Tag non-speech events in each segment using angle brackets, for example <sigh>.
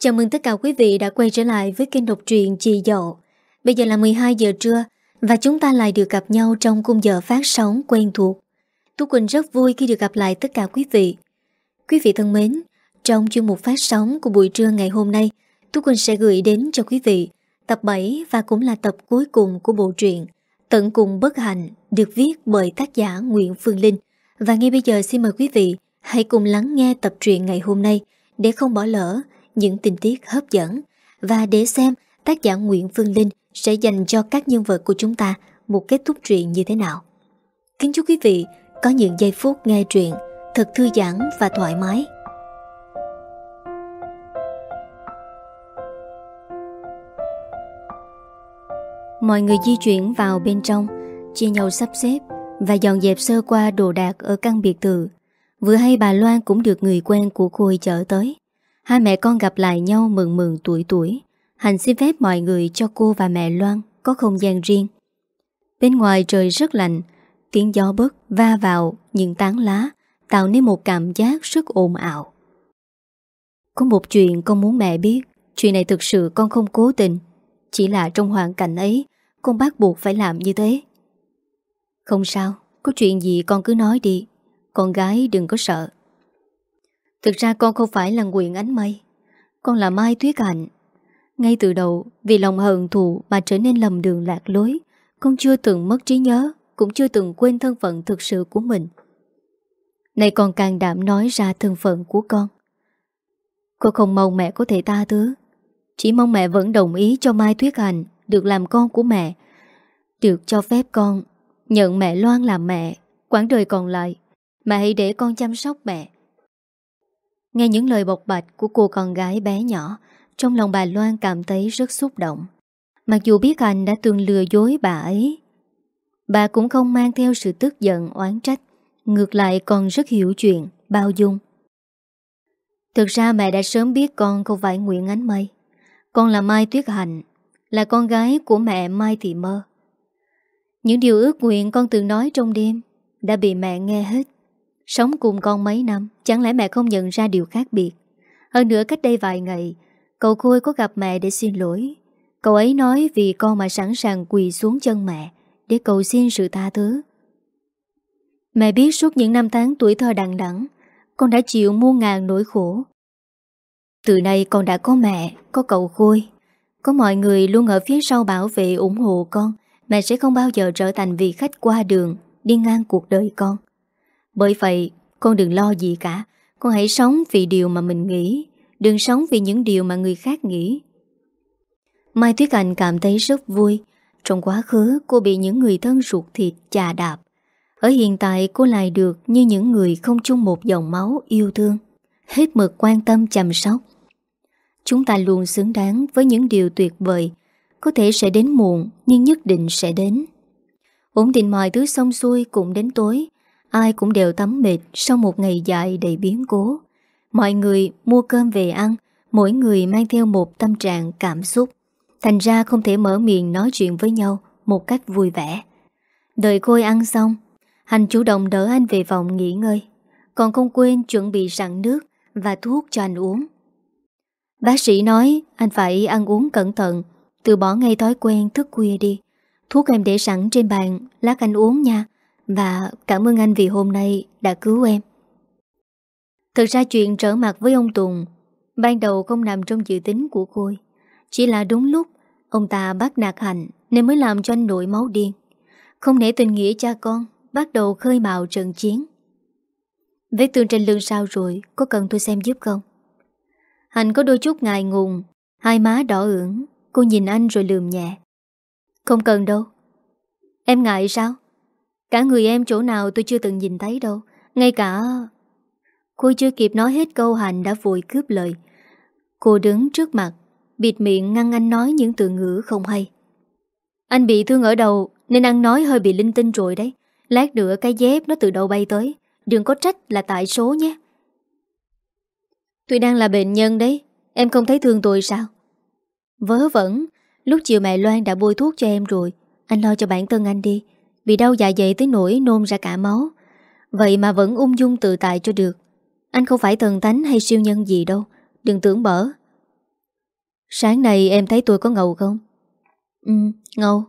Chào mừng tất cả quý vị đã quay trở lại với kênh độc truyện Chị Dậu. Bây giờ là 12 giờ trưa và chúng ta lại được gặp nhau trong khung giờ phát sóng quen thuộc. Tú Quỳnh rất vui khi được gặp lại tất cả quý vị. Quý vị thân mến, trong chuyên mục phát sóng của buổi trưa ngày hôm nay, Tú Quỳnh sẽ gửi đến cho quý vị tập 7 và cũng là tập cuối cùng của bộ truyện Tận cùng bất hạnh được viết bởi tác giả Nguyễn Phương Linh. Và ngay bây giờ xin mời quý vị hãy cùng lắng nghe tập truyện ngày hôm nay để không bỏ lỡ những tình tiết hấp dẫn và để xem tác giả Nguyễn Phương Linh sẽ dành cho các nhân vật của chúng ta một kết thúc truyện như thế nào. Kính chúc quý vị có những giây phút nghe truyện thật thư giãn và thoải mái. Mọi người di chuyển vào bên trong, chia nhau sắp xếp và dọn dẹp sơ qua đồ đạc ở căn biệt thự. Vừa hay bà Loan cũng được người quen của Khôi chở tới. Hai mẹ con gặp lại nhau mừng mừng tuổi tuổi. Hành xin phép mọi người cho cô và mẹ Loan có không gian riêng. Bên ngoài trời rất lạnh, tiếng gió bớt va vào những tán lá, tạo nên một cảm giác rất ồn ào. Có một chuyện con muốn mẹ biết, chuyện này thực sự con không cố tình. Chỉ là trong hoàn cảnh ấy, con bắt buộc phải làm như thế. Không sao, có chuyện gì con cứ nói đi, con gái đừng có sợ. Thực ra con không phải là Nguyễn Ánh Mây Con là Mai Tuyết Hạnh. Ngay từ đầu, Vì lòng hờn thù mà trở nên lầm đường lạc lối, Con chưa từng mất trí nhớ, Cũng chưa từng quên thân phận thực sự của mình. Này con càng đảm nói ra thân phận của con. Con không mong mẹ có thể tha thứ, Chỉ mong mẹ vẫn đồng ý cho Mai Tuyết Hạnh Được làm con của mẹ, Được cho phép con Nhận mẹ Loan làm mẹ, Quãng đời còn lại. Mẹ hãy để con chăm sóc mẹ. Nghe những lời bộc bạch của cô con gái bé nhỏ, trong lòng bà Loan cảm thấy rất xúc động. Mặc dù biết anh đã từng lừa dối bà ấy, bà cũng không mang theo sự tức giận oán trách, ngược lại còn rất hiểu chuyện, bao dung. Thực ra mẹ đã sớm biết con không phải Nguyễn Ánh Mây. Con là Mai Tuyết Hạnh, là con gái của mẹ Mai Thị Mơ. Những điều ước nguyện con từng nói trong đêm đã bị mẹ nghe hết. Sống cùng con mấy năm, Chẳng lẽ mẹ không nhận ra điều khác biệt? Hơn nữa cách đây vài ngày, Cậu Khôi có gặp mẹ để xin lỗi. Cậu ấy nói vì con mà sẵn sàng quỳ xuống chân mẹ, Để cầu xin sự tha thứ. Mẹ biết suốt những năm tháng tuổi thơ đằng đẵng, Con đã chịu muôn ngàn nỗi khổ. Từ nay con đã có mẹ, Có cậu Khôi. Có mọi người luôn ở phía sau bảo vệ, ủng hộ con. Mẹ sẽ không bao giờ trở thành vị khách qua đường, Đi ngang cuộc đời con bởi vậy, con đừng lo gì cả. Con hãy sống vì điều mà mình nghĩ. Đừng sống vì những điều mà người khác nghĩ. Mai Tuyết Anh cảm thấy rất vui. Trong quá khứ, cô bị những người thân ruột thịt chà đạp. Ở hiện tại, cô lại được như những người không chung một dòng máu yêu thương. Hết mực quan tâm chăm sóc. Chúng ta luôn xứng đáng với những điều tuyệt vời. Có thể sẽ đến muộn, nhưng nhất định sẽ đến. Ổn định mọi thứ xong xuôi cũng đến tối. Ai cũng đều tắm mệt sau một ngày dài đầy biến cố. Mọi người mua cơm về ăn, mỗi người mang theo một tâm trạng cảm xúc. Thành ra không thể mở miệng nói chuyện với nhau một cách vui vẻ. Đợi Khôi ăn xong, Hành chủ động đỡ anh về phòng nghỉ ngơi. Còn không quên chuẩn bị sẵn nước và thuốc cho anh uống. Bác sĩ nói anh phải ăn uống cẩn thận, từ bỏ ngay thói quen thức khuya đi. Thuốc em để sẵn trên bàn, lát anh uống nha. Và cảm ơn anh vì hôm nay đã cứu em. Thực ra chuyện trở mặt với ông Tùng Ban đầu không nằm trong dự tính của Khôi Chỉ là đúng lúc Ông ta bắt nạt hành Nên mới làm cho anh nổi máu điên. Không nể tình nghĩa cha con, Bắt đầu khơi mào trận chiến. Vết thương trên lưng sao rồi, Có cần tôi xem giúp không? Hành có đôi chút ngại ngùng, Hai má đỏ ửng, Cô nhìn anh rồi lườm nhẹ. Không cần đâu. Em ngại sao? Cả người em chỗ nào tôi chưa từng nhìn thấy đâu. Ngay cả... Cô chưa kịp nói hết câu hành đã vội cướp lời. Cô đứng trước mặt, Bịt miệng ngăn anh nói những từ ngữ không hay. Anh bị thương ở đầu, Nên ăn nói hơi bị linh tinh rồi đấy. Lát nữa cái dép nó từ đâu bay tới? Đừng có trách là tại số nhé. Tôi đang là bệnh nhân đấy, Em không thấy thương tôi sao? Vớ vẩn, Lúc chiều mẹ Loan đã bôi thuốc cho em rồi. Anh lo cho bản thân anh đi. Bị đau dạ dày tới nỗi nôn ra cả máu Vậy mà vẫn ung dung tự tại cho được Anh không phải thần tánh hay siêu nhân gì đâu Đừng tưởng bở Sáng nay em thấy tôi có ngầu không? Ừ, ngầu.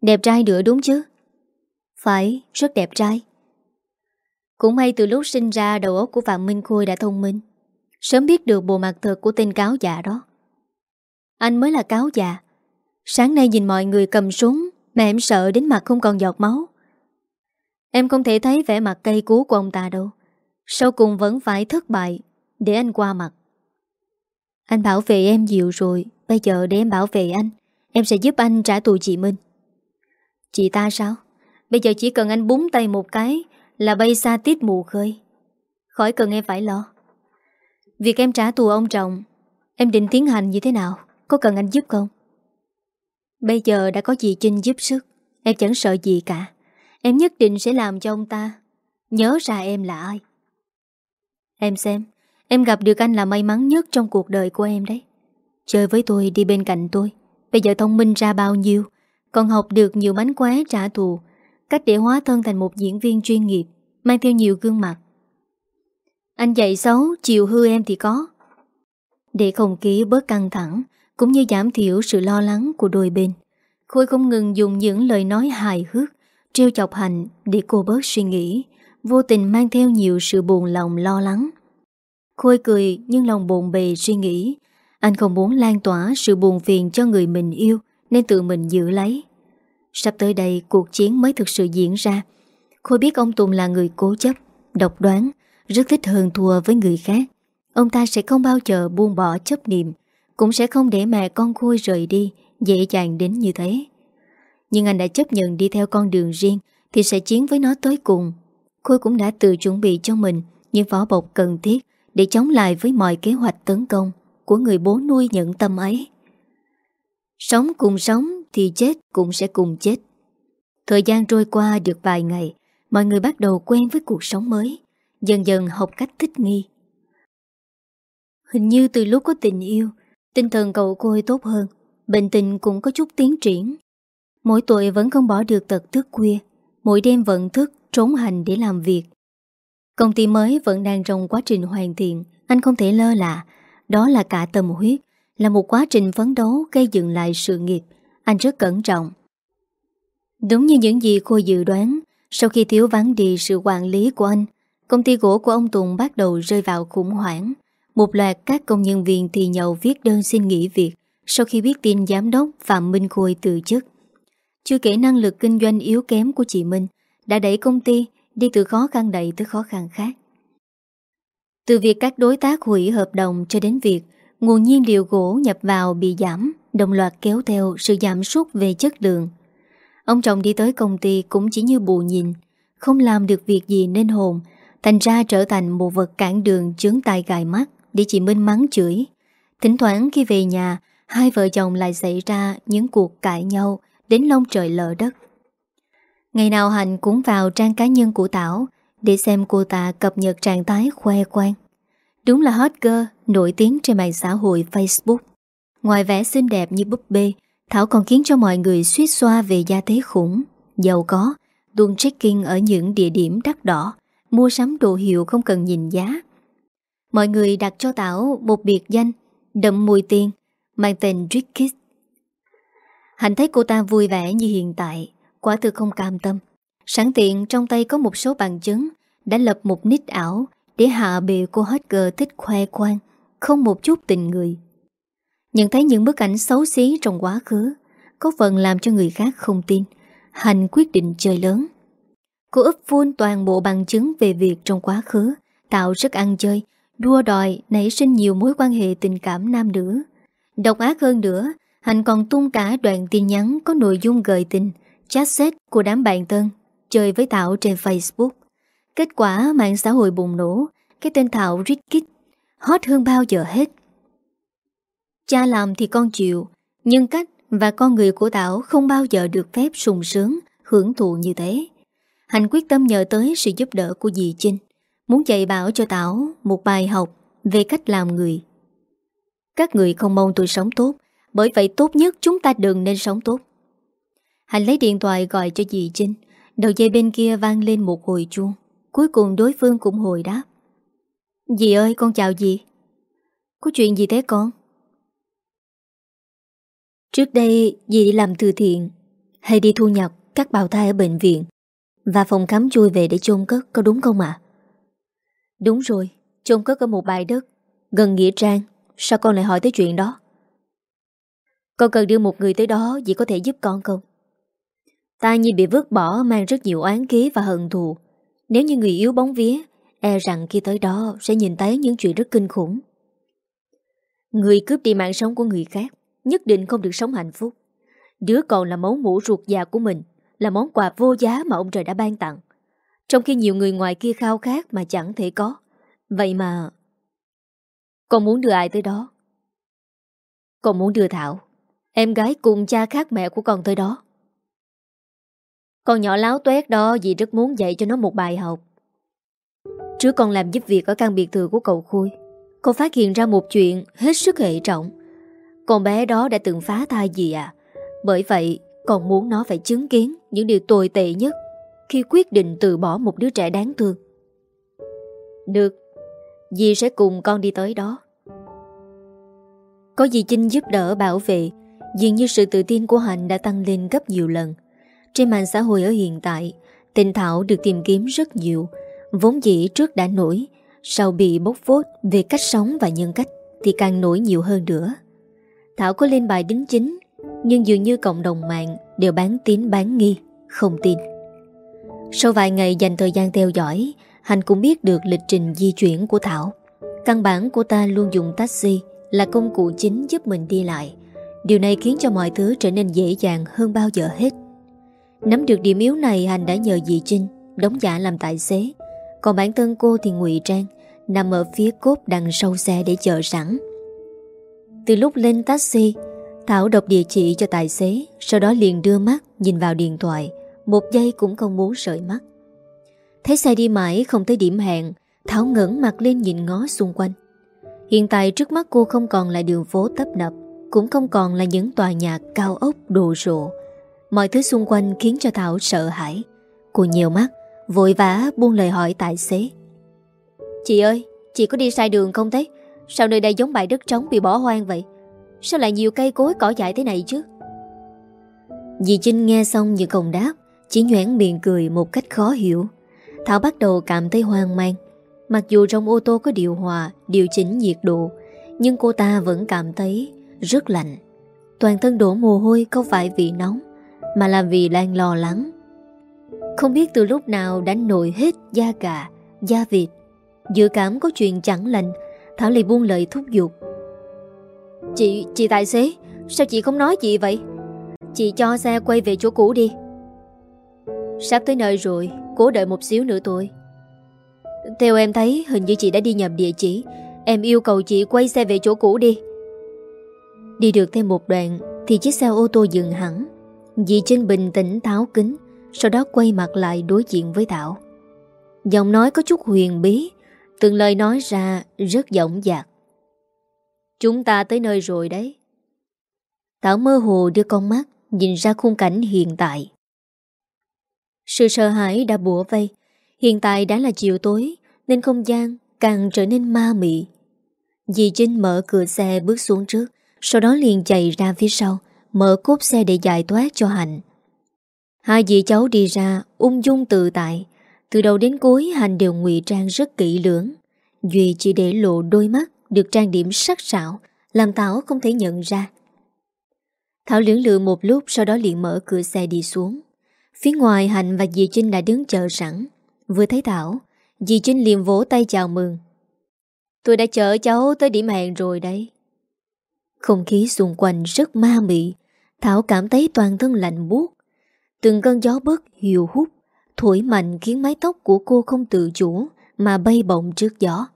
Đẹp trai nữa đúng chứ? Phải, rất đẹp trai. Cũng may từ lúc sinh ra đầu óc của Phạm Minh Khôi đã thông minh. Sớm biết được bộ mặt thật của tên cáo già đó. Anh mới là cáo già. Sáng nay nhìn mọi người cầm súng mẹ em sợ đến mặt không còn giọt máu. Em không thể thấy vẻ mặt cây cú của ông ta đâu. Sau cùng vẫn phải thất bại để anh qua mặt. Anh bảo vệ em nhiều rồi, bây giờ để em bảo vệ anh. Em sẽ giúp anh trả thù chị Minh. Chị ta sao? Bây giờ chỉ cần anh búng tay một cái là bay xa tít mù khơi. Khỏi cần em phải lo. Việc em trả thù ông trọng em định tiến hành như thế nào? Có cần anh giúp không? Bây giờ đã có dì Trinh giúp sức, em chẳng sợ gì cả. Em nhất định sẽ làm cho ông ta nhớ ra em là ai. Em xem, em gặp được anh là may mắn nhất trong cuộc đời của em đấy. Chơi với tôi, đi bên cạnh tôi. Bây giờ thông minh ra bao nhiêu, còn học được nhiều mánh khóe trả thù, cách để hóa thân thành một diễn viên chuyên nghiệp, mang theo nhiều gương mặt. Anh dạy xấu, chiều hư em thì có. Để không khí bớt căng thẳng, cũng như giảm thiểu sự lo lắng của đôi bên. Khôi không ngừng dùng những lời nói hài hước, trêu chọc hành để cô bớt suy nghĩ, vô tình mang theo nhiều sự buồn lòng lo lắng. Khôi cười nhưng lòng bồn bề suy nghĩ, anh không muốn lan tỏa sự buồn phiền cho người mình yêu nên tự mình giữ lấy. Sắp tới đây cuộc chiến mới thực sự diễn ra. Khôi biết ông Tùng là người cố chấp, độc đoán, rất thích hơn thua với người khác. Ông ta sẽ không bao giờ buông bỏ chấp niệm, cũng sẽ không để mẹ con Khôi rời đi dễ dàng đến như thế. Nhưng anh đã chấp nhận đi theo con đường riêng thì sẽ chiến với nó tới cùng. Khôi cũng đã tự chuẩn bị cho mình những vỏ bọc cần thiết để chống lại với mọi kế hoạch tấn công của người bố nuôi nhận tâm ấy. Sống cùng sống thì chết cũng sẽ cùng chết. Thời gian trôi qua được vài ngày, mọi người bắt đầu quen với cuộc sống mới, dần dần học cách thích nghi. Hình như từ lúc có tình yêu, tinh thần cậu cô tốt hơn, bệnh tình cũng có chút tiến triển. Mỗi tuổi vẫn không bỏ được tật thức khuya, mỗi đêm vẫn thức trốn hành để làm việc. Công ty mới vẫn đang trong quá trình hoàn thiện, anh không thể lơ là, đó là cả tâm huyết, là một quá trình phấn đấu gây dựng lại sự nghiệp, anh rất cẩn trọng. Đúng như những gì cô dự đoán, sau khi thiếu vắng đi sự quản lý của anh, công ty gỗ của ông Tùng bắt đầu rơi vào khủng hoảng. Một loạt các công nhân viên thì nhậu viết đơn xin nghỉ việc sau khi biết tin giám đốc Phạm Minh Khôi từ chức. Chưa kể năng lực kinh doanh yếu kém của chị Minh đã đẩy công ty đi từ khó khăn đầy tới khó khăn khác. Từ việc các đối tác hủy hợp đồng cho đến việc nguồn nhiên liệu gỗ nhập vào bị giảm, đồng loạt kéo theo sự giảm sút về chất lượng. Ông chồng đi tới công ty cũng chỉ như bù nhìn, không làm được việc gì nên hồn, thành ra trở thành một vật cản đường chướng tai gài mắt để chị Minh mắng chửi. Thỉnh thoảng khi về nhà, hai vợ chồng lại xảy ra những cuộc cãi nhau đến lông trời lỡ đất. Ngày nào hạnh cũng vào trang cá nhân của Tảo để xem cô ta cập nhật trạng thái khoe khoang. Đúng là hot girl, nổi tiếng trên mạng xã hội Facebook. Ngoài vẻ xinh đẹp như búp bê, Thảo còn khiến cho mọi người suýt xoa về gia thế khủng, giàu có, luôn trekking ở những địa điểm đắt đỏ, mua sắm đồ hiệu không cần nhìn giá. Mọi người đặt cho tảo một biệt danh đậm mùi tiền, mang tên Rickis. Hạnh thấy cô ta vui vẻ như hiện tại, quả thực không cam tâm. Sẵn tiện trong tay có một số bằng chứng đã lập một nick ảo để hạ bề cô hết cờ thích khoe khoang, không một chút tình người. Nhận thấy những bức ảnh xấu xí trong quá khứ, có phần làm cho người khác không tin. Hành quyết định chơi lớn. Cô ấp full toàn bộ bằng chứng về việc trong quá khứ, tạo rất ăn chơi, đua đòi, nảy sinh nhiều mối quan hệ tình cảm nam nữ. Độc ác hơn nữa, hạnh còn tung cả đoạn tin nhắn có nội dung gợi tình, chat set của đám bạn thân, chơi với Thảo trên Facebook. Kết quả mạng xã hội bùng nổ, cái tên Thảo kít hot hơn bao giờ hết. Cha làm thì con chịu, nhưng cách và con người của Thảo không bao giờ được phép sùng sướng, hưởng thụ như thế. Hạnh quyết tâm nhờ tới sự giúp đỡ của dì Trinh, muốn dạy bảo cho tảo một bài học về cách làm người. Các người không mong tôi sống tốt, bởi vậy tốt nhất chúng ta đừng nên sống tốt. Hành lấy điện thoại gọi cho dì Trinh, đầu dây bên kia vang lên một hồi chuông. Cuối cùng đối phương cũng hồi đáp. Dì ơi con chào dì Có chuyện gì thế con Trước đây dì đi làm từ thiện Hay đi thu nhập các bào thai ở bệnh viện Và phòng khám chui về để chôn cất Có đúng không ạ Đúng rồi, chôn cất ở một bài đất Gần Nghĩa Trang. Sao con lại hỏi tới chuyện đó? Con cần đưa một người tới đó Dì có thể giúp con không? Ta Nhi bị vứt bỏ, Mang rất nhiều oán khí và hận thù. Nếu như người yếu bóng vía E rằng khi tới đó sẽ nhìn thấy những chuyện rất kinh khủng. Người cướp đi mạng sống của người khác Nhất định không được sống hạnh phúc. Đứa còn là máu mũ ruột già của mình, Là món quà vô giá mà ông trời đã ban tặng. Trong khi nhiều người ngoài kia khao khát Mà chẳng thể có. Vậy mà, Con muốn đưa ai tới đó? Con muốn đưa Thảo, Em gái cùng cha khác mẹ của con tới đó. Con nhỏ láo tuét đó Vì rất muốn dạy cho nó một bài học. Trước con làm giúp việc Ở căn biệt thự của cậu Khôi, Con phát hiện ra một chuyện hết sức hệ trọng. Con bé đó đã từng phá thai gì à Bởi vậy, Con muốn nó phải chứng kiến Những điều tồi tệ nhất khi quyết định từ bỏ một đứa trẻ đáng thương. Được, Dì sẽ cùng con đi tới đó. Có dì Trinh giúp đỡ bảo vệ, Dường như sự tự tin của Hạnh đã tăng lên gấp nhiều lần. Trên mạng xã hội ở hiện tại, Tình Thảo được tìm kiếm rất nhiều, Vốn dĩ trước đã nổi, Sau bị bốc phốt về cách sống và nhân cách Thì càng nổi nhiều hơn nữa. Thảo có lên bài đính chính, Nhưng dường như cộng đồng mạng Đều bán tín bán nghi, Không tin. Sau vài ngày dành thời gian theo dõi Hành cũng biết được lịch trình di chuyển của Thảo. Căn bản của ta luôn dùng taxi Là công cụ chính giúp mình đi lại. Điều này khiến cho mọi thứ trở nên dễ dàng hơn bao giờ hết. Nắm được điểm yếu này Hành đã nhờ dì Trinh Đóng giả làm tài xế. Còn bản thân cô thì ngụy trang, Nằm ở phía cốt đằng sau xe để chờ sẵn. Từ lúc lên taxi, Thảo đọc địa chỉ cho tài xế, Sau đó liền đưa mắt nhìn vào điện thoại. Một giây cũng không muốn rời mắt. Thấy xe đi mãi không tới điểm hẹn, Thảo ngẩn mặt lên nhìn ngó xung quanh. Hiện tại trước mắt cô không còn là đường phố tấp nập, Cũng không còn là những tòa nhà cao ốc đồ sộ Mọi thứ xung quanh khiến cho Thảo sợ hãi. Cô nhiều mắt, Vội vã buông lời hỏi tài xế. Chị ơi, Chị có đi sai đường không thế? Sao nơi đây giống bãi đất trống bị bỏ hoang vậy? Sao lại nhiều cây cối cỏ dại thế này chứ? Dì Trinh nghe xong nhưng không đáp. Chỉ nhoảng miệng cười một cách khó hiểu. Thảo bắt đầu cảm thấy hoang mang. Mặc dù trong ô tô có điều hòa Điều chỉnh nhiệt độ Nhưng cô ta vẫn cảm thấy rất lạnh. Toàn thân đổ mồ hôi không phải vì nóng Mà là vì đang lo lắng. Không biết từ lúc nào đã nổi hết da gà, da vịt. Dự cảm có chuyện chẳng lành Thảo lại buông lời thúc giục. Chị, chị tài xế Sao chị không nói chị vậy? Chị cho xe quay về chỗ cũ đi. Sắp tới nơi rồi, Cố đợi một xíu nữa tôi. Theo em thấy, hình như chị đã đi nhầm địa chỉ. Em yêu cầu chị quay xe về chỗ cũ đi. Đi được thêm một đoạn, Thì chiếc xe ô tô dừng hẳn. Dì Trinh bình tĩnh tháo kính, Sau đó quay mặt lại đối diện với Thảo. Giọng nói có chút huyền bí, Từng lời nói ra rất giọng dạc. Chúng ta tới nơi rồi đấy. Thảo mơ hồ đưa con mắt Nhìn ra khung cảnh hiện tại sự sợ hãi đã bủa vây. Hiện tại đã là chiều tối, Nên không gian càng trở nên ma mị. Dì Trinh mở cửa xe bước xuống trước, Sau đó liền chạy ra phía sau, Mở cốp xe để giải thoát cho Hạnh. Hai dì cháu đi ra, Ung dung tự tại. Từ đầu đến cuối, Hạnh đều ngụy trang rất kỹ lưỡng. Duy chỉ để lộ đôi mắt, Được trang điểm sắc sảo, Làm Thảo không thể nhận ra. Thảo lưỡng lự một lúc, Sau đó liền mở cửa xe đi xuống. Phía ngoài Hạnh và dì Trinh đã đứng chờ sẵn. Vừa thấy Thảo, Dì Trinh liền vỗ tay chào mừng. Tôi đã chở cháu tới điểm hẹn rồi đấy. Không khí xung quanh rất ma mị. Thảo cảm thấy toàn thân lạnh buốt. Từng cơn gió bớt hiu hút, Thổi mạnh khiến mái tóc của cô không tự chủ Mà bay bổng trước gió.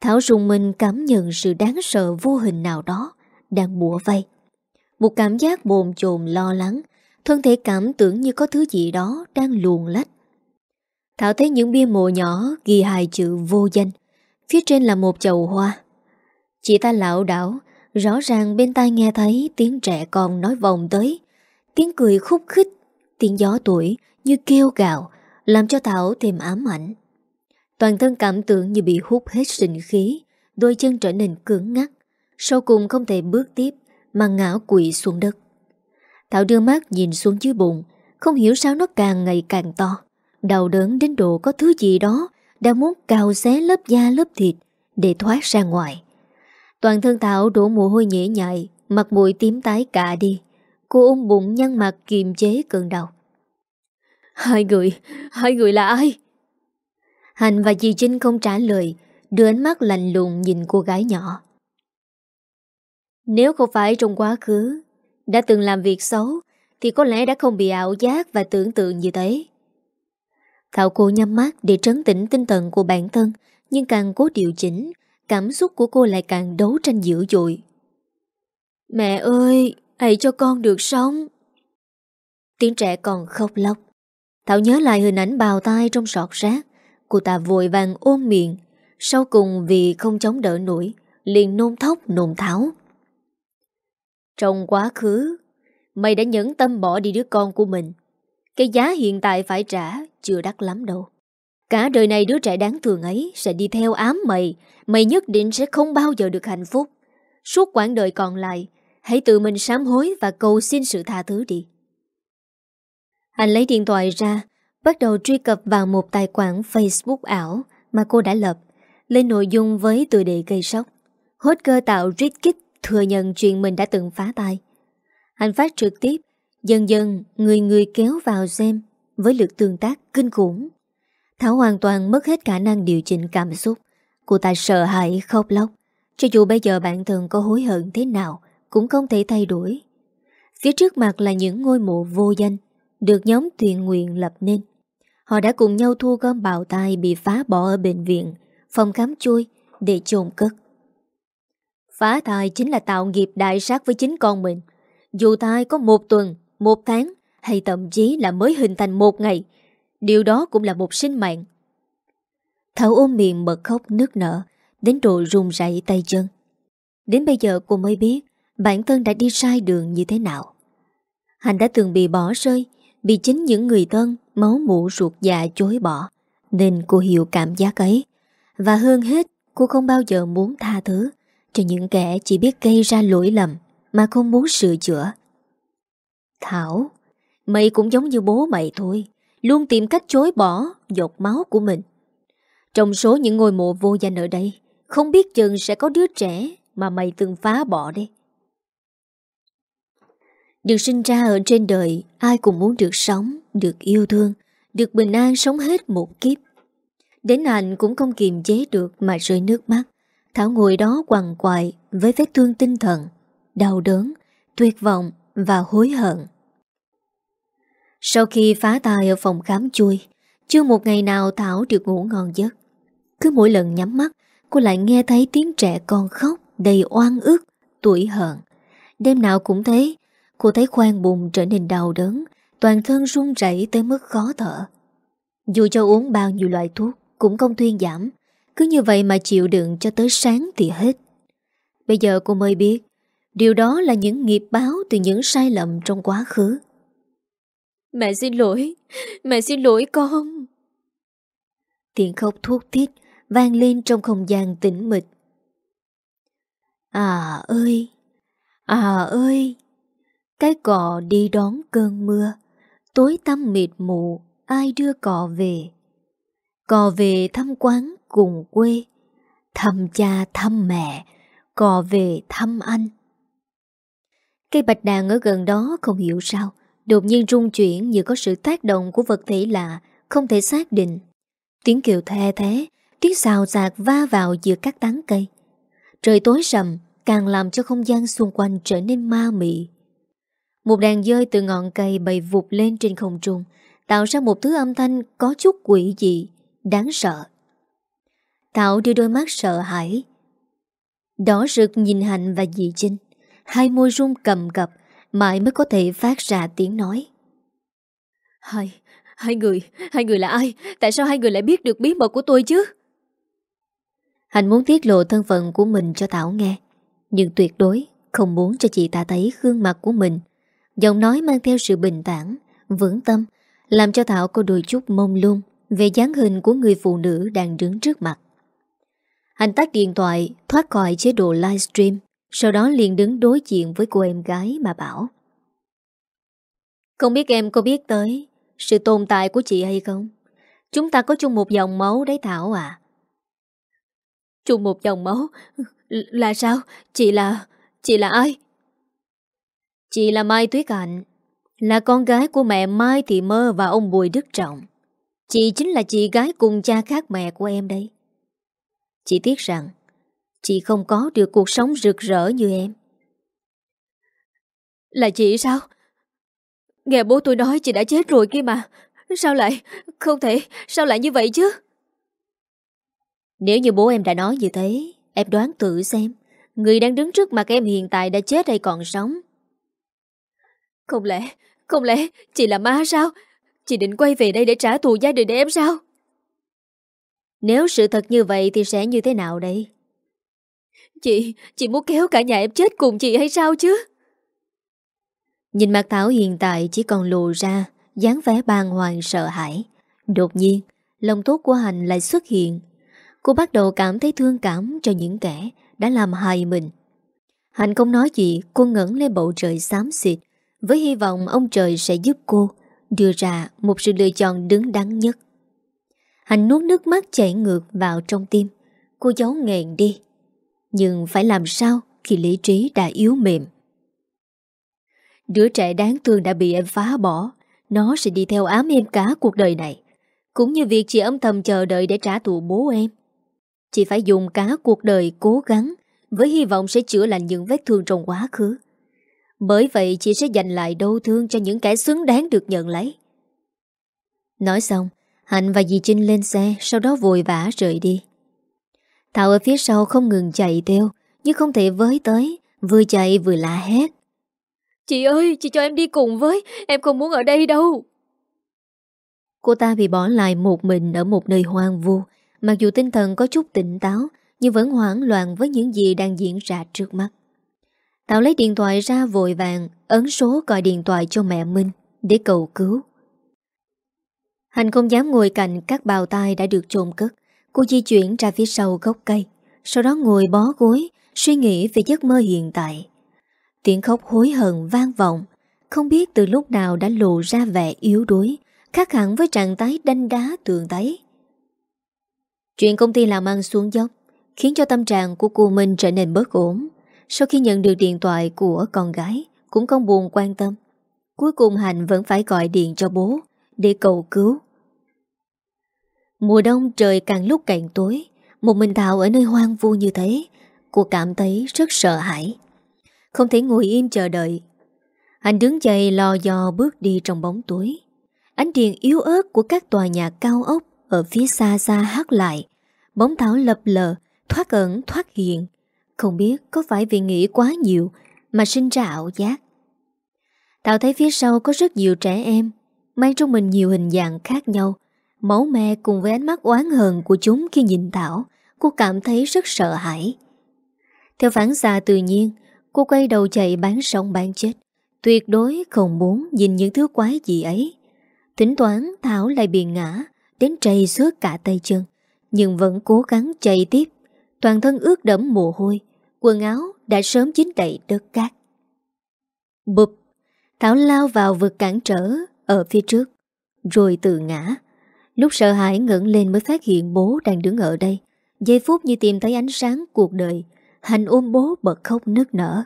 Thảo rùng mình cảm nhận sự đáng sợ vô hình nào đó Đang bủa vây. Một cảm giác bồn chồn lo lắng Thân thể cảm tưởng như có thứ gì đó đang luồn lách. Thảo thấy những bia mộ nhỏ ghi hai chữ vô danh. Phía trên là một chậu hoa. Chị ta lão đảo, rõ ràng bên tai nghe thấy tiếng trẻ con nói vòng tới. Tiếng cười khúc khích, tiếng gió tuổi như kêu gạo, làm cho Thảo thêm ám ảnh. Toàn thân cảm tưởng như bị hút hết sinh khí, đôi chân trở nên cứng ngắt. Sau cùng không thể bước tiếp mà ngã quỵ xuống đất. Thảo đưa mắt nhìn xuống dưới bụng Không hiểu sao nó càng ngày càng to. Đau đớn đến độ có thứ gì đó Đã muốn cào xé lớp da lớp thịt Để thoát ra ngoài. Toàn thân Thảo đổ mồ hôi nhễ nhại, Mặt mũi tím tái cả đi. Cô ôm bụng nhăn mặt kiềm chế cơn đau. Hai người Hai người là ai? Hành và dì Trinh không trả lời, Đưa ánh mắt lạnh lùng nhìn cô gái nhỏ. Nếu không phải trong quá khứ đã từng làm việc xấu, Thì có lẽ đã không bị ảo giác Và tưởng tượng như thế. Thảo cô nhắm mắt để trấn tĩnh tinh thần của bản thân, Nhưng càng cố điều chỉnh, Cảm xúc của cô lại càng đấu tranh dữ dội. Mẹ ơi, Hãy cho con được sống. Tiếng trẻ còn khóc lóc. Thảo nhớ lại hình ảnh bào tai trong sọt rác, Cô ta vội vàng ôm miệng, Sau cùng vì không chống đỡ nổi, Liền nôn thóc nôn tháo. Trong quá khứ Mày đã nhẫn tâm bỏ đi đứa con của mình. Cái giá hiện tại phải trả Chưa đắt lắm đâu. Cả đời này đứa trẻ đáng thương ấy Sẽ đi theo ám mày. Mày nhất định sẽ không bao giờ được hạnh phúc. Suốt quãng đời còn lại Hãy tự mình sám hối Và cầu xin sự tha thứ đi. Anh lấy điện thoại ra bắt đầu truy cập vào một tài khoản Facebook ảo mà cô đã lập, lên nội dung với tựa đề gây sốc. Hốt cơ tạo rít kích thừa nhận chuyện mình đã từng phá tay. Hành phát trực tiếp, dần dần người người kéo vào xem với lực tương tác kinh khủng. Thảo hoàn toàn mất hết khả năng điều chỉnh cảm xúc. Cô ta sợ hãi khóc lóc. Cho dù bây giờ bạn thường có hối hận thế nào cũng không thể thay đổi. Phía trước mặt là những ngôi mộ vô danh được nhóm tuyển nguyện lập nên. Họ đã cùng nhau thu gom bào tai bị phá bỏ ở bệnh viện, phòng khám chui để chôn cất. Phá thai chính là tạo nghiệp đại sát với chính con mình. Dù thai có một tuần, một tháng hay thậm chí là mới hình thành một ngày, điều đó cũng là một sinh mạng. Thảo ôm miệng bật khóc nước nở, đến độ run rẩy tay chân. Đến bây giờ cô mới biết bản thân đã đi sai đường như thế nào. Hành đã từng bị bỏ rơi vì chính những người thân máu mũ ruột già chối bỏ Nên cô hiểu cảm giác ấy Và hơn hết cô không bao giờ muốn tha thứ cho những kẻ chỉ biết gây ra lỗi lầm Mà không muốn sửa chữa. Thảo, Mày cũng giống như bố mày thôi, Luôn tìm cách chối bỏ Giọt máu của mình. Trong số những ngôi mộ vô danh ở đây, Không biết chừng sẽ có đứa trẻ Mà mày từng phá bỏ đi được sinh ra ở trên đời, Ai cũng muốn được sống, Được yêu thương, Được bình an sống hết một kiếp. Đến anh cũng không kiềm chế được Mà rơi nước mắt. Thảo ngồi đó quằn quại Với vết thương tinh thần Đau đớn, tuyệt vọng và hối hận. Sau khi phá tài ở phòng khám chui Chưa một ngày nào Thảo được ngủ ngon giấc. Cứ mỗi lần nhắm mắt Cô lại nghe thấy tiếng trẻ con khóc Đầy oan ức, tuổi hận. Đêm nào cũng thế Cô thấy khoan bụng trở nên đau đớn Toàn thân run rẩy tới mức khó thở. Dù cho uống bao nhiêu loại thuốc Cũng không thuyên giảm cứ như vậy mà chịu đựng cho tới sáng thì hết Bây giờ cô mới biết Điều đó là những nghiệp báo Từ những sai lầm trong quá khứ Mẹ xin lỗi Mẹ xin lỗi con Tiếng khóc thuốc thiết vang lên trong không gian tĩnh mịch. À ơi! À ơi! Cái cò đi đón cơn mưa Tối tăm mịt mù Ai đưa cò về Cò về thăm quán cùng quê Thăm cha thăm mẹ Cò về thăm anh. Cây bạch đàn ở gần đó không hiểu sao Đột nhiên rung chuyển như có sự tác động của vật thể lạ Không thể xác định. Tiếng kêu the thế Tiếng xào xạc va vào giữa các tán cây. Trời tối sầm Càng làm cho không gian xung quanh trở nên ma mị. Một đàn dơi từ ngọn cây bầy vụt lên trên không trung, tạo ra một thứ âm thanh có chút quỷ dị, đáng sợ. Thảo đưa đôi mắt sợ hãi. Đỏ rực nhìn Hạnh và dì Trinh, hai môi run cầm cập, mãi mới có thể phát ra tiếng nói. Hai, hai người, hai người là ai? Tại sao hai người lại biết được bí mật của tôi chứ? Hạnh muốn tiết lộ thân phận của mình cho Thảo nghe, nhưng tuyệt đối không muốn cho chị ta thấy gương mặt của mình Giọng nói mang theo sự bình tản Vững tâm Làm cho Thảo có đôi chút mông lung Về dáng hình của người phụ nữ đang đứng trước mặt anh tắt điện thoại, Thoát khỏi chế độ livestream, Sau đó liền đứng đối diện với cô em gái mà bảo. Không biết em có biết tới Sự tồn tại của chị hay không? Chúng ta có chung một dòng máu đấy Thảo à. Chung một dòng máu? Là sao? Chị là Chị là ai? Chị là Mai Tuyết Hạnh, Là con gái của mẹ Mai Thị Mơ Và ông Bùi Đức Trọng. Chị chính là chị gái cùng cha khác mẹ của em đây Chị tiếc rằng Chị không có được cuộc sống rực rỡ như em. Là chị sao? Nghe bố tôi nói chị đã chết rồi kia mà Sao lại Không thể Sao lại như vậy chứ? Nếu như bố em đã nói như thế Em đoán tự xem Người đang đứng trước mặt em hiện tại đã chết hay còn sống. Không lẽ Không lẽ chị là ma sao? Chị định quay về đây để trả thù gia đình em sao Nếu sự thật như vậy Thì sẽ như thế nào đây? Chị Chị muốn kéo cả nhà em chết cùng chị hay sao chứ? Nhìn mặt Thảo hiện tại chỉ còn lù ra dáng vẻ bàng hoàng sợ hãi. Đột nhiên Lòng tốt của Hành lại xuất hiện. Cô bắt đầu cảm thấy thương cảm cho những kẻ Đã làm hại mình. Hạnh không nói gì Cô ngẩn lên bầu trời xám xịt Với hy vọng ông trời sẽ giúp cô Đưa ra một sự lựa chọn đứng đắn nhất Hạnh nuốt nước mắt chảy ngược vào trong tim. Cô giấu nghẹn đi. Nhưng phải làm sao Khi lý trí đã yếu mềm? Đứa trẻ đáng thương đã bị em phá bỏ. Nó sẽ đi theo ám em cả cuộc đời này. Cũng như việc chị âm thầm chờ đợi để trả thù bố em. Chị phải dùng cả cuộc đời cố gắng Với hy vọng sẽ chữa lành những vết thương trong quá khứ. Bởi vậy chị sẽ dành lại đau thương cho những kẻ xứng đáng được nhận lấy. Nói xong Hạnh và dì Trinh lên xe Sau đó vội vã rời đi Thảo ở phía sau không ngừng chạy theo Nhưng không thể với tới Vừa chạy vừa la hét Chị ơi, chị cho em đi cùng với, em không muốn ở đây đâu. Cô ta bị bỏ lại một mình ở một nơi hoang vu, mặc dù tinh thần có chút tỉnh táo, nhưng vẫn hoảng loạn với những gì đang diễn ra trước mắt. Tao lấy điện thoại ra vội vàng, ấn số gọi điện thoại cho mẹ Minh để cầu cứu. Hành không dám ngồi cạnh các bào tai đã được trôn cất. Cô di chuyển ra phía sau gốc cây, sau đó ngồi bó gối, suy nghĩ về giấc mơ hiện tại. Tiếng khóc hối hận vang vọng. Không biết từ lúc nào đã lộ ra vẻ yếu đuối Khác hẳn với trạng tái đanh đá tường tấy Chuyện công ty làm ăn xuống dốc Khiến cho tâm trạng của cô Minh trở nên bớt ổn. Sau khi nhận được điện thoại của con gái Cũng không buồn quan tâm. Cuối cùng Hạnh vẫn phải gọi điện cho bố. Để cầu cứu. Mùa đông trời càng lúc càng tối, Một mình Thảo ở nơi hoang vu như thế, Cô cảm thấy rất sợ hãi. Không thể ngồi im chờ đợi. Anh đứng dậy lo dò bước đi trong bóng tối. Ánh điện yếu ớt của các tòa nhà cao ốc Ở phía xa xa hát lại. Bóng thảo lập lờ, Thoát ẩn, thoát hiện. Không biết có phải vì nghĩ quá nhiều Mà sinh ra ảo giác. Thảo thấy phía sau có rất nhiều trẻ em. Mang trong mình nhiều hình dạng khác nhau. Máu me cùng với ánh mắt oán hờn của chúng khi nhìn Thảo, Cô cảm thấy rất sợ hãi. Theo phản xạ tự nhiên, Cô quay đầu chạy bán sống bán chết. Tuyệt đối không muốn nhìn những thứ quái gì ấy. Tính toán Thảo lại bị ngã, Đến trầy suốt cả tay chân, Nhưng vẫn cố gắng chạy tiếp. Toàn thân ướt đẫm mồ hôi, Quần áo đã sớm chín đầy đất cát. Bụp! Thảo lao vào vực cản trở ở phía trước, Rồi tự ngã. Lúc sợ hãi ngẩng lên mới phát hiện bố đang đứng ở đây. Giây phút như tìm thấy ánh sáng cuộc đời, Hành ôm bố bật khóc nức nở.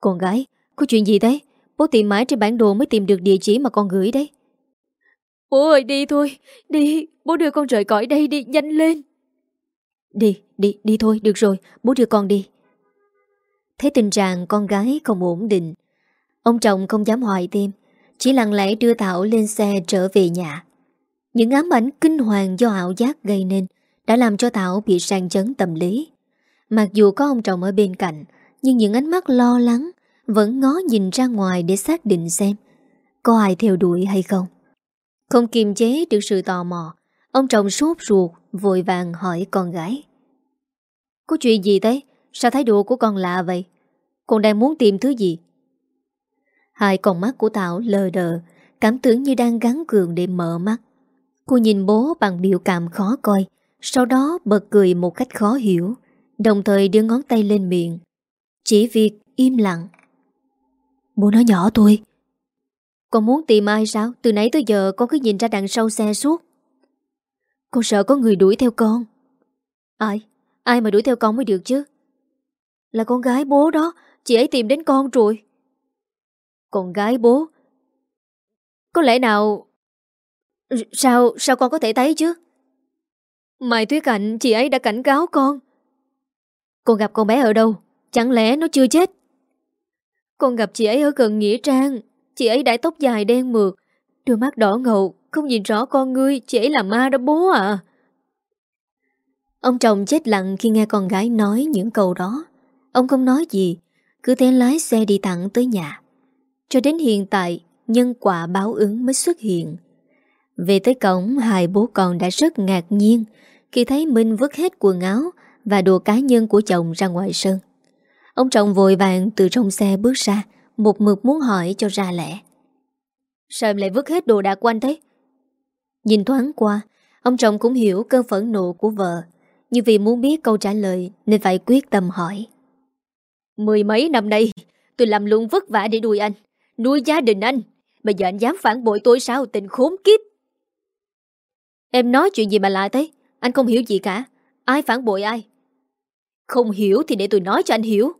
Con gái, Có chuyện gì đấy Bố tìm mãi trên bản đồ mới tìm được địa chỉ mà con gửi đấy. Bố ơi, đi thôi, Đi, Bố đưa con rời cõi đây đi, nhanh lên. Đi đi đi thôi, được rồi, Bố đưa con đi. Thấy tình trạng con gái không ổn định, Ông chồng không dám hoài thêm. Chỉ lặng lẽ đưa Thảo lên xe trở về nhà. Những ám ảnh kinh hoàng do ảo giác gây nên Đã làm cho Thảo bị sang chấn tâm lý. Mặc dù có ông chồng ở bên cạnh, Nhưng những ánh mắt lo lắng Vẫn ngó nhìn ra ngoài để xác định xem Có ai theo đuổi hay không. Không kiềm chế được sự tò mò, Ông chồng sốt ruột, Vội vàng hỏi con gái. Có chuyện gì thế? Sao thái độ của con lạ vậy? Con đang muốn tìm thứ gì? Hai con mắt của Thảo lờ đờ Cảm tưởng như đang gắn cường để mở mắt. Cô nhìn bố bằng biểu cảm khó coi Sau đó bật cười một cách khó hiểu Đồng thời đưa ngón tay lên miệng. Chỉ việc im lặng. Bố nói nhỏ tôi Con muốn tìm ai sao? Từ nãy tới giờ con cứ nhìn ra đằng sau xe suốt. Con sợ có người đuổi theo con. Ai? Ai mà đuổi theo con mới được chứ? Là con gái bố đó. Chị ấy tìm đến con rồi con gái bố. Có lẽ nào Sao Sao con có thể thấy chứ? Mai Tuyết Hạnh Chị ấy đã cảnh cáo con. Con gặp con bé ở đâu? Chẳng lẽ nó chưa chết? Con gặp chị ấy ở gần Nghĩa Trang. Chị ấy đã tóc dài đen mượt, Đôi mắt đỏ ngầu, Không nhìn rõ con ngươi. Chị ấy là ma đó bố à. Ông chồng chết lặng khi nghe con gái nói những câu đó. Ông không nói gì, Cứ thế lái xe đi thẳng tới nhà. Cho đến hiện tại, Nhân quả báo ứng mới xuất hiện. Về tới cổng, Hai bố con đã rất ngạc nhiên Khi thấy Minh vứt hết quần áo Và đồ cá nhân của chồng ra ngoài sân. Ông chồng vội vàng từ trong xe bước ra, Một mực muốn hỏi cho ra lẽ. Sao em lại vứt hết đồ đạc của anh thế? Nhìn thoáng qua, Ông chồng cũng hiểu cơn phẫn nộ của vợ, Nhưng vì muốn biết câu trả lời Nên phải quyết tâm hỏi. Mười mấy năm nay, Tôi làm luôn vất vả để đuổi anh. Nuôi gia đình anh Bây giờ anh dám phản bội tôi sao? Tình khốn kiếp. Em nói chuyện gì mà lạ thế? Anh không hiểu gì cả. Ai phản bội ai? Không hiểu thì để tôi nói cho anh hiểu.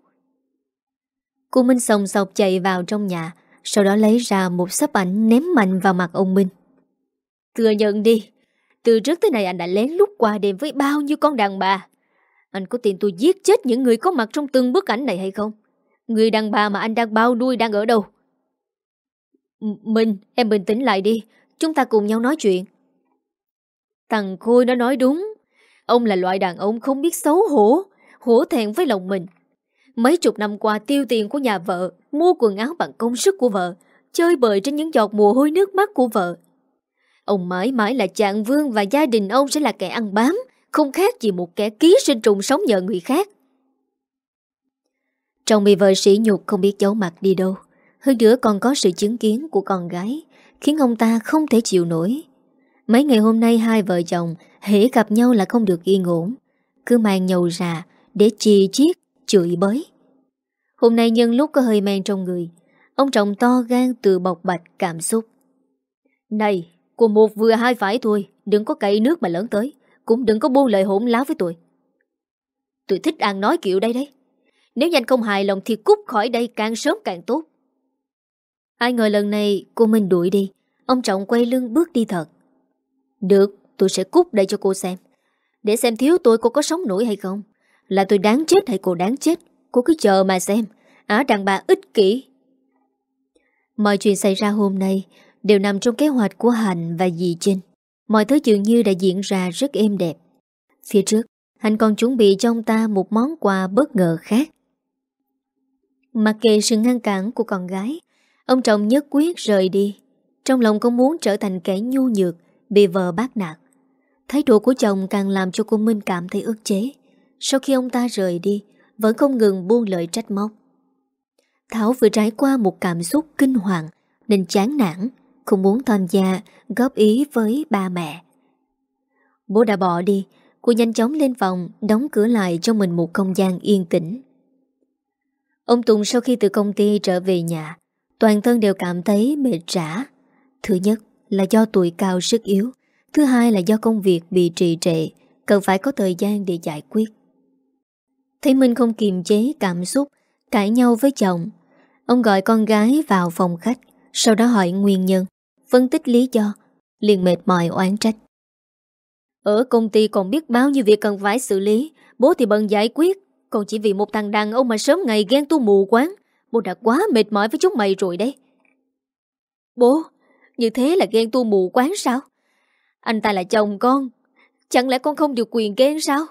Cô Minh sòng sọc chạy vào trong nhà, Sau đó lấy ra một sấp ảnh ném mạnh vào mặt ông Minh. Thừa nhận đi, Từ trước tới nay anh đã lén lút qua đêm với bao nhiêu con đàn bà. Anh có tin tôi giết chết những người có mặt trong từng bức ảnh này hay không? Người đàn bà mà anh đang bao nuôi đang ở đâu? Minh em bình tĩnh lại đi, Chúng ta cùng nhau nói chuyện. Thằng Khôi nó nói đúng. Ông là loại đàn ông không biết xấu hổ Hổ thẹn với lòng mình. Mấy chục năm qua tiêu tiền của nhà vợ, Mua quần áo bằng công sức của vợ, Chơi bời trên những giọt mồ hôi nước mắt của vợ. Ông mãi mãi là chàng vương Và gia đình ông sẽ là kẻ ăn bám, Không khác gì một kẻ ký sinh trùng sống nhờ người khác. Trong bị vợ sĩ nhục không biết giấu mặt đi đâu. Hơn nữa còn có sự chứng kiến của con gái Khiến ông ta không thể chịu nổi Mấy ngày hôm nay hai vợ chồng hễ gặp nhau là không được yên ổn Cứ mang nhầu ra Để chì chiết chửi bới. Hôm nay nhân lúc có hơi men trong người, ông trọng to gan từ bọc bạch cảm xúc. Này, của một vừa hai phải thôi, đừng có cậy nước mà lớn tới, cũng đừng có buông lời hỗn láo với tôi. Tôi thích ăn nói kiểu đây đấy. Nếu nhanh không hài lòng thì cút khỏi đây càng sớm càng tốt. Ai ngờ lần này cô mình đuổi đi, ông Trọng quay lưng bước đi thật. Được, tôi sẽ cút đây cho cô xem. Để xem thiếu tôi cô có sống nổi hay không. Là tôi đáng chết hay cô đáng chết Cô cứ chờ mà xem Á đàn bà ích kỷ Mọi chuyện xảy ra hôm nay Đều nằm trong kế hoạch của hạnh và dì Trinh Mọi thứ dường như đã diễn ra rất êm đẹp Phía trước hạnh còn chuẩn bị cho ông ta một món quà bất ngờ khác Mặc kệ sự ngăn cản của con gái Ông chồng nhất quyết rời đi. Trong lòng cô muốn trở thành kẻ nhu nhược, Bị vợ bác nạt. Thái độ của chồng càng làm cho cô Minh cảm thấy ức chế. Sau khi ông ta rời đi, Vẫn không ngừng buông lời trách móc. Thảo vừa trải qua một cảm xúc kinh hoàng, Nên chán nản, Không muốn tham gia, Góp ý với ba mẹ. Bố đã bỏ đi, Cô nhanh chóng lên phòng, Đóng cửa lại cho mình một không gian yên tĩnh. Ông Tùng sau khi từ công ty trở về nhà Toàn thân đều cảm thấy mệt rã. Thứ nhất là do tuổi cao sức yếu. Thứ hai là do công việc bị trì trệ, Cần phải có thời gian để giải quyết. Thấy Minh không kiềm chế cảm xúc, Cãi nhau với chồng, Ông gọi con gái vào phòng khách, Sau đó hỏi nguyên nhân, Phân tích lý do, liền mệt mỏi oán trách. Ở công ty còn biết bao nhiêu việc cần phải xử lý, Bố thì bận giải quyết, Còn chỉ vì một thằng đàn ông mà sớm ngày ghen tu mù quán Bố đã quá mệt mỏi với chúng mày rồi đấy. Bố, Như thế là ghen tu mù quán sao? Anh ta là chồng con, Chẳng lẽ con không được quyền ghen sao?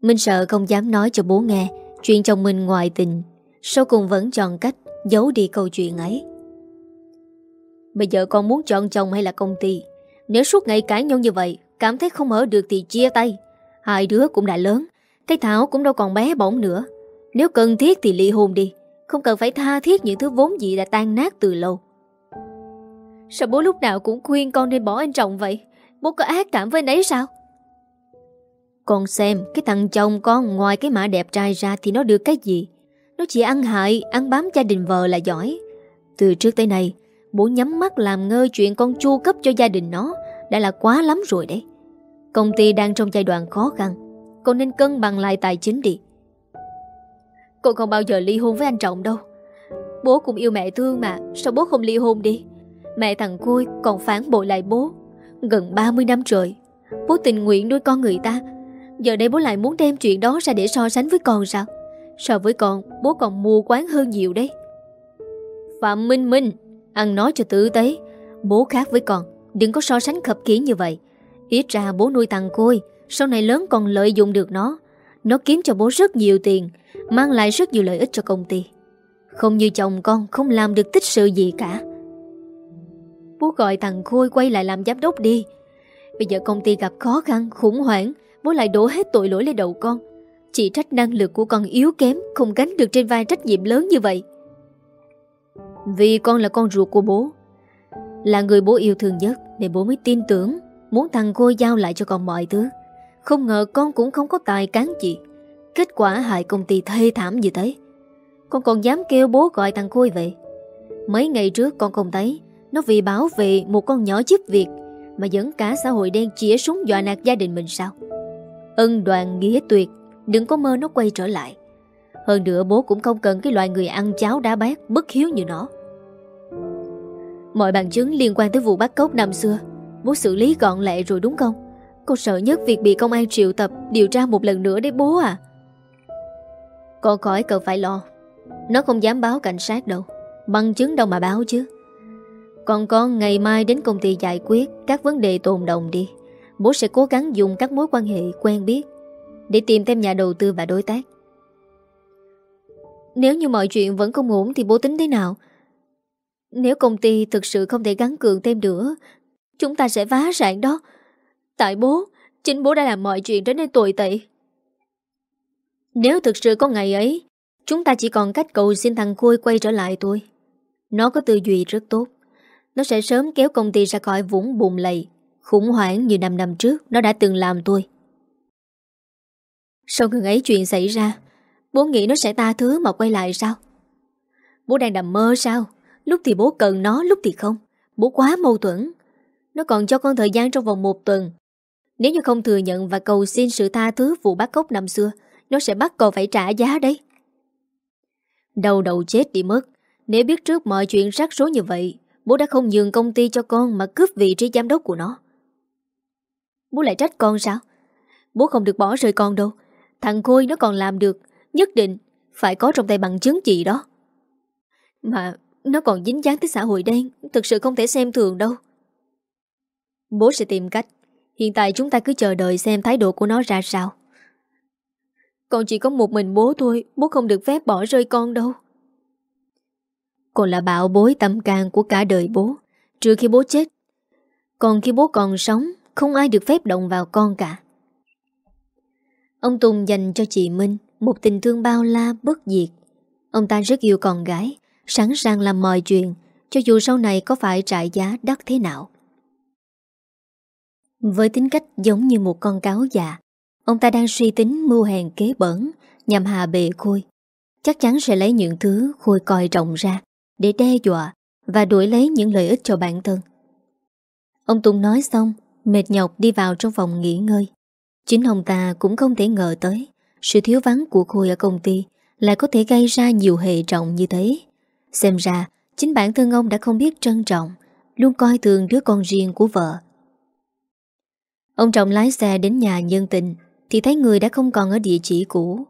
Minh sợ không dám nói cho bố nghe Chuyện chồng mình ngoại tình. Sau cùng vẫn chọn cách giấu đi câu chuyện ấy. Bây giờ con muốn chọn chồng hay là công ty? Nếu suốt ngày cãi nhau như vậy, Cảm thấy không ở được thì chia tay. Hai đứa cũng đã lớn, Cái Thảo cũng đâu còn bé bỏng nữa. Nếu cần thiết thì ly hôn đi. Không cần phải tha thiết những thứ vốn dĩ đã tan nát từ lâu. Sao bố lúc nào cũng khuyên con nên bỏ anh trọng vậy? Bố có ác cảm với anh ấy sao? Con xem cái thằng chồng con ngoài cái mã đẹp trai ra thì nó được cái gì? Nó chỉ ăn hại, ăn bám gia đình vợ là giỏi. Từ trước tới nay Bố nhắm mắt làm ngơ chuyện con chu cấp cho gia đình nó Đã là quá lắm rồi đấy. Công ty đang trong giai đoạn khó khăn. Con nên cân bằng lại tài chính đi con không bao giờ ly hôn với anh Trọng đâu. Bố cũng yêu mẹ thương mà, Sao bố không ly hôn đi? Mẹ thằng Khôi còn phản bội lại bố. Gần 30 năm rồi Bố tình nguyện nuôi con người ta. Giờ đây bố lại muốn đem chuyện đó ra để so sánh với con sao? So với con, Bố còn mù quáng hơn nhiều đấy. Phạm Minh Minh, Ăn nói cho tử tế. Bố khác với con, Đừng có so sánh khập kiến như vậy. Ít ra bố nuôi thằng Khôi, Sau này lớn còn lợi dụng được nó. Nó kiếm cho bố rất nhiều tiền Mang lại rất nhiều lợi ích cho công ty. Không như chồng con không làm được tích sự gì cả. Bố gọi thằng Khôi quay lại làm giám đốc đi. Bây giờ công ty gặp khó khăn, khủng hoảng Bố lại đổ hết tội lỗi lên đầu con. Chỉ trách năng lực của con yếu kém Không gánh được trên vai trách nhiệm lớn như vậy. Vì con là con ruột của bố Là người bố yêu thương nhất Nên bố mới tin tưởng Muốn thằng Khôi giao lại cho con mọi thứ. Không ngờ con cũng không có tài cán gì Kết quả hại công ty thê thảm như thế. Con còn dám kêu bố gọi thằng Khôi về. Mấy ngày trước con không thấy, Nó vì bảo vệ một con nhỏ giúp việc Mà dẫn cả xã hội đen chĩa súng dọa nạt gia đình mình sao? Ân đoàn nghĩa tuyệt, Đừng có mơ nó quay trở lại. Hơn nữa bố cũng không cần cái loại người ăn cháo đá bát Bất hiếu như nó. Mọi bằng chứng liên quan tới vụ bắt cóc năm xưa Bố xử lý gọn lẹ rồi đúng không? Con sợ nhất việc bị công an triệu tập Điều tra một lần nữa đấy bố à. Con khỏi cần phải lo. Nó không dám báo cảnh sát đâu. Bằng chứng đâu mà báo chứ. Còn con ngày mai đến công ty giải quyết Các vấn đề tồn đồng đi. Bố sẽ cố gắng dùng các mối quan hệ quen biết Để tìm thêm nhà đầu tư và đối tác. Nếu như mọi chuyện vẫn không ổn Thì bố tính thế nào? Nếu công ty thực sự không thể gắn cường thêm nữa, Chúng ta sẽ vá rạn đó. Tại bố, Chính bố đã làm mọi chuyện trở nên tồi tệ. Nếu thực sự có ngày ấy, Chúng ta chỉ còn cách cầu xin thằng Khôi quay trở lại thôi. Nó có tư duy rất tốt. Nó sẽ sớm kéo công ty ra khỏi vũng bùn lầy, Khủng hoảng như năm năm trước Nó đã từng làm tôi Sau ngừng ấy chuyện xảy ra, Bố nghĩ nó sẽ ta thứ mà quay lại sao? Bố đang nằm mơ sao? Lúc thì bố cần nó, lúc thì không. Bố quá mâu thuẫn. Nó còn cho con thời gian trong vòng một tuần. Nếu như không thừa nhận và cầu xin sự tha thứ vụ bắt cóc năm xưa nó sẽ bắt con phải trả giá đấy. Đầu đầu chết đi mất. Nếu biết trước mọi chuyện rắc rối như vậy, Bố đã không nhường công ty cho con Mà cướp vị trí giám đốc của nó. Bố lại trách con sao? Bố không được bỏ rơi con đâu. Thằng Khôi nó còn làm được, Nhất định phải có trong tay bằng chứng gì đó. Mà nó còn dính dáng tới xã hội đen Thực sự không thể xem thường đâu. Bố sẽ tìm cách. Hiện tại chúng ta cứ chờ đợi xem thái độ của nó ra sao. Con chỉ có một mình bố thôi, Bố không được phép bỏ rơi con đâu. Con là bạo bối tâm can của cả đời bố. Trừ khi bố chết, Còn khi bố còn sống, không ai được phép động vào con cả. Ông Tùng dành cho chị Minh Một tình thương bao la, bất diệt. Ông ta rất yêu con gái, Sẵn sàng làm mọi chuyện, Cho dù sau này có phải trả giá đắt thế nào. Với tính cách giống như một con cáo già Ông ta đang suy tính mưu hèn kế bẩn, Nhằm hạ bề Khôi. Chắc chắn sẽ lấy những thứ Khôi coi trọng ra, Để đe dọa Và đuổi lấy những lợi ích cho bản thân. Ông Tùng nói xong, Mệt nhọc đi vào trong phòng nghỉ ngơi. Chính ông ta cũng không thể ngờ tới, Sự thiếu vắng của Khôi ở công ty Lại có thể gây ra nhiều hệ trọng như thế. Xem ra, Chính bản thân ông đã không biết trân trọng, Luôn coi thường đứa con riêng của vợ. Ông Trọng lái xe đến nhà nhân tình thì thấy người đã không còn ở địa chỉ cũ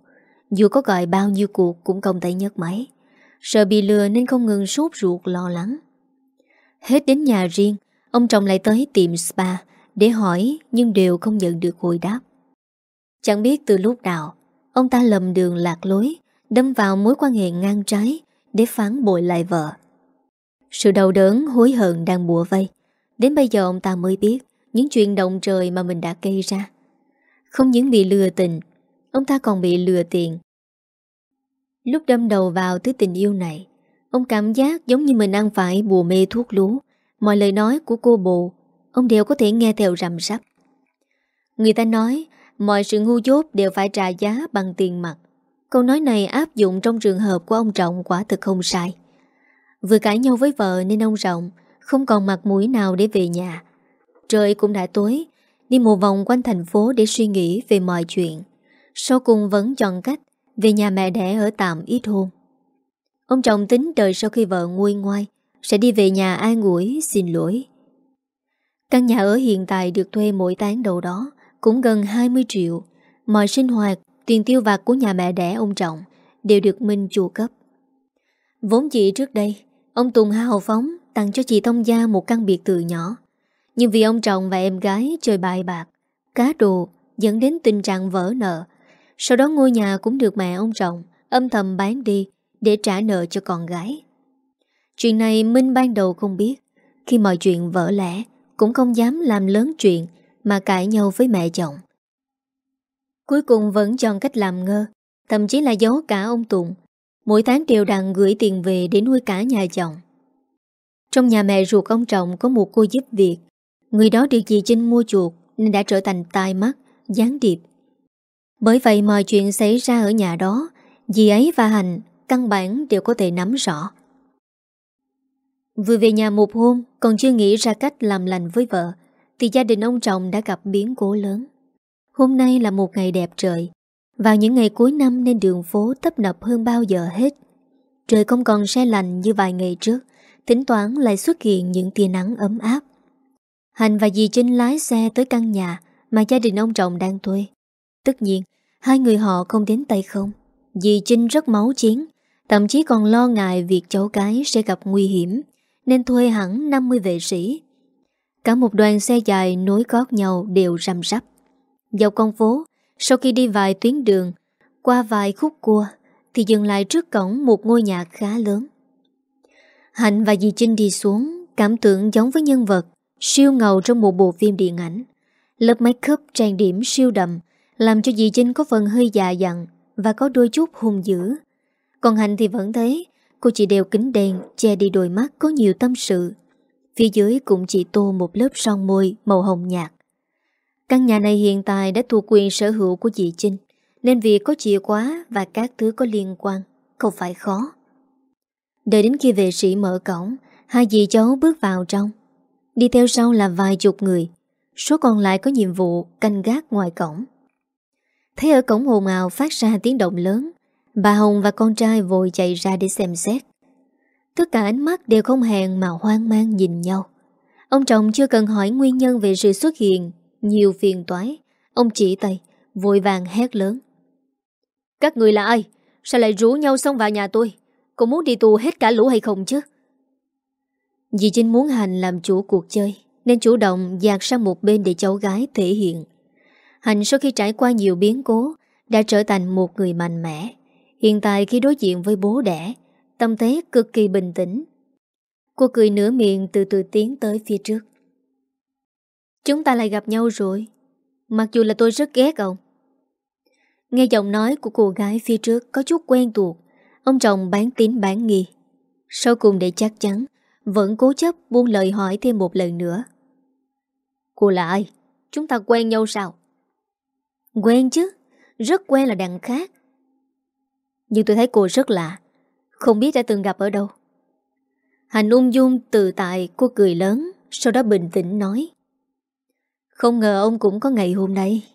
Dù có gọi bao nhiêu cuộc Cũng không thể nhấc máy Sợ bị lừa nên không ngừng sốt ruột lo lắng Hết đến nhà riêng Ông chồng lại tới tiệm spa để hỏi nhưng đều không nhận được hồi đáp. Chẳng biết từ lúc nào, ông ta lầm đường lạc lối, đâm vào mối quan hệ ngang trái để phán bội lại vợ. Sự đau đớn, hối hận đang bùa vây. Đến bây giờ ông ta mới biết những chuyện động trời mà mình đã gây ra. Không những bị lừa tình, ông ta còn bị lừa tiền. Lúc đâm đầu vào thứ tình yêu này, ông cảm giác giống như mình ăn phải bùa mê thuốc lú. Mọi lời nói của cô bồ Ông đều có thể nghe theo rằm rắp Người ta nói Mọi sự ngu dốt đều phải trả giá bằng tiền mặt Câu nói này áp dụng trong trường hợp của ông Trọng quả thực không sai Vừa cãi nhau với vợ nên ông Rộng không còn mặt mũi nào để về nhà. Trời cũng đã tối, đi một vòng quanh thành phố để suy nghĩ về mọi chuyện. Sau cùng vẫn chọn cách về nhà mẹ đẻ ở tạm ít hôn. Ông chồng tính đợi sau khi vợ nguôi ngoai sẽ đi về nhà ai ngủi xin lỗi. Căn nhà ở hiện tại được thuê mỗi tháng đầu đó cũng gần 20 triệu. Mọi sinh hoạt, tiền tiêu vặt của nhà mẹ đẻ ông Trọng đều được Minh chu cấp. Vốn chỉ trước đây, ông Tùng hào phóng tặng cho chị Thông Gia một căn biệt thự nhỏ. Nhưng vì ông chồng và em gái chơi bài bạc, cá đồ dẫn đến tình trạng vỡ nợ. Sau đó ngôi nhà cũng được mẹ ông chồng âm thầm bán đi để trả nợ cho con gái. Chuyện này Minh ban đầu không biết. Khi mọi chuyện vỡ lẽ, cũng không dám làm lớn chuyện mà cãi nhau với mẹ chồng. Cuối cùng vẫn chọn cách làm ngơ, thậm chí là giấu cả ông Tùng. Mỗi tháng đều đặn gửi tiền về để nuôi cả nhà chồng. Trong nhà mẹ ruột ông chồng có một cô giúp việc. Người đó được dì Trinh mua chuột nên đã trở thành tai mắt, gián điệp. Bởi vậy mọi chuyện xảy ra ở nhà đó, dì ấy và Hành căn bản đều có thể nắm rõ. Vừa về nhà một hôm Còn chưa nghĩ ra cách làm lành với vợ Thì gia đình ông chồng đã gặp biến cố lớn Hôm nay là một ngày đẹp trời Vào những ngày cuối năm Nên đường phố tấp nập hơn bao giờ hết Trời không còn xe lạnh như vài ngày trước Tính toán lại xuất hiện những tia nắng ấm áp Hành và dì Trinh lái xe tới căn nhà Mà gia đình ông chồng đang thuê Tất nhiên Hai người họ không đến tay không Dì Trinh rất máu chiến Thậm chí còn lo ngại việc cháu cái sẽ gặp nguy hiểm nên thuê hẳn 50 vệ sĩ. Cả một đoàn xe dài nối gót nhau đều rằm rắp. Dọc con phố, sau khi đi vài tuyến đường, qua vài khúc cua, thì dừng lại trước cổng một ngôi nhà khá lớn. Hạnh và dì Trinh đi xuống, cảm tưởng giống với nhân vật, siêu ngầu trong một bộ phim điện ảnh. Lớp make up trang điểm siêu đậm, làm cho dì Trinh có phần hơi già dặn và có đôi chút hung dữ. Còn Hạnh thì vẫn thế, Cô chỉ đeo kính đen Che đi đôi mắt có nhiều tâm sự Phía dưới cũng chỉ tô một lớp son môi Màu hồng nhạt Căn nhà này hiện tại đã thuộc quyền sở hữu của Dì Trinh Nên việc có chìa khóa Và các thứ có liên quan Không phải khó Đợi đến khi vệ sĩ mở cổng Hai dì cháu bước vào trong Đi theo sau là vài chục người. Số còn lại có nhiệm vụ canh gác ngoài cổng. Thấy ở cổng hồn ào phát ra tiếng động lớn, Bà Hồng và con trai vội chạy ra để xem xét. Tất cả ánh mắt đều không hẹn mà hoang mang nhìn nhau. Ông chồng chưa cần hỏi nguyên nhân về sự xuất hiện, Nhiều phiền toái. Ông chỉ tay, Vội vàng hét lớn. Các người là ai? Sao lại rủ nhau xông vào nhà tôi? Có muốn đi tù hết cả lũ hay không chứ? Dì Trinh muốn Hành làm chủ cuộc chơi, Nên chủ động dạt sang một bên để cháu gái thể hiện. Hành sau khi trải qua nhiều biến cố, Đã trở thành một người mạnh mẽ. Hiện tại khi đối diện với bố đẻ, Tâm thế cực kỳ bình tĩnh. Cô cười nửa miệng từ từ tiến tới phía trước. Chúng ta lại gặp nhau rồi. Mặc dù là tôi rất ghét ông. Nghe giọng nói của cô gái phía trước có chút quen thuộc, Ông chồng bán tín bán nghi. Sau cùng để chắc chắn vẫn cố chấp buông lời hỏi thêm một lần nữa. Cô là ai? Chúng ta quen nhau sao? Quen chứ, Rất quen là đằng khác. Nhưng tôi thấy cô rất lạ, Không biết đã từng gặp ở đâu. Hành ung dung từ tại, cô cười lớn, Sau đó bình tĩnh nói. Không ngờ ông cũng có ngày hôm nay.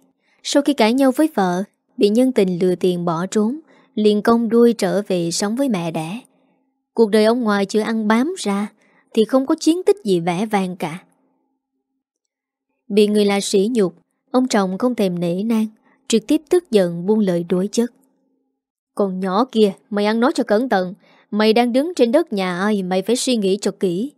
Sau khi cãi nhau với vợ, Bị nhân tình lừa tiền bỏ trốn, liền công đuôi trở về sống với mẹ đẻ. Cuộc đời ông ngoài chưa ăn bám ra thì không có chiến tích gì vẻ vàng cả Bị người là sỉ nhục Ông chồng không thèm nể nang Trực tiếp tức giận buông lời đối chất còn nhỏ kia, mày ăn nói cho cẩn thận. Mày đang đứng trên đất nhà ai, mày phải suy nghĩ cho kỹ.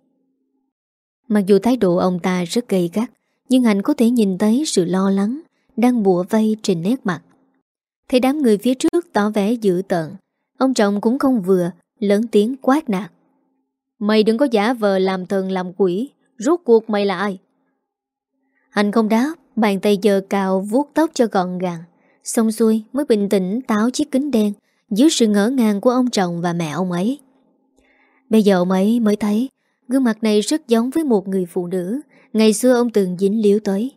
Mặc dù thái độ ông ta rất gay gắt, nhưng Hạnh có thể nhìn thấy sự lo lắng đang bùa vây trên nét mặt. Thấy đám người phía trước tỏ vẻ dữ tợn, ông chồng cũng không vừa, lớn tiếng quát nạt. Mày đừng có giả vờ làm thần làm quỷ, rốt cuộc mày là ai? Anh không đáp, bàn tay giờ cào vuốt tóc cho gọn gàng. Xong xuôi mới bình tĩnh táo chiếc kính đen dưới sự ngỡ ngàng của ông chồng và mẹ ông ấy. Bây giờ ông ấy mới thấy gương mặt này rất giống với một người phụ nữ ngày xưa ông từng dính liếu tới.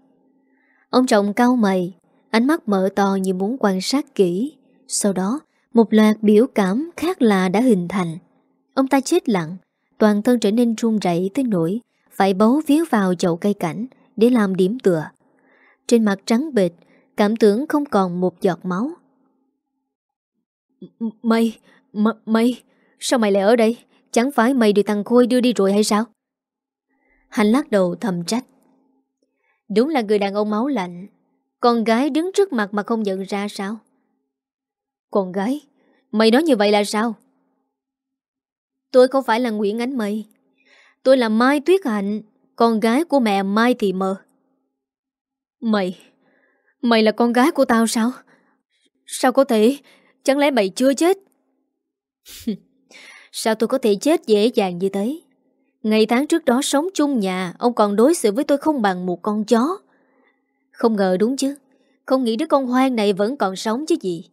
Ông chồng cau mày, ánh mắt mở to như muốn quan sát kỹ. Sau đó, một loạt biểu cảm khác lạ đã hình thành. Ông ta chết lặng, Toàn thân trở nên run rẩy tới nỗi Phải bấu víu vào chậu cây cảnh Để làm điểm tựa. Trên mặt trắng bệt Cảm tưởng không còn một giọt máu. Mày M Mày Sao mày lại ở đây? Chẳng phải mày được thằng Khôi đưa đi rồi hay sao? Hắn lắc đầu thầm trách. Đúng là người đàn ông máu lạnh. Con gái đứng trước mặt mà không nhận ra sao? Con gái? Mày nói như vậy là sao Tôi không phải là Nguyễn Ánh Mây. Tôi là Mai Tuyết Hạnh, Con gái của mẹ Mai Thị Mơ Mày Mày là con gái của tao sao? Sao có thể? Chẳng lẽ mày chưa chết? <laughs> Sao tôi có thể chết dễ dàng như thế? Ngày tháng trước đó sống chung nhà, Ông còn đối xử với tôi không bằng một con chó. Không ngờ đúng chứ? Không nghĩ đứa con hoang này vẫn còn sống chứ gì?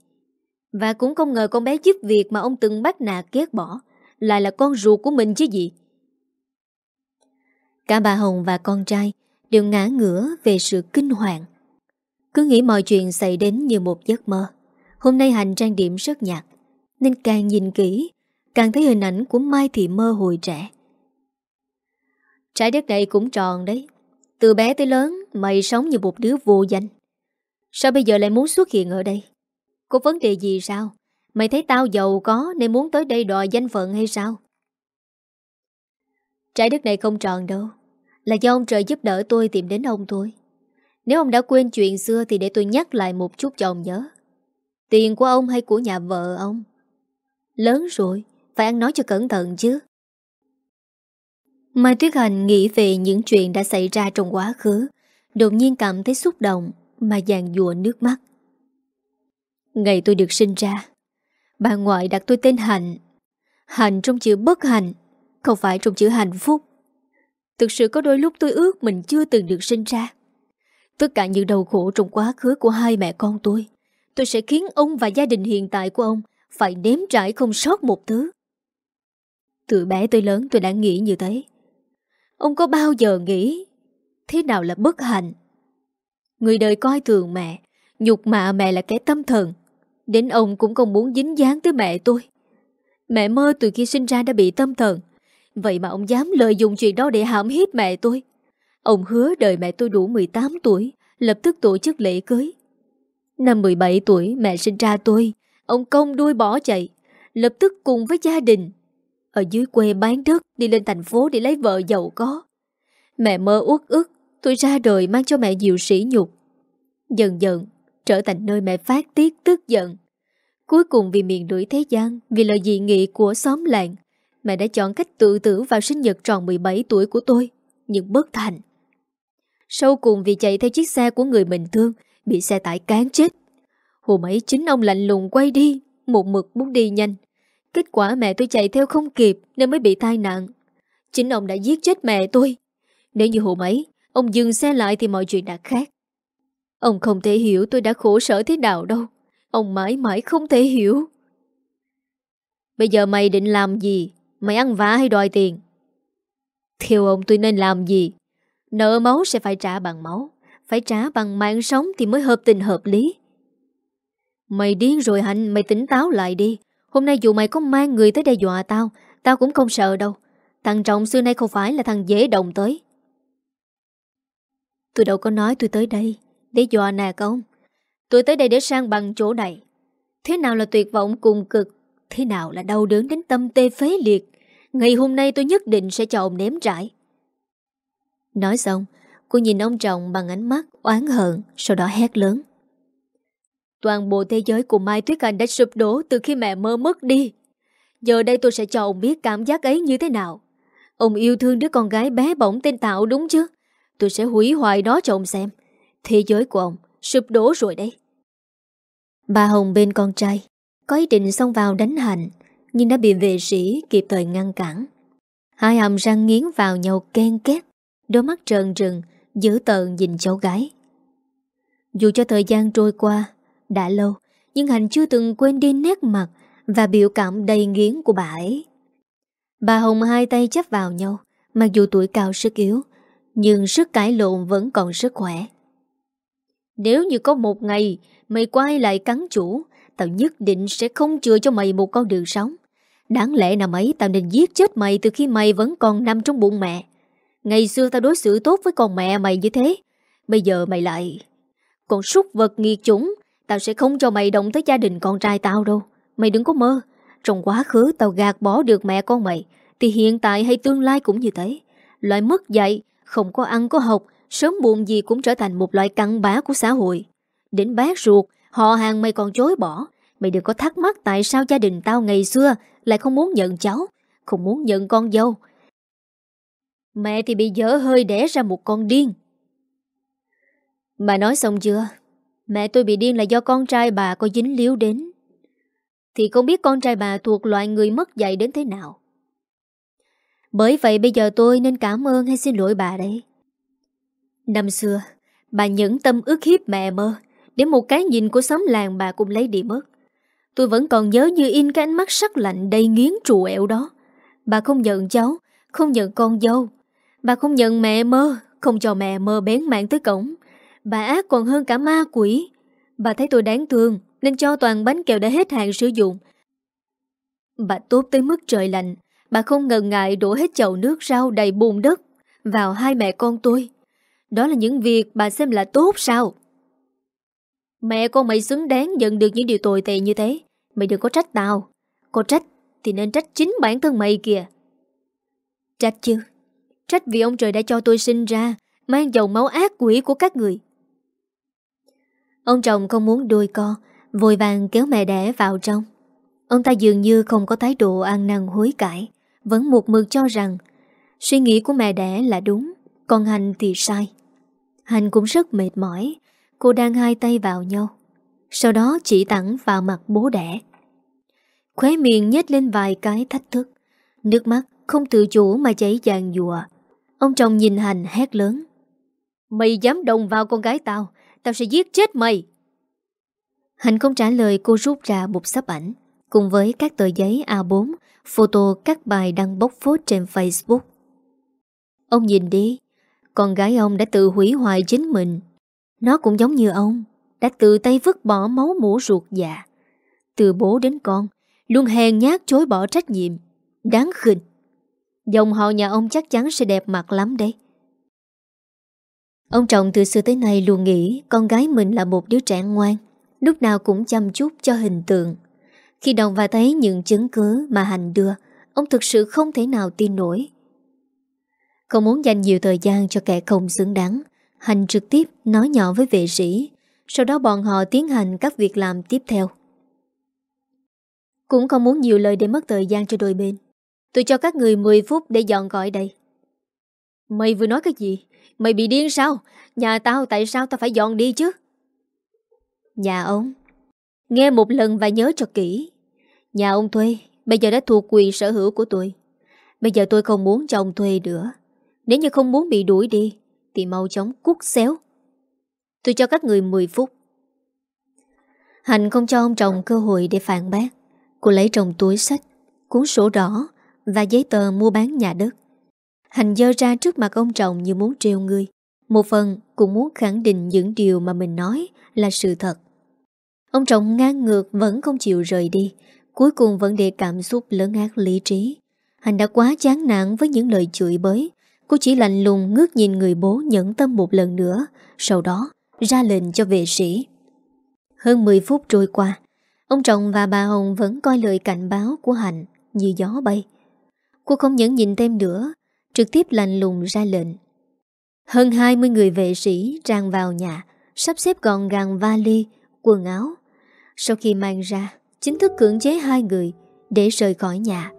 Và cũng không ngờ con bé giúp việc Mà ông từng bắt nạt ghét bỏ. Lại là con ruột của mình chứ gì? Cả bà Hồng và con trai Đều ngã ngửa về sự kinh hoàng. Cứ nghĩ mọi chuyện xảy đến như một giấc mơ. Hôm nay hành trang điểm rất nhạt, Nên càng nhìn kỹ, Càng thấy hình ảnh của Mai Thị Mơ hồi trẻ. Trái đất này cũng tròn đấy. Từ bé tới lớn, Mày sống như một đứa vô danh. Sao bây giờ lại muốn xuất hiện ở đây? Có vấn đề gì sao? Mày thấy tao giàu có Nên muốn tới đây đòi danh phận hay sao? Trái đất này không tròn đâu. Là do ông trời giúp đỡ tôi tìm đến ông thôi. Nếu ông đã quên chuyện xưa Thì để tôi nhắc lại một chút cho ông nhớ. Tiền của ông hay của nhà vợ ông? Lớn rồi, Phải ăn nói cho cẩn thận chứ. Mai Tuyết Hành nghĩ về những chuyện đã xảy ra trong quá khứ, Đột nhiên cảm thấy xúc động Mà dàn dùa nước mắt. Ngày tôi được sinh ra Bà ngoại đặt tôi tên Hạnh. Hạnh trong chữ bất hạnh, Không phải trong chữ hạnh phúc. Thực sự có đôi lúc tôi ước mình chưa từng được sinh ra. Tất cả những đau khổ trong quá khứ của hai mẹ con tôi Tôi sẽ khiến ông và gia đình hiện tại của ông Phải nếm trải không sót một thứ Từ bé tới lớn tôi đã nghĩ như thế. Ông có bao giờ nghĩ Thế nào là bất hạnh? Người đời coi thường mẹ, Nhục mạ mẹ là kẻ tâm thần. Đến ông cũng không muốn dính dáng tới mẹ tôi. Mẹ mơ từ khi sinh ra đã bị tâm thần. Vậy mà ông dám lợi dụng chuyện đó để hãm hiếp mẹ tôi. Ông hứa đợi mẹ tôi đủ 18 tuổi, Lập tức tổ chức lễ cưới. Năm 17 tuổi mẹ sinh ra tôi, Ông công đuôi bỏ chạy, Lập tức cùng với gia đình. Ở dưới quê bán đất, Đi lên thành phố để lấy vợ giàu có. Mẹ mơ uất ức, Tôi ra đời mang cho mẹ nhiều sỉ nhục. Dần dần Trở thành nơi mẹ phát tiết tức giận. Cuối cùng vì miền đuổi thế gian, Vì lời dị nghị của xóm làng, Mẹ đã chọn cách tự tử vào sinh nhật tròn 17 tuổi của tôi, Nhưng bất thành. Sau cùng vì chạy theo chiếc xe của người mình thương, Bị xe tải cán chết. Hôm ấy chính ông lạnh lùng quay đi, Một mực muốn đi nhanh. Kết quả mẹ tôi chạy theo không kịp Nên mới bị tai nạn. Chính ông đã giết chết mẹ tôi. Nếu như hôm ấy, Ông dừng xe lại thì mọi chuyện đã khác. Ông không thể hiểu tôi đã khổ sở thế nào đâu. Ông mãi mãi không thể hiểu. Bây giờ mày định làm gì? Mày ăn vả hay đòi tiền? Theo ông, tôi nên làm gì? Nợ máu sẽ phải trả bằng máu. Phải trả bằng mạng sống Thì mới hợp tình hợp lý. Mày điên rồi Hạnh, Mày tỉnh táo lại đi. Hôm nay dù mày có mang người tới đe dọa tao Tao cũng không sợ đâu. Thằng Trọng xưa nay không phải là thằng dễ đồng tới. Tôi đâu có nói tôi tới đây. Để dọa nạt ông Tôi tới đây để sang bằng chỗ này Thế nào là tuyệt vọng cùng cực Thế nào là đau đớn đến tâm tê phế liệt Ngày hôm nay tôi nhất định sẽ cho ông nếm trải Nói xong, Cô nhìn ông chồng bằng ánh mắt oán hận, Sau đó hét lớn Toàn bộ thế giới của Mai Tuyết Anh đã sụp đổ từ khi mẹ mơ mất đi. Giờ đây tôi sẽ cho ông biết cảm giác ấy như thế nào. Ông yêu thương đứa con gái bé bỏng tên Tạo đúng chứ? Tôi sẽ hủy hoại đó cho ông xem. Thế giới của ông sụp đổ rồi đấy. Bà Hồng bên con trai có ý định xông vào đánh hành nhưng đã bị vệ sĩ kịp thời ngăn cản. Hai hàm răng nghiến vào nhau ken két, đôi mắt trợn trừng, giữ tợn nhìn cháu gái. Dù cho thời gian trôi qua, đã lâu, nhưng Hành chưa từng quên đi nét mặt và biểu cảm đầy nghiến của bà ấy. Bà Hồng hai tay chấp vào nhau, mặc dù tuổi cao sức yếu, nhưng sức cãi lộn vẫn còn rất khỏe. Nếu như có một ngày mày quay lại cắn chủ, tao nhất định sẽ không chừa cho mày một con đường sống. Đáng lẽ nào ấy tao nên giết chết mày từ khi mày vẫn còn nằm trong bụng mẹ. Ngày xưa tao đối xử tốt với con mẹ mày như thế. Bây giờ mày lại... Còn súc vật nghiệt chủng, tao sẽ không cho mày động tới gia đình con trai tao đâu. Mày đừng có mơ. Trong quá khứ tao gạt bỏ được mẹ con mày, thì hiện tại hay tương lai cũng như thế. Loại mất dạy, không có ăn có học, sớm muộn gì cũng trở thành một loại cặn bã của xã hội. Đến bác ruột, họ hàng mày còn chối bỏ. Mày đừng có thắc mắc tại sao gia đình tao ngày xưa lại không muốn nhận cháu, không muốn nhận con dâu. Mẹ thì bị dở hơi đẻ ra một con điên. Bà nói xong chưa? Mẹ tôi bị điên là do con trai bà có dính líu đến. Thì không biết con trai bà thuộc loại người mất dạy đến thế nào. Bởi vậy bây giờ tôi nên cảm ơn hay xin lỗi bà đấy. Năm xưa, bà nhẫn tâm ước hiếp mẹ mơ, để một cái nhìn của xóm làng bà cũng lấy đi mất. Tôi vẫn còn nhớ như in cái ánh mắt sắc lạnh đầy nghiến trù ẻo đó. Bà không nhận cháu, không nhận con dâu. Bà không nhận mẹ mơ, không cho mẹ mơ bén mạng tới cổng. Bà ác còn hơn cả ma quỷ. Bà thấy tôi đáng thương, nên cho toàn bánh kẹo đã hết hạn sử dụng. Bà tốt tới mức trời lạnh, bà không ngần ngại đổ hết chậu nước rau đầy bùn đất vào hai mẹ con tôi. Đó là những việc bà xem là tốt sao? Mẹ con mày xứng đáng nhận được những điều tồi tệ như thế. Mày đừng có trách tao. Có trách thì nên trách chính bản thân mày kìa. Trách chứ. Trách vì ông trời đã cho tôi sinh ra, mang dòng máu ác quỷ của các người. Ông chồng không muốn đôi con, vội vàng kéo mẹ đẻ vào trong. Ông ta dường như không có thái độ ăn năn hối cải, vẫn một mực cho rằng suy nghĩ của mẹ đẻ là đúng, còn Hành thì sai. Hành cũng rất mệt mỏi, cô đang hai tay vào nhau. Sau đó chỉ thẳng vào mặt bố đẻ. Khóe miệng nhếch lên vài cái thách thức. Nước mắt không tự chủ mà chảy dàn dùa. Ông chồng nhìn Hành hét lớn. Mày dám đồng vào con gái tao, tao sẽ giết chết mày. Hạnh không trả lời cô rút ra một sắp ảnh cùng với các tờ giấy A4, photo các bài đăng bốc phốt trên Facebook. Ông nhìn đi, con gái ông đã tự hủy hoại chính mình. Nó cũng giống như ông, đã tự tay vứt bỏ máu mũ ruột già. Từ bố đến con, luôn hèn nhát chối bỏ trách nhiệm. Đáng khinh. Dòng họ nhà ông chắc chắn sẽ đẹp mặt lắm đấy. Ông chồng từ xưa tới nay luôn nghĩ con gái mình là một đứa trẻ ngoan, lúc nào cũng chăm chút cho hình tượng. Khi đồng và thấy những chứng cứ mà Hành đưa, ông thực sự không thể nào tin nổi. Không muốn dành nhiều thời gian cho kẻ không xứng đáng, Hành trực tiếp nói nhỏ với vệ sĩ, sau đó bọn họ tiến hành các việc làm tiếp theo. Cũng không muốn nhiều lời để mất thời gian cho đôi bên. Tôi cho các người 10 phút để dọn gọi đây. Mày vừa nói cái gì? Mày bị điên sao? Nhà tao tại sao tao phải dọn đi chứ? Nhà ông Nghe một lần và nhớ cho kỹ Nhà ông thuê Bây giờ đã thuộc quyền sở hữu của tôi Bây giờ tôi không muốn cho ông thuê nữa nếu như không muốn bị đuổi đi, Thì mau chóng cút xéo. Tôi cho các người 10 phút. Hành không cho ông chồng cơ hội để phản bác. Cô lấy trong túi sách, Cuốn sổ đỏ Và giấy tờ mua bán nhà đất. Hành dơ ra trước mặt ông chồng như muốn treo người. Một phần cũng muốn khẳng định những điều mà mình nói là sự thật. Ông chồng ngang ngược vẫn không chịu rời đi. Cuối cùng vẫn để cảm xúc lớn ác lý trí. Hành đã quá chán nản với những lời chửi bới. Cô chỉ lạnh lùng ngước nhìn người bố nhẫn tâm một lần nữa Sau đó ra lệnh cho vệ sĩ. Hơn 10 phút trôi qua Ông chồng và bà Hồng vẫn coi lời cảnh báo của Hạnh như gió bay. Cô không nhẫn nhìn thêm nữa Trực tiếp lạnh lùng ra lệnh. Hơn 20 người vệ sĩ rang vào nhà Sắp xếp gọn gàng vali, quần áo. Sau khi mang ra Chính thức cưỡng chế hai người Để rời khỏi nhà.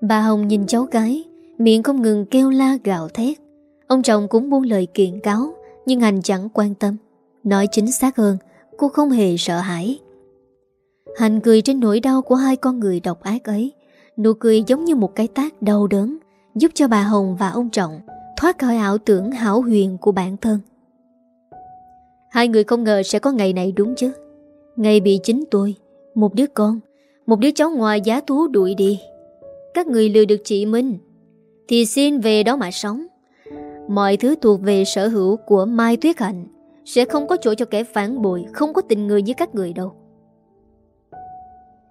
Bà Hồng nhìn cháu gái Miệng không ngừng kêu la gạo thét. Ông chồng cũng buông lời kiện cáo, Nhưng Hành chẳng quan tâm. Nói chính xác hơn, Cô không hề sợ hãi. Hành cười trên nỗi đau của hai con người độc ác ấy. Nụ cười giống như một cái tác đau đớn, Giúp cho bà Hồng và ông Trọng Thoát khỏi ảo tưởng hảo huyền của bản thân. Hai người không ngờ sẽ có ngày này đúng chứ? Ngày bị chính tôi, Một đứa con, Một đứa cháu ngoài giá thú đuổi đi. Các người lừa được chị Minh. Thì xin về đó mà sống. Mọi thứ thuộc về sở hữu của Mai Tuyết Hạnh Sẽ không có chỗ cho kẻ phản bội, Không có tình người như các người đâu.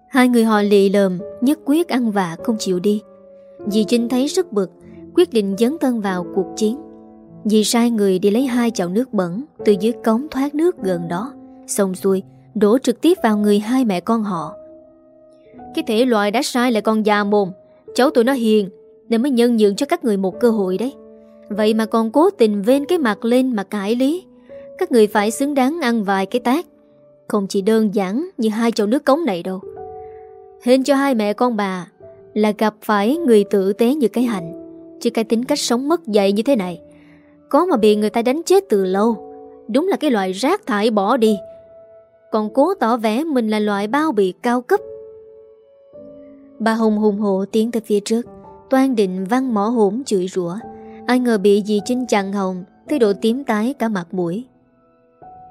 Hai người họ lì lờm, Nhất quyết ăn vạ không chịu đi. Dì Trinh thấy rất bực, Quyết định dấn thân vào cuộc chiến. Dì sai người đi lấy hai chậu nước bẩn Từ dưới cống thoát nước gần đó, Xong xuôi, Đổ trực tiếp vào người hai mẹ con họ. Cái thể loại đã sai lại con già mồm, Cháu tụi nó hiền nên mới nhân nhượng cho các người một cơ hội đấy. Vậy mà còn cố tình vên cái mặt lên mà cãi lý. Các người phải xứng đáng ăn vài cái tác. Không chỉ đơn giản như hai chậu nước cống này đâu. Hên cho hai mẹ con bà Là gặp phải người tử tế như cái hạnh. Chứ cái tính cách sống mất dạy như thế này, Có mà bị người ta đánh chết từ lâu, Đúng là cái loại rác thải bỏ đi. Còn cố tỏ vẻ mình là loại bao bì cao cấp. Bà Hùng hùng hộ tiến tới phía trước. Toan định văn mỏ hổn chửi rủa. Ai ngờ bị dì Trinh chặn hồng Thái độ tím tái cả mặt mũi.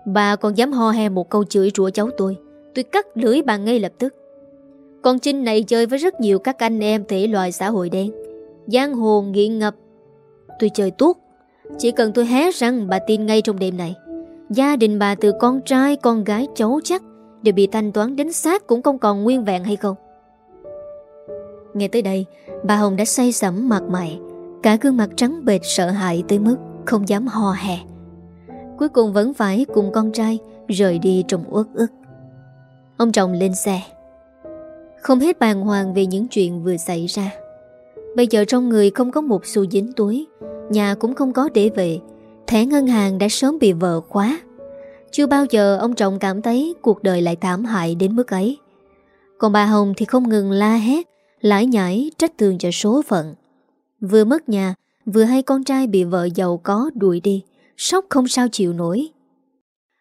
Bà còn dám ho he một câu chửi rủa cháu tôi Tôi cắt lưỡi bà ngay lập tức. Con Trinh này chơi với rất nhiều các anh em thể loại xã hội đen. Giang hồ nghiện ngập. Tôi chơi tuốt. Chỉ cần tôi hé răng, bà tin ngay trong đêm này. Gia đình bà từ con trai, con gái cháu chắc Đều bị thanh toán đến xác cũng không còn nguyên vẹn hay không. Nghe tới đây, Bà Hồng đã say sẩm mặt mày Cả gương mặt trắng bệt sợ hãi tới mức Không dám ho hè. Cuối cùng vẫn phải cùng con trai Rời đi trong uất ức. Ông chồng lên xe. Không hết bàng hoàng về những chuyện vừa xảy ra. Bây giờ trong người không có một xu dính túi, Nhà cũng không có để về, Thẻ ngân hàng đã sớm bị vợ khóa. Chưa bao giờ ông chồng cảm thấy Cuộc đời lại thảm hại đến mức ấy. Còn bà Hồng thì không ngừng la hét Lãi nhảy trách tường cho số phận. Vừa mất nhà, Vừa hay con trai bị vợ giàu có đuổi đi, Sốc không sao chịu nổi.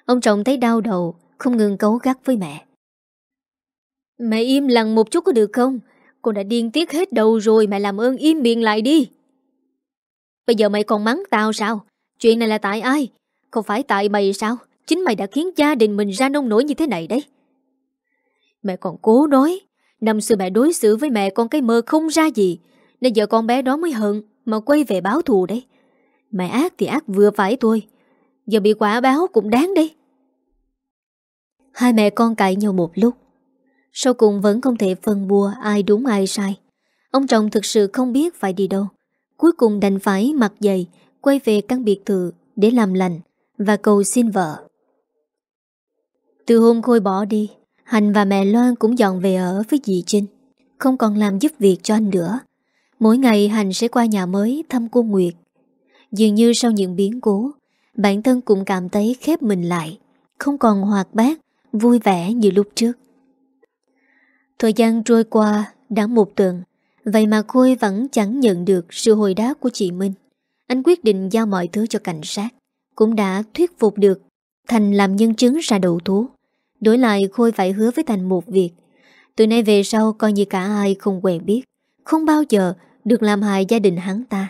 Ông chồng thấy đau đầu, Không ngừng cấu gắt với mẹ. Mẹ im lặng một chút có được không? Con đã điên tiết hết đầu rồi, Mẹ làm ơn im miệng lại đi. Bây giờ mày còn mắng tao sao? Chuyện này là tại ai? Không phải tại mày sao? Chính mày đã khiến gia đình mình ra nông nổi như thế này đấy. Mẹ còn cố nói. Năm xưa mẹ đối xử với mẹ con cái mơ không ra gì, Nên giờ con bé đó mới hận Mà quay về báo thù đấy. Mẹ ác thì ác vừa phải thôi, Giờ bị quả báo cũng đáng đấy. Hai mẹ con cãi nhau một lúc, Sau cùng vẫn không thể phân bua ai đúng ai sai. Ông chồng thực sự không biết phải đi đâu, Cuối cùng đành phải mặc giày, Quay về căn biệt thự Để làm lành Và cầu xin vợ. Từ hôm Khôi bỏ đi Hành và mẹ Loan cũng dọn về ở với dì Trinh, Không còn làm giúp việc cho anh nữa. Mỗi ngày Hành sẽ qua nhà mới thăm cô Nguyệt. Dường như sau những biến cố, Bản thân cũng cảm thấy khép mình lại, Không còn hoạt bát, Vui vẻ như lúc trước. Thời gian trôi qua, Đã một tuần, Vậy mà Khôi vẫn chẳng nhận được sự hồi đáp của chị Minh. Anh quyết định giao mọi thứ cho cảnh sát, Cũng đã thuyết phục được Thành làm nhân chứng ra đầu thú. Đổi lại Khôi phải hứa với Thành một việc. Từ nay về sau, coi như cả ai không quen biết. Không bao giờ được làm hại gia đình hắn ta.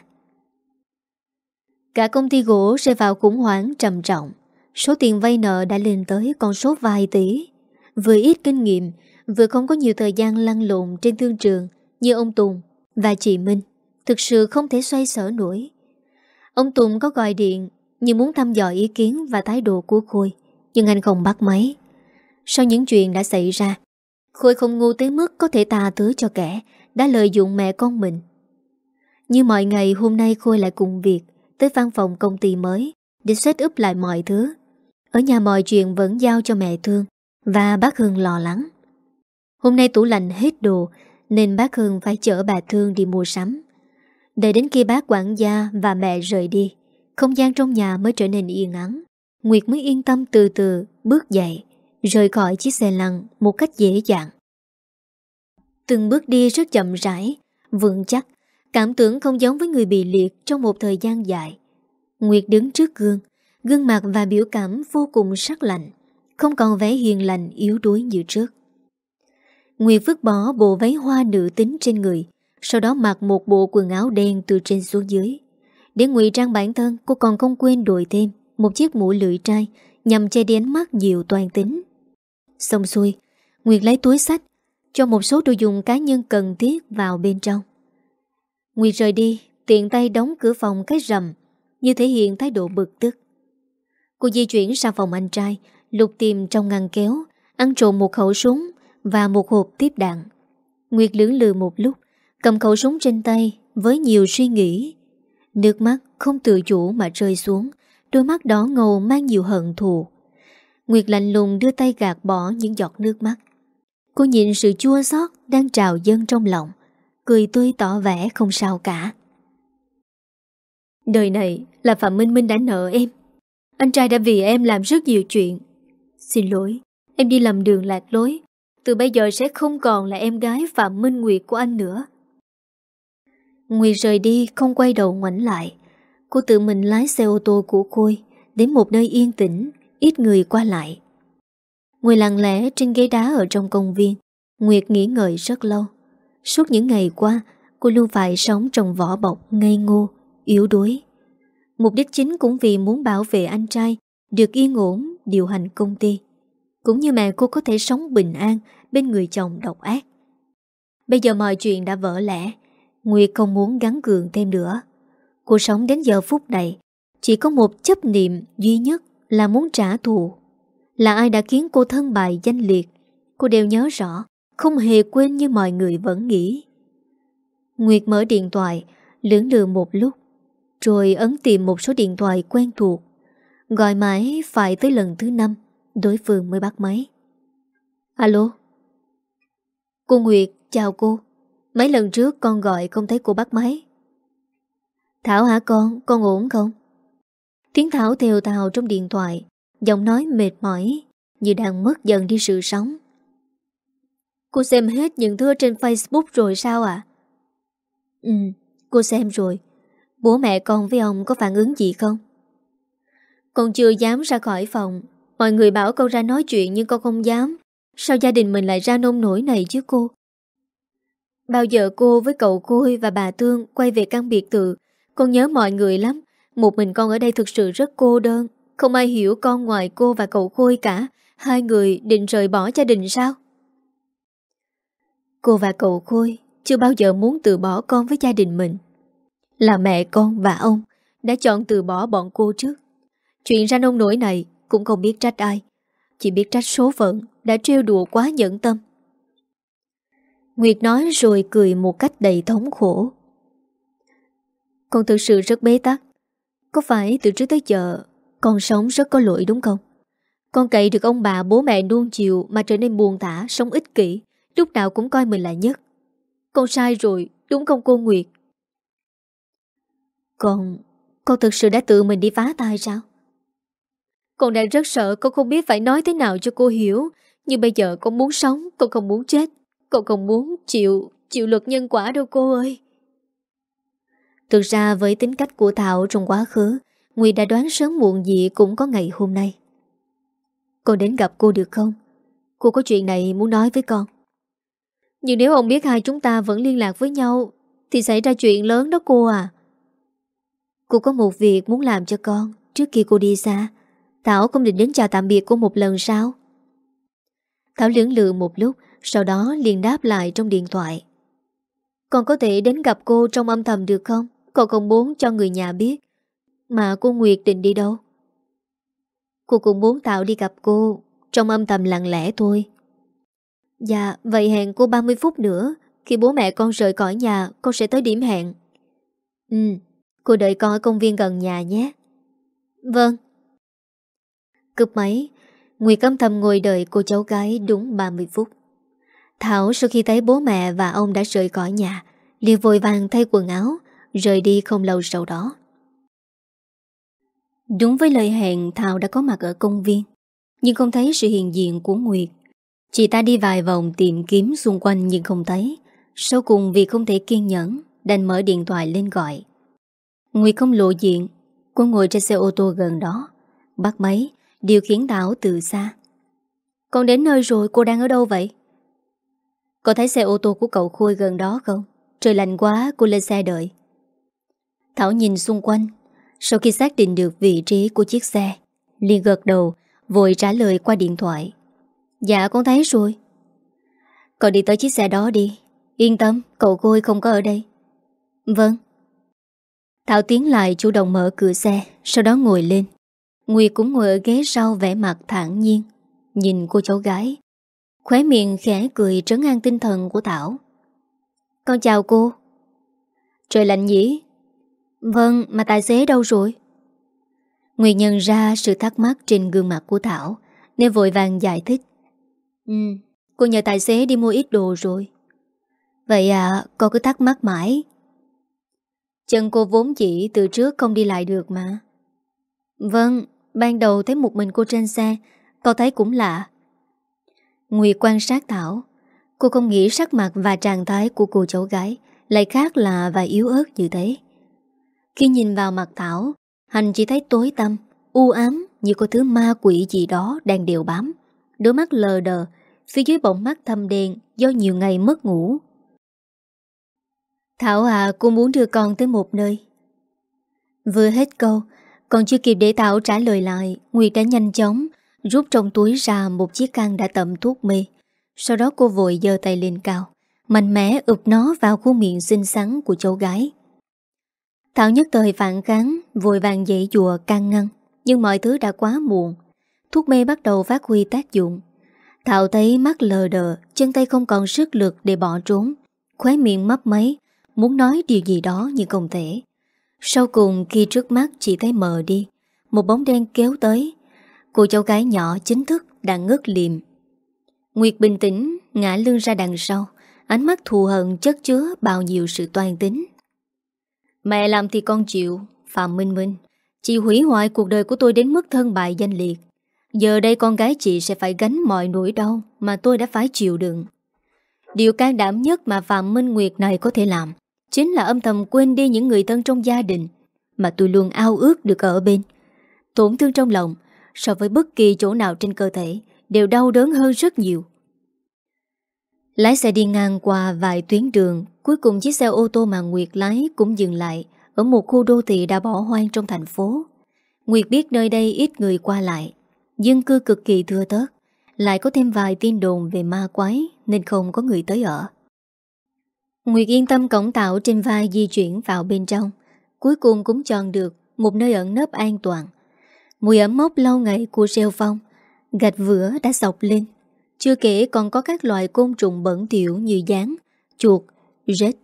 Cả công ty gỗ rơi vào khủng hoảng trầm trọng. Số tiền vay nợ đã lên tới con số vài tỷ. Vừa ít kinh nghiệm, Vừa không có nhiều thời gian lăn lộn trên thương trường Như ông Tùng và chị Minh. Thực sự không thể xoay sở nổi. Ông Tùng có gọi điện như muốn thăm dò ý kiến và thái độ của Khôi, Nhưng anh không bắt máy sau những chuyện đã xảy ra. Khôi không ngu tới mức có thể tà thứ cho kẻ Đã lợi dụng mẹ con mình. Như mọi ngày, hôm nay Khôi lại cùng việc Tới văn phòng công ty mới Để set up lại mọi thứ. Ở nhà mọi chuyện vẫn giao cho mẹ thương Và bác Hương lo lắng. Hôm nay tủ lạnh hết đồ Nên bác Hương phải chở bà Thương đi mua sắm. Đợi đến khi bác quản gia và mẹ rời đi, Không gian trong nhà mới trở nên yên ắng. Nguyệt mới yên tâm từ từ bước dậy rời khỏi chiếc xe lăn một cách dễ dàng. Từng bước đi rất chậm rãi, vững chắc, cảm tưởng không giống với người bị liệt trong một thời gian dài. Nguyệt đứng trước gương, gương mặt và biểu cảm vô cùng sắc lạnh, không còn vẻ hiền lành yếu đuối như trước. Nguyệt vứt bỏ bộ váy hoa nữ tính trên người, sau đó mặc một bộ quần áo đen từ trên xuống dưới. Để ngụy trang bản thân, cô còn không quên đổi thêm một chiếc mũ lưỡi trai nhằm che đi ánh mắt nhiều toàn tính. Xong xuôi Nguyệt lấy túi sách Cho một số đồ dùng cá nhân cần thiết vào bên trong Nguyệt rời đi Tiện tay đóng cửa phòng cái rầm Như thể hiện thái độ bực tức Cô di chuyển sang phòng anh trai Lục tìm trong ngăn kéo Ăn trộm một khẩu súng và một hộp tiếp đạn. Nguyệt lưỡng lự một lúc, cầm khẩu súng trên tay với nhiều suy nghĩ. Nước mắt không tự chủ mà rơi xuống, đôi mắt đỏ ngầu mang nhiều hận thù. Nguyệt lạnh lùng đưa tay gạt bỏ những giọt nước mắt. Cô nhìn sự chua xót đang trào dâng trong lòng, cười tươi tỏ vẻ không sao cả. Đời này là Phạm Minh Minh đã nợ em. Anh trai đã vì em làm rất nhiều chuyện. Xin lỗi, em đi lầm đường lạc lối. Từ bây giờ sẽ không còn là em gái Phạm Minh Nguyệt của anh nữa. Nguyệt rời đi không quay đầu ngoảnh lại. Cô tự mình lái xe ô tô của Khôi đến một nơi yên tĩnh, ít người qua lại. Ngồi lặng lẽ trên ghế đá ở trong công viên, Nguyệt nghỉ ngợi rất lâu. Suốt những ngày qua, cô luôn phải sống trong vỏ bọc ngây ngô, yếu đuối. Mục đích chính cũng vì muốn bảo vệ anh trai được yên ổn điều hành công ty. Cũng như mẹ cô có thể sống bình an bên người chồng độc ác. Bây giờ mọi chuyện đã vỡ lẽ, Nguyệt không muốn gắn cường thêm nữa. Cô sống đến giờ phút này, chỉ có một chấp niệm duy nhất là muốn trả thù. Là ai đã khiến cô thân bại danh liệt, cô đều nhớ rõ, không hề quên như mọi người vẫn nghĩ. Nguyệt mở điện thoại, lưỡng lừa một lúc, rồi ấn tìm một số điện thoại quen thuộc. Gọi mãi phải tới lần thứ năm, đối phương mới bắt máy. Alo? Cô Nguyệt, chào cô. Mấy lần trước con gọi không thấy cô bắt máy. Thảo hả con, con ổn không? Tiếng Thảo theo thào trong điện thoại, giọng nói mệt mỏi, như đang mất dần đi sự sống. Cô xem hết những thứ trên Facebook rồi sao ạ? À? Ừ, cô xem rồi. Bố mẹ con với ông có phản ứng gì không? Con chưa dám ra khỏi phòng. Mọi người bảo con ra nói chuyện nhưng con không dám. Sao gia đình mình lại ra nông nổi này chứ cô? Bao giờ cô với cậu Khôi và bà Tương quay về căn biệt tự, con nhớ mọi người lắm. Một mình con ở đây thực sự rất cô đơn. Không ai hiểu con ngoài cô và cậu Khôi cả. Hai người định rời bỏ gia đình sao? Cô và cậu Khôi chưa bao giờ muốn từ bỏ con với gia đình mình. Là mẹ con và ông đã chọn từ bỏ bọn cô trước. Chuyện ra nông nổi này cũng không biết trách ai. Chỉ biết trách số phận đã trêu đùa quá nhẫn tâm. Nguyệt nói rồi cười một cách đầy thống khổ. Con thực sự rất bế tắc. Có phải từ trước tới giờ con sống rất có lỗi đúng không? Con cậy được ông bà bố mẹ nuông chiều mà trở nên buồn tả, sống ích kỷ, lúc nào cũng coi mình là nhất. Con sai rồi, đúng không cô Nguyệt? Con, con thực sự đã tự mình đi phá tay sao? Con đang rất sợ con không biết phải nói thế nào cho cô hiểu. Nhưng bây giờ con muốn sống, con không muốn chết. Con không muốn chịu, chịu luật nhân quả đâu cô ơi. Thực ra với tính cách của Thảo trong quá khứ, Nguy đã đoán sớm muộn gì cũng có ngày hôm nay. Con đến gặp cô được không? Cô có chuyện này muốn nói với con. Nhưng nếu ông biết hai chúng ta vẫn liên lạc với nhau, thì xảy ra chuyện lớn đó cô à. Cô có một việc muốn làm cho con trước khi cô đi xa. Thảo không định đến chào tạm biệt cô một lần sao? Thảo lưỡng lự một lúc, sau đó liền đáp lại trong điện thoại. Con có thể đến gặp cô trong âm thầm được không? Cậu không muốn cho người nhà biết. Mà cô Nguyệt định đi đâu? Cô cũng muốn tạo đi gặp cô trong âm thầm lặng lẽ thôi. Dạ, vậy hẹn cô 30 phút nữa. Khi bố mẹ con rời khỏi nhà, con sẽ tới điểm hẹn. Ừ, cô đợi con ở công viên gần nhà nhé. Vâng. Cướp máy, Nguyệt âm thầm ngồi đợi cô cháu gái đúng 30 phút. Thảo sau khi thấy bố mẹ và ông đã rời khỏi nhà, liền vội vàng thay quần áo, rời đi không lâu sau đó. Đúng với lời hẹn Thảo đã có mặt ở công viên, nhưng không thấy sự hiện diện của Nguyệt. Chị ta đi vài vòng tìm kiếm xung quanh nhưng không thấy. Sau cùng vì không thể kiên nhẫn, đành mở điện thoại lên gọi. Nguyệt không lộ diện, cô ngồi trên xe ô tô gần đó, bắt máy, điều khiển Thảo từ xa. Con đến nơi rồi, cô đang ở đâu vậy? Có thấy xe ô tô của cậu Khôi gần đó không? Trời lạnh quá, cô lên xe đợi. Thảo nhìn xung quanh, sau khi xác định được vị trí của chiếc xe, liền gật đầu, vội trả lời qua điện thoại. Dạ con thấy rồi. Cậu đi tới chiếc xe đó đi. Yên tâm, cậu Khôi không có ở đây. Vâng. Thảo tiến lại chủ động mở cửa xe, sau đó ngồi lên. Nguyệt cũng ngồi ở ghế sau vẻ mặt thản nhiên, nhìn cô cháu gái. Khóe miệng khẽ cười trấn an tinh thần của Thảo Con chào cô Trời lạnh nhỉ Vâng mà tài xế đâu rồi? Nguyệt nhận ra sự thắc mắc trên gương mặt của Thảo, Nên vội vàng giải thích. Ừ Cô nhờ tài xế đi mua ít đồ rồi. Vậy à cô cứ thắc mắc mãi. Chân cô vốn chỉ từ trước không đi lại được mà. Vâng Ban đầu thấy một mình cô trên xe, cô thấy cũng lạ. Nguyệt quan sát Thảo, Cô không nghĩ sắc mặt và trạng thái của cô cháu gái Lại khác lạ và yếu ớt như thế. Khi nhìn vào mặt Thảo Hành chỉ thấy tối tăm, U ám như có thứ ma quỷ gì đó Đang đều bám. Đôi mắt lờ đờ, Phía dưới bọng mắt thâm đen Do nhiều ngày mất ngủ. Thảo à cô muốn đưa con tới một nơi. Vừa hết câu, Còn chưa kịp để Thảo trả lời lại, Nguyệt đã nhanh chóng Rút trong túi ra một chiếc can đã tẩm thuốc mê. Sau đó cô vội giơ tay lên cao, Mạnh mẽ ụp nó vào khuôn miệng xinh xắn của cháu gái. Thảo nhất thời phản kháng Vội vàng dậy chùa can ngăn. Nhưng mọi thứ đã quá muộn. Thuốc mê bắt đầu phát huy tác dụng. Thảo thấy mắt lờ đờ, Chân tay không còn sức lực để bỏ trốn. Khóe miệng mấp máy, Muốn nói điều gì đó nhưng không thể. Sau cùng, khi trước mắt chỉ thấy mờ đi, Một bóng đen kéo tới. Cô cháu gái nhỏ chính thức đã ngất liềm. Nguyệt bình tĩnh, Ngã lưng ra đằng sau. Ánh mắt thù hận chất chứa bao nhiêu sự toan tính. Mẹ làm thì con chịu, Phạm Minh Minh. Chị hủy hoại cuộc đời của tôi đến mức thân bại danh liệt. Giờ đây con gái chị sẽ phải gánh mọi nỗi đau Mà tôi đã phải chịu đựng. Điều can đảm nhất mà Phạm Minh Nguyệt này có thể làm Chính là âm thầm quên đi những người thân trong gia đình Mà tôi luôn ao ước được ở bên. Tổn thương trong lòng So với bất kỳ chỗ nào trên cơ thể Đều đau đớn hơn rất nhiều. Lái xe đi ngang qua vài tuyến đường, Cuối cùng chiếc xe ô tô mà Nguyệt lái cũng dừng lại Ở một khu đô thị đã bỏ hoang trong thành phố. Nguyệt biết nơi đây ít người qua lại Dân cư cực kỳ thưa tớt Lại có thêm vài tin đồn về ma quái Nên không có người tới ở. Nguyệt yên tâm cổng tạo trên vai di chuyển vào bên trong, Cuối cùng cũng chọn được Một nơi ẩn nấp an toàn. Mùi ẩm mốc lâu ngày của rêu phong, Gạch vữa đã sọc lên. Chưa kể còn có các loại côn trùng bẩn thiểu như gián, chuột, rết.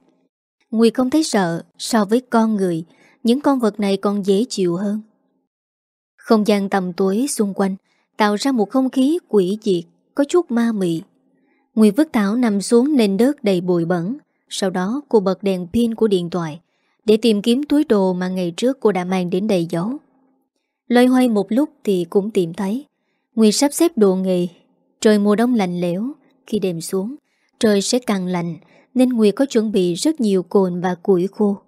Nguy không thấy sợ So với con người Những con vật này còn dễ chịu hơn. Không gian tầm tối xung quanh Tạo ra một không khí quỷ diệt Có chút ma mị. Nguy vứt táo nằm xuống nền đất đầy bụi bẩn Sau đó cô bật đèn pin của điện thoại Để tìm kiếm túi đồ mà ngày trước cô đã mang đến đầy dấu Loay hoay một lúc thì cũng tìm thấy Nguy sắp xếp đồ nghề Trời mùa đông lạnh lẽo, Khi đêm xuống, Trời sẽ càng lạnh, Nên Nguyệt có chuẩn bị rất nhiều cồn và củi khô.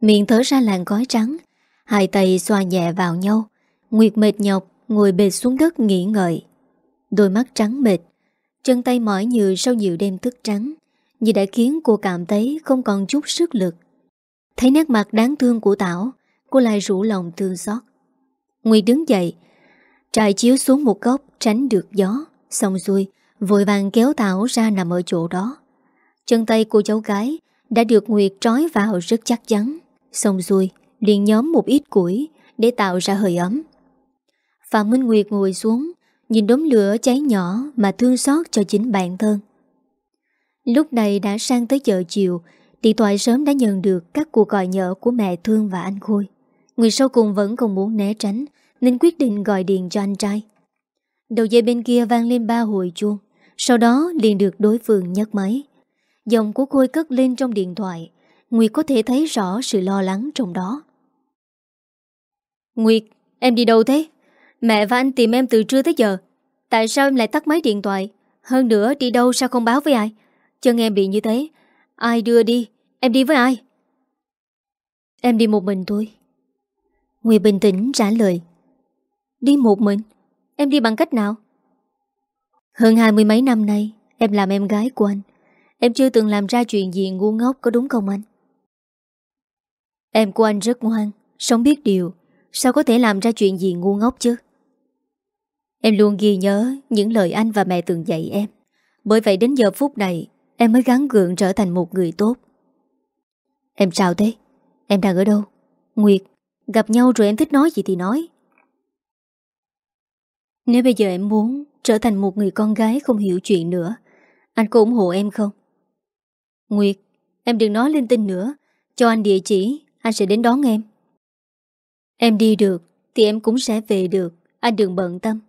Miệng thở ra làn khói trắng, Hai tay xoa nhẹ vào nhau. Nguyệt mệt nhọc, Ngồi bệt xuống đất nghỉ ngợi. Đôi mắt trắng mệt Chân tay mỏi như sau nhiều đêm thức trắng, Như đã khiến cô cảm thấy Không còn chút sức lực. Thấy nét mặt đáng thương của Tảo, Cô lại rủ lòng thương xót. Nguyệt đứng dậy Trại chiếu xuống một góc, tránh được gió. Xong xuôi, Vội vàng kéo Thảo ra nằm ở chỗ đó. Chân tay cô cháu gái Đã được Nguyệt trói vào rất chắc chắn. Xong xuôi, liền nhóm một ít củi Để tạo ra hơi ấm. Phạm Minh Nguyệt ngồi xuống, Nhìn đống lửa cháy nhỏ Mà thương xót cho chính bản thân. Lúc này đã sang tới giờ chiều, Điện thoại sớm đã nhận được Các cuộc gọi nhỡ của mẹ Thương và anh Khôi. Nguyệt sau cùng vẫn không muốn né tránh, Nên quyết định gọi điện cho anh trai. Đầu dây bên kia vang lên ba hồi chuông. Sau đó liền được đối phương nhấc máy. Giọng của Khôi cất lên trong điện thoại. Nguyệt có thể thấy rõ sự lo lắng trong đó. Nguyệt, em đi đâu thế? Mẹ và anh tìm em từ trưa tới giờ. Tại sao em lại tắt máy điện thoại? Hơn nữa đi đâu sao không báo với ai? Chân em bị như thế. Ai đưa đi, em đi với ai? Em đi một mình thôi. Nguyệt bình tĩnh trả lời. Đi một mình? Em đi bằng cách nào? Hơn hai mươi mấy năm nay, Em làm em gái của anh. Em chưa từng làm ra chuyện gì ngu ngốc, có đúng không anh? Em của anh rất ngoan, Sống biết điều. Sao có thể làm ra chuyện gì ngu ngốc chứ? Em luôn ghi nhớ Những lời anh và mẹ từng dạy em. Bởi vậy đến giờ phút này, Em mới gắn gượng trở thành một người tốt. Em sao thế? Em đang ở đâu? Nguyệt, Gặp nhau rồi em thích nói gì thì nói. Nếu bây giờ em muốn Trở thành một người con gái không hiểu chuyện nữa, Anh có ủng hộ em không? Nguyệt, Em đừng nói linh tinh nữa. Cho anh địa chỉ, Anh sẽ đến đón em. Em đi được Thì em cũng sẽ về được. Anh đừng bận tâm.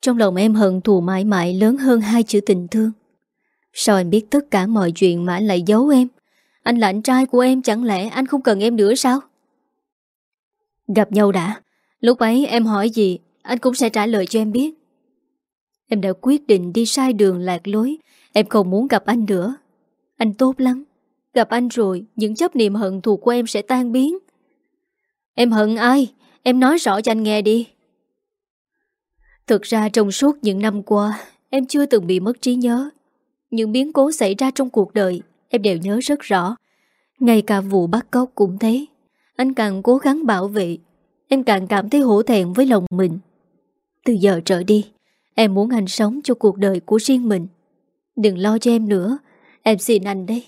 Trong lòng em hận thù mãi mãi lớn hơn hai chữ tình thương. Sao anh biết tất cả mọi chuyện mà anh lại giấu em? Anh là anh trai của em, Chẳng lẽ anh không cần em nữa sao? Gặp nhau đã. Lúc ấy em hỏi gì anh cũng sẽ trả lời cho em biết. Em đã quyết định đi sai đường lạc lối. Em không muốn gặp anh nữa. Anh tốt lắm. Gặp anh rồi, Những chấp niệm hận thù của em sẽ tan biến. Em hận ai? Em nói rõ cho anh nghe đi. Thực ra trong suốt những năm qua, Em chưa từng bị mất trí nhớ. Những biến cố xảy ra trong cuộc đời, Em đều nhớ rất rõ. Ngay cả vụ bắt cóc cũng thế. Anh càng cố gắng bảo vệ, Em càng cảm thấy hổ thẹn với lòng mình. Từ giờ trở đi, Em muốn anh sống cho cuộc đời của riêng mình. Đừng lo cho em nữa, Em xin anh đây.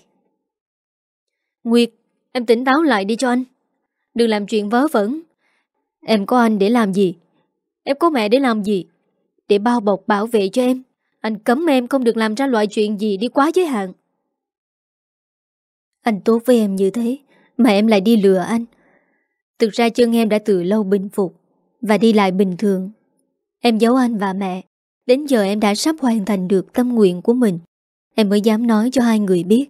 Nguyệt, Em tỉnh táo lại đi cho anh. Đừng làm chuyện vớ vẩn. Em có anh để làm gì? Em có mẹ để làm gì? Để bao bọc bảo vệ cho em. Anh cấm em không được làm ra loại chuyện gì đi quá giới hạn. Anh tốt với em như thế, Mà em lại đi lừa anh. Thực ra chân em đã từ lâu bình phục Và đi lại bình thường. Em giấu anh và mẹ. Đến giờ em đã sắp hoàn thành được tâm nguyện của mình. Em mới dám nói cho hai người biết.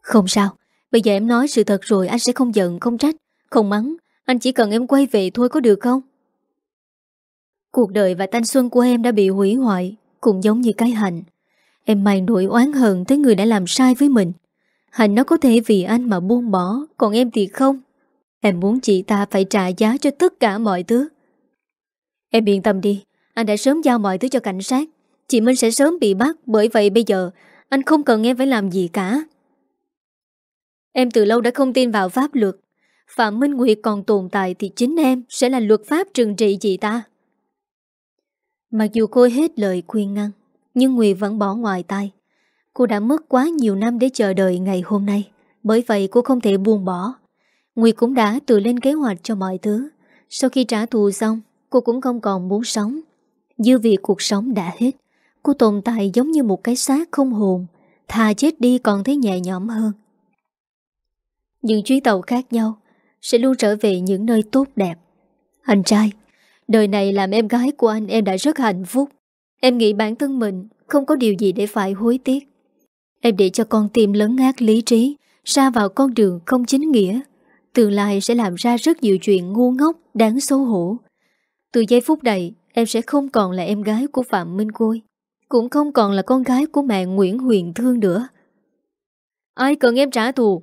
Không sao Bây giờ em nói sự thật rồi anh sẽ không giận, không trách Không mắng. Anh chỉ cần em quay về thôi có được không? Cuộc đời và thanh xuân của em đã bị hủy hoại Cũng giống như cái hạnh. Em mang nỗi oán hận tới người đã làm sai với mình. Hạnh nó có thể vì anh mà buông bỏ Còn em thì không. Em muốn chị ta phải trả giá cho tất cả mọi thứ. Em yên tâm đi, Anh đã sớm giao mọi thứ cho cảnh sát. Chị Minh sẽ sớm bị bắt, Bởi vậy bây giờ, Anh không cần em phải làm gì cả. Em từ lâu đã không tin vào pháp luật. Phạm Minh Nguyệt còn tồn tại Thì chính em sẽ là luật pháp trừng trị chị ta. Mặc dù cô hết lời khuyên ngăn, Nhưng Nguyệt vẫn bỏ ngoài tay. Cô đã mất quá nhiều năm để chờ đợi ngày hôm nay, Bởi vậy cô không thể buông bỏ. Nguyệt cũng đã tự lên kế hoạch cho mọi thứ. Sau khi trả thù xong Cô cũng không còn muốn sống. Dư vì cuộc sống đã hết, Cô tồn tại giống như một cái xác không hồn, Thà chết đi còn thấy nhẹ nhõm hơn. Những chuyến tàu khác nhau Sẽ luôn trở về những nơi tốt đẹp. Anh trai, Đời này làm em gái của anh em đã rất hạnh phúc. Em nghĩ bản thân mình Không có điều gì để phải hối tiếc. Em để cho con tim lớn ngát lý trí Ra vào con đường không chính nghĩa. Tương lai sẽ làm ra rất nhiều chuyện ngu ngốc, Đáng xấu hổ. Từ giây phút này, Em sẽ không còn là em gái của Phạm Minh Côi Cũng không còn là con gái của mẹ Nguyễn Huyền Thương nữa. Ai cần em trả thù?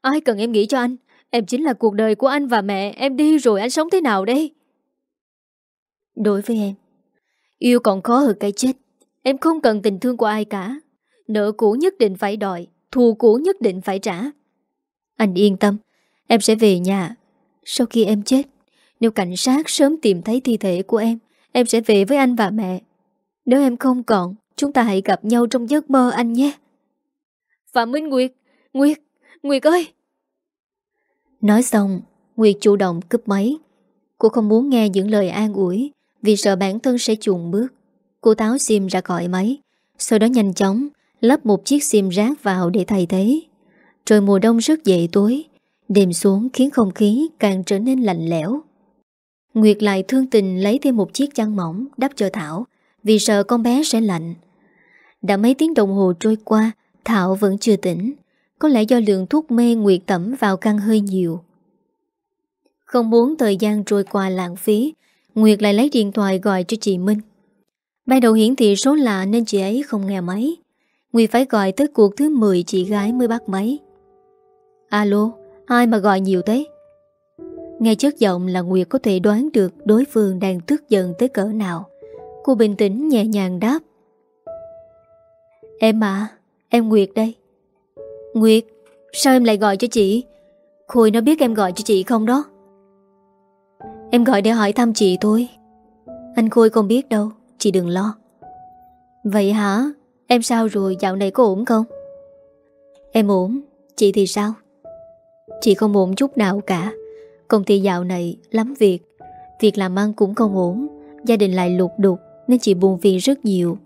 Ai cần em nghĩ cho anh? Em chính là cuộc đời của anh và mẹ, Em đi rồi anh sống thế nào đây? Đối với em, Yêu còn khó hơn cái chết. Em không cần tình thương của ai cả. Nợ cũ nhất định phải đòi, Thù cũ nhất định phải trả. Anh yên tâm, Em sẽ về nhà Sau khi em chết. Nếu cảnh sát sớm tìm thấy thi thể của em Em sẽ về với anh và mẹ. Nếu em không còn Chúng ta hãy gặp nhau trong giấc mơ anh nhé. Phạm Minh Nguyệt Nguyệt, Nguyệt ơi! Nói xong Nguyệt chủ động cướp máy. Cô không muốn nghe những lời an ủi Vì sợ bản thân sẽ chuồn bước. Cô táo sim ra khỏi máy Sau đó nhanh chóng Lắp một chiếc sim rác vào để thay thế. Trời mùa đông rất dậy tối Đêm xuống khiến không khí càng trở nên lạnh lẽo. Nguyệt lại thương tình lấy thêm một chiếc chăn mỏng đắp cho Thảo vì sợ con bé sẽ lạnh. Đã mấy tiếng đồng hồ trôi qua, Thảo vẫn chưa tỉnh. Có lẽ do lượng thuốc mê Nguyệt tẩm vào căn hơi nhiều. Không muốn thời gian trôi qua lãng phí, Nguyệt lại lấy điện thoại gọi cho chị Minh. Ban đầu hiển thị số lạ nên chị ấy không nghe máy. Nguyệt phải gọi tới cuộc thứ 10 chị gái mới bắt máy. Alo, ai mà gọi nhiều thế? Nghe chất giọng là Nguyệt có thể đoán được đối phương đang tức giận tới cỡ nào. Cô bình tĩnh nhẹ nhàng đáp. Em à, em Nguyệt đây. Nguyệt, sao em lại gọi cho chị? Khôi nó biết em gọi cho chị không đó? Em gọi để hỏi thăm chị thôi. Anh Khôi không biết đâu, chị đừng lo. Vậy hả? Em sao rồi, dạo này có ổn không? Em ổn, chị thì sao? Chị không ổn chút nào cả. Công ty dạo này lắm việc. Việc làm ăn cũng không ổn. Gia đình lại lục đục Nên chị buồn phiền rất nhiều.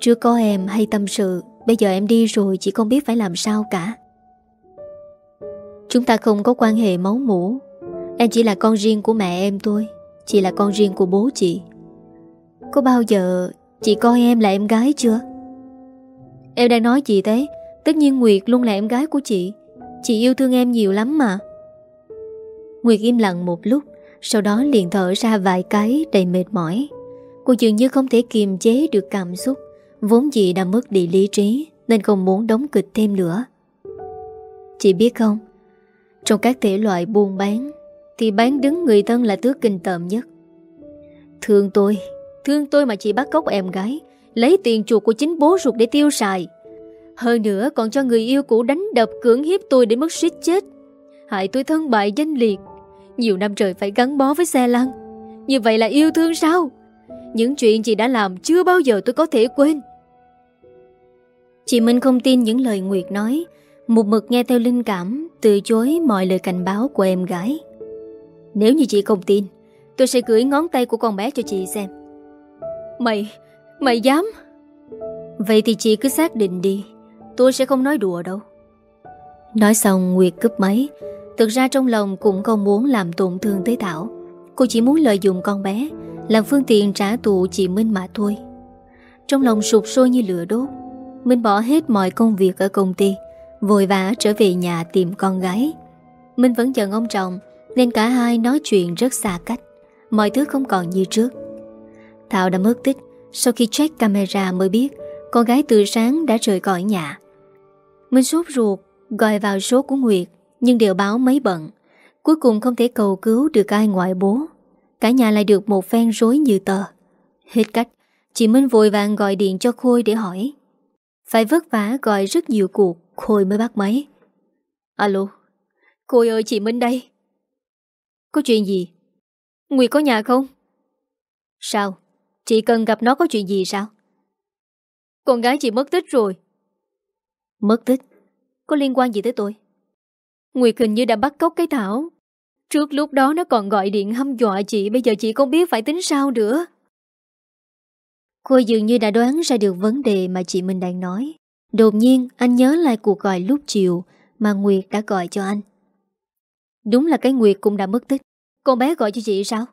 Trước có em hay tâm sự, Bây giờ em đi rồi chị không biết phải làm sao cả. Chúng ta không có quan hệ máu mủ. Em chỉ là con riêng của mẹ em thôi. Chị là con riêng của bố chị. Có bao giờ chị coi em là em gái chưa? Em đang nói gì thế? Tất nhiên Nguyệt luôn là em gái của chị. Chị yêu thương em nhiều lắm mà. Nguyệt im lặng một lúc, Sau đó liền thở ra vài cái đầy mệt mỏi. Cô dường như không thể kiềm chế được cảm xúc, Vốn dĩ đã mất đi lý trí, Nên không muốn đóng kịch thêm nữa. Chị biết không, Trong các thể loại buôn bán, Thì bán đứng người thân là thứ kinh tởm nhất. Thương tôi Thương tôi mà chị bắt cóc em gái, Lấy tiền chuột của chính bố ruột để tiêu xài. Hơn nữa còn cho người yêu cũ đánh đập cưỡng hiếp tôi đến mức suýt chết. Hại tôi thân bại danh liệt. Nhiều năm trời phải gắn bó với xe lăn Như vậy là yêu thương sao? Những chuyện chị đã làm chưa bao giờ tôi có thể quên. Chị Minh không tin những lời Nguyệt nói. Một mực nghe theo linh cảm, Từ chối mọi lời cảnh báo của em gái. Nếu như chị không tin, Tôi sẽ gửi ngón tay của con bé cho chị xem. Mày Mày dám? Vậy thì chị cứ xác định đi. Tôi sẽ không nói đùa đâu. Nói xong, Nguyệt cướp máy. Thực ra trong lòng cũng không muốn làm tổn thương tới Thảo. Cô chỉ muốn lợi dụng con bé, Làm phương tiện trả tù chị Minh mà thôi. Trong lòng sụp sôi như lửa đốt, Minh bỏ hết mọi công việc ở công ty, Vội vã trở về nhà tìm con gái. Minh vẫn giận ông chồng, Nên cả hai nói chuyện rất xa cách, Mọi thứ không còn như trước. Thảo đã mất tích, Sau khi check camera mới biết, Con gái từ sáng đã rời khỏi nhà. Minh sốt ruột, Gọi vào số của Nguyệt. Nhưng đều báo mấy bận. Cuối cùng không thể cầu cứu được ai ngoại bố. Cả nhà lại được một phen rối như tờ. Hết cách, Chị Minh vội vàng gọi điện cho Khôi để hỏi. Phải vất vả gọi rất nhiều cuộc, Khôi mới bắt máy. Alo, Khôi ơi, chị Minh đây. Có chuyện gì? Nguyệt có nhà không? Sao? Chị cần gặp nó có chuyện gì sao? Con gái chị mất tích rồi. Mất tích? Có liên quan gì tới tôi? Nguyệt hình như đã bắt cóc cái Thảo Trước lúc đó nó còn gọi điện hâm dọa chị Bây giờ chị không biết phải tính sao nữa Cô dường như đã đoán ra được vấn đề mà chị Minh đang nói. Đột nhiên anh nhớ lại cuộc gọi lúc chiều mà Nguyệt đã gọi cho anh. Đúng là cái Nguyệt cũng đã mất tích. Con bé gọi cho chị sao?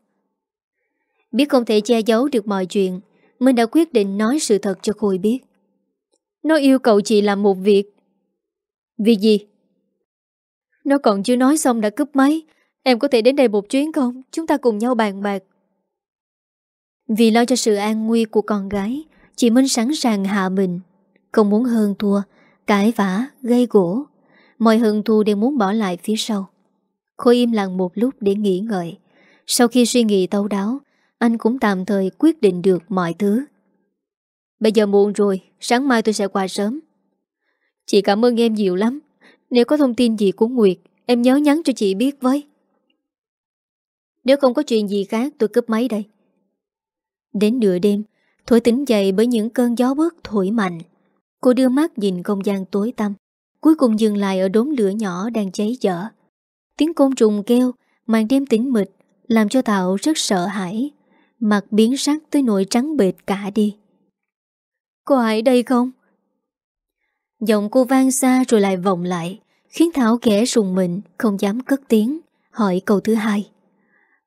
Biết không thể che giấu được mọi chuyện, Minh đã quyết định nói sự thật cho Khôi biết. Nó yêu cầu chị làm một việc. Việc gì? Nó còn chưa nói xong đã cướp máy. Em có thể đến đây một chuyến không? Chúng ta cùng nhau bàn bạc. Vì lo cho sự an nguy của con gái Chị Minh sẵn sàng hạ mình Không muốn hơn thua Cãi vã, gây gỗ Mọi hận thù đều muốn bỏ lại phía sau Khôi im lặng một lúc để nghỉ ngợi Sau khi suy nghĩ tâu đáo Anh cũng tạm thời quyết định được mọi thứ Bây giờ muộn rồi Sáng mai tôi sẽ qua sớm Chị cảm ơn em nhiều lắm nếu có thông tin gì của Nguyệt Em nhớ nhắn cho chị biết với Nếu không có chuyện gì khác tôi cướp máy đây Đến nửa đêm, Thổi tỉnh dậy bởi những cơn gió bớt thổi mạnh. Cô đưa mắt nhìn không gian tối tăm, cuối cùng dừng lại ở đốm lửa nhỏ đang cháy dở. Tiếng côn trùng kêu, màn đêm tĩnh mịch, làm cho Thảo rất sợ hãi. Mặt biến sắc tới nỗi trắng bệt cả đi. Cô ai đây không? Giọng cô vang xa rồi lại vọng lại, khiến Thảo kẻ sùng mình, không dám cất tiếng, hỏi câu thứ hai.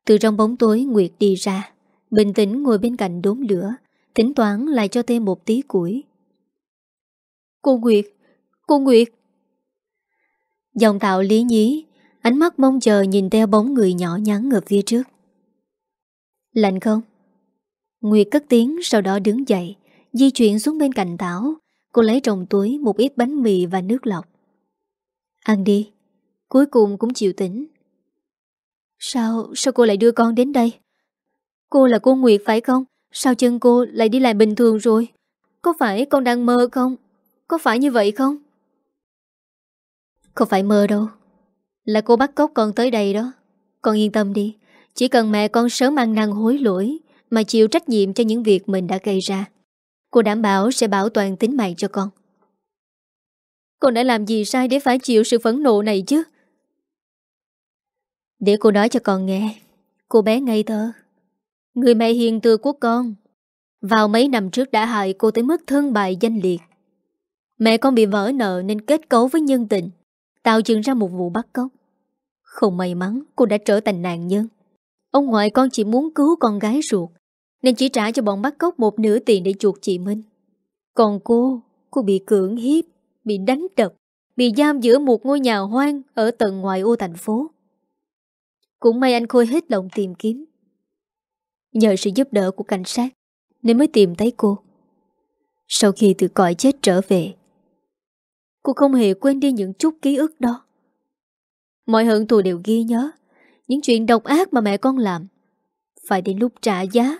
Từ trong bóng tối Nguyệt đi ra. Bình tĩnh ngồi bên cạnh đốm lửa Tính toán lại cho thêm một tí củi Cô Nguyệt Cô Nguyệt Dòng tạo lý nhí Ánh mắt mong chờ nhìn theo bóng người nhỏ nhắn ở phía trước Lạnh không? Nguyệt cất tiếng sau đó đứng dậy Di chuyển xuống bên cạnh Thảo Cô lấy trong túi một ít bánh mì và nước lọc Ăn đi Cuối cùng cũng chịu tỉnh Sao, sao cô lại đưa con đến đây? Cô là cô Nguyệt phải không? Sao chân cô lại đi lại bình thường rồi? Có phải con đang mơ không? Có phải như vậy không? Không phải mơ đâu. Là cô bắt cóc con tới đây đó. Con yên tâm đi. Chỉ cần mẹ con sớm ăn năn hối lỗi mà chịu trách nhiệm cho những việc mình đã gây ra. Cô đảm bảo sẽ bảo toàn tính mạng cho con. Con đã làm gì sai để phải chịu sự phẫn nộ này chứ? Để cô nói cho con nghe. Cô bé ngây thơ Người mẹ hiền từ của con Vào mấy năm trước đã hại cô tới mức thân bại danh liệt. Mẹ con bị vỡ nợ nên kết cấu với nhân tình, tạo dựng ra một vụ bắt cóc. Không may mắn cô đã trở thành nạn nhân. Ông ngoại con chỉ muốn cứu con gái ruột, nên chỉ trả cho bọn bắt cóc một nửa tiền để chuộc chị Minh. Còn cô, cô bị cưỡng hiếp, bị đánh đập, bị giam giữa một ngôi nhà hoang ở tận ngoài ô thành phố. Cũng may anh Khôi hết lòng tìm kiếm. Nhờ sự giúp đỡ của cảnh sát nên mới tìm thấy cô. Sau khi từ cõi chết trở về, cô không hề quên đi những chút ký ức đó. Mọi hận thù đều ghi nhớ những chuyện độc ác mà mẹ con làm. Phải đến lúc trả giá.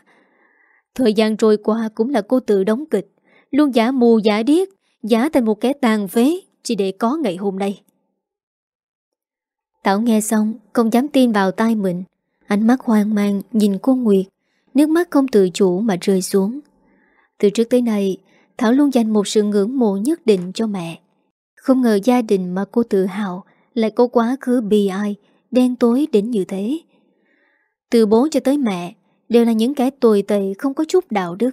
Thời gian trôi qua cũng là cô tự đóng kịch, luôn giả mù giả điếc, giá thành một kẻ tàn phế chỉ để có ngày hôm nay. Tảo nghe xong, không dám tin vào tai mình. Ánh mắt hoang mang nhìn cô Nguyệt, nước mắt không tự chủ mà rơi xuống. Từ trước tới nay, Thảo luôn dành một sự ngưỡng mộ nhất định cho mẹ. Không ngờ gia đình mà cô tự hào lại có quá khứ bi ai, đen tối đến như thế. Từ bố cho tới mẹ đều là những kẻ tồi tệ không có chút đạo đức.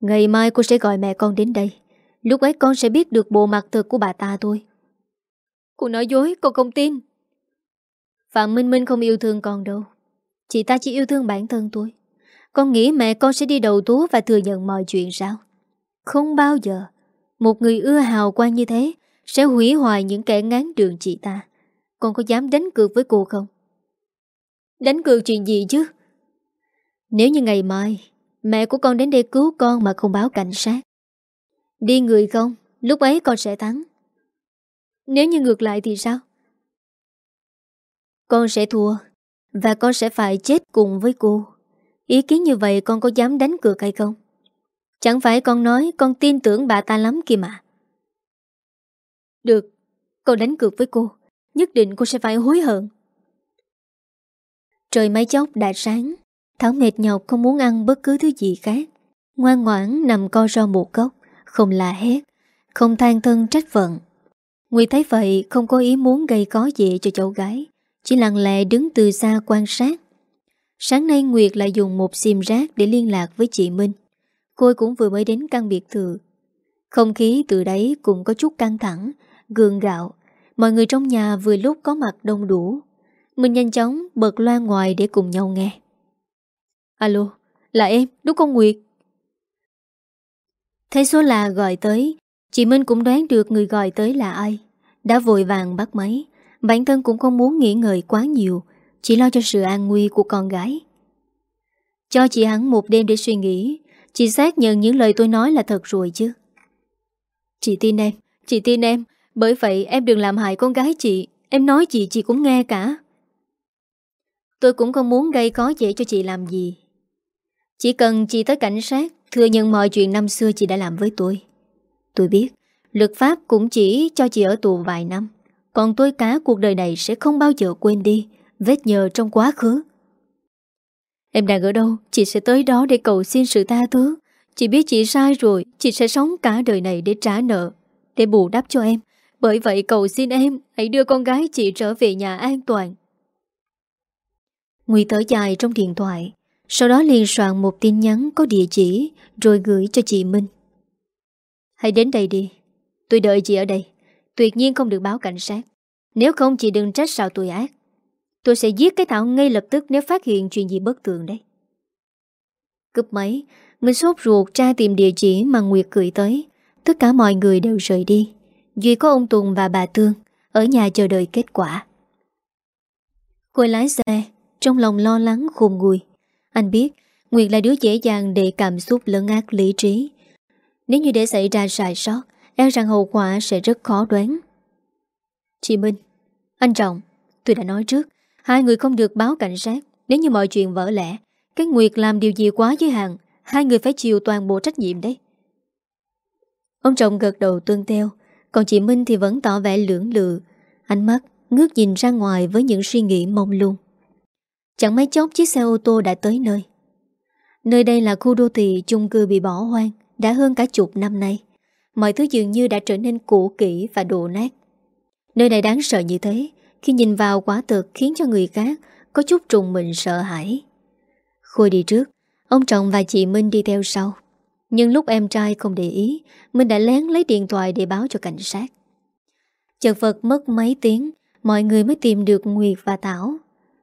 Ngày mai cô sẽ gọi mẹ con đến đây. Lúc ấy con sẽ biết được bộ mặt thực của bà ta thôi. Cô nói dối, con không tin. Phạm Minh Minh không yêu thương con đâu. Chị ta chỉ yêu thương bản thân tôi. Con nghĩ mẹ con sẽ đi đầu tú và thừa nhận mọi chuyện sao? Không bao giờ. Một người ưa hào quang như thế sẽ hủy hoại những kẻ ngán đường chị ta. Con có dám đánh cược với cô không? Đánh cược chuyện gì chứ? Nếu như ngày mai mẹ của con đến đây cứu con mà không báo cảnh sát. Đi người không, lúc ấy con sẽ thắng. Nếu như ngược lại thì sao? Con sẽ thua và con sẽ phải chết cùng với cô. Ý kiến như vậy con có dám đánh cược hay không? Chẳng phải con nói con tin tưởng bà ta lắm kìa mà. Được, con đánh cược với cô. Nhất định cô sẽ phải hối hận. Trời máy chốc đã sáng. Thảo mệt nhọc không muốn ăn bất cứ thứ gì khác. Ngoan ngoãn nằm co ro một góc, không la hét, không than thân trách phận. Nguy thấy vậy không có ý muốn gây có dễ cho cháu gái, chỉ lặng lẽ đứng từ xa quan sát. Sáng nay Nguyệt lại dùng một sim rác để liên lạc với chị Minh. Cô cũng vừa mới đến căn biệt thự. Không khí từ đấy cũng có chút căng thẳng, gương gạo. Mọi người trong nhà vừa lúc có mặt đông đủ. Mình nhanh chóng bật loa ngoài để cùng nhau nghe. Alo, là em, đúng không Nguyệt? Thấy số lạ gọi tới, chị Minh cũng đoán được người gọi tới là ai. Đã vội vàng bắt máy, bản thân cũng không muốn nghĩ ngợi quá nhiều, chỉ lo cho sự an nguy của con gái. Cho chị hắn một đêm để suy nghĩ, chị xác nhận những lời tôi nói là thật rồi chứ. Chị tin em, chị tin em, bởi vậy em đừng làm hại con gái chị, em nói chị chị cũng nghe cả. Tôi cũng không muốn gây khó dễ cho chị làm gì. Chỉ cần chị tới cảnh sát Thừa nhận mọi chuyện năm xưa chị đã làm với tôi. Tôi biết, Luật pháp cũng chỉ cho chị ở tù vài năm. Còn tôi cá cuộc đời này Sẽ không bao giờ quên đi, Vết nhờ trong quá khứ. Em đang ở đâu? Chị sẽ tới đó để cầu xin sự tha thứ. Chị biết chị sai rồi, Chị sẽ sống cả đời này để trả nợ, Để bù đắp cho em. Bởi vậy cầu xin em, Hãy đưa con gái chị trở về nhà an toàn. Nguy thở dài trong điện thoại sau đó liền soạn một tin nhắn có địa chỉ Rồi gửi cho chị Minh. Hãy đến đây đi. Tôi đợi chị ở đây. Tuyệt nhiên không được báo cảnh sát. Nếu không chị đừng trách sao tôi ác. Tôi sẽ giết cái Thảo ngay lập tức Nếu phát hiện chuyện gì bất thường đấy. Cúp máy Mình sốt ruột tra tìm địa chỉ mà Nguyệt gửi tới. Tất cả mọi người đều rời đi. Duy có ông Tùng và bà Tương Ở nhà chờ đợi kết quả. Cô lái xe Trong lòng lo lắng khôn nguôi anh biết, Nguyệt là đứa dễ dàng để cảm xúc lấn ác lý trí. Nếu như để xảy ra sai sót E rằng hậu quả sẽ rất khó đoán. Chị Minh, Anh Trọng, Tôi đã nói trước, Hai người không được báo cảnh sát. Nếu như mọi chuyện vỡ lẽ, Cái Nguyệt làm điều gì quá giới hạn, Hai người phải chịu toàn bộ trách nhiệm đấy. Ông Trọng gật đầu tuân theo, Còn chị Minh thì vẫn tỏ vẻ lưỡng lự. Ánh mắt ngước nhìn ra ngoài với những suy nghĩ mông lung. Chẳng mấy chốc chiếc xe ô tô đã tới nơi. Nơi đây là khu đô thị chung cư bị bỏ hoang Đã hơn cả chục năm nay. Mọi thứ dường như đã trở nên cũ kỹ và đổ nát. Nơi này đáng sợ như thế, Khi nhìn vào quả thực khiến cho người khác Có chút trùng mình sợ hãi. Khôi đi trước, Ông Trọng và chị Minh đi theo sau. Nhưng lúc em trai không để ý, Minh đã lén lấy điện thoại để báo cho cảnh sát. Chợt vật mất mấy tiếng, Mọi người mới tìm được Nguyệt và Thảo.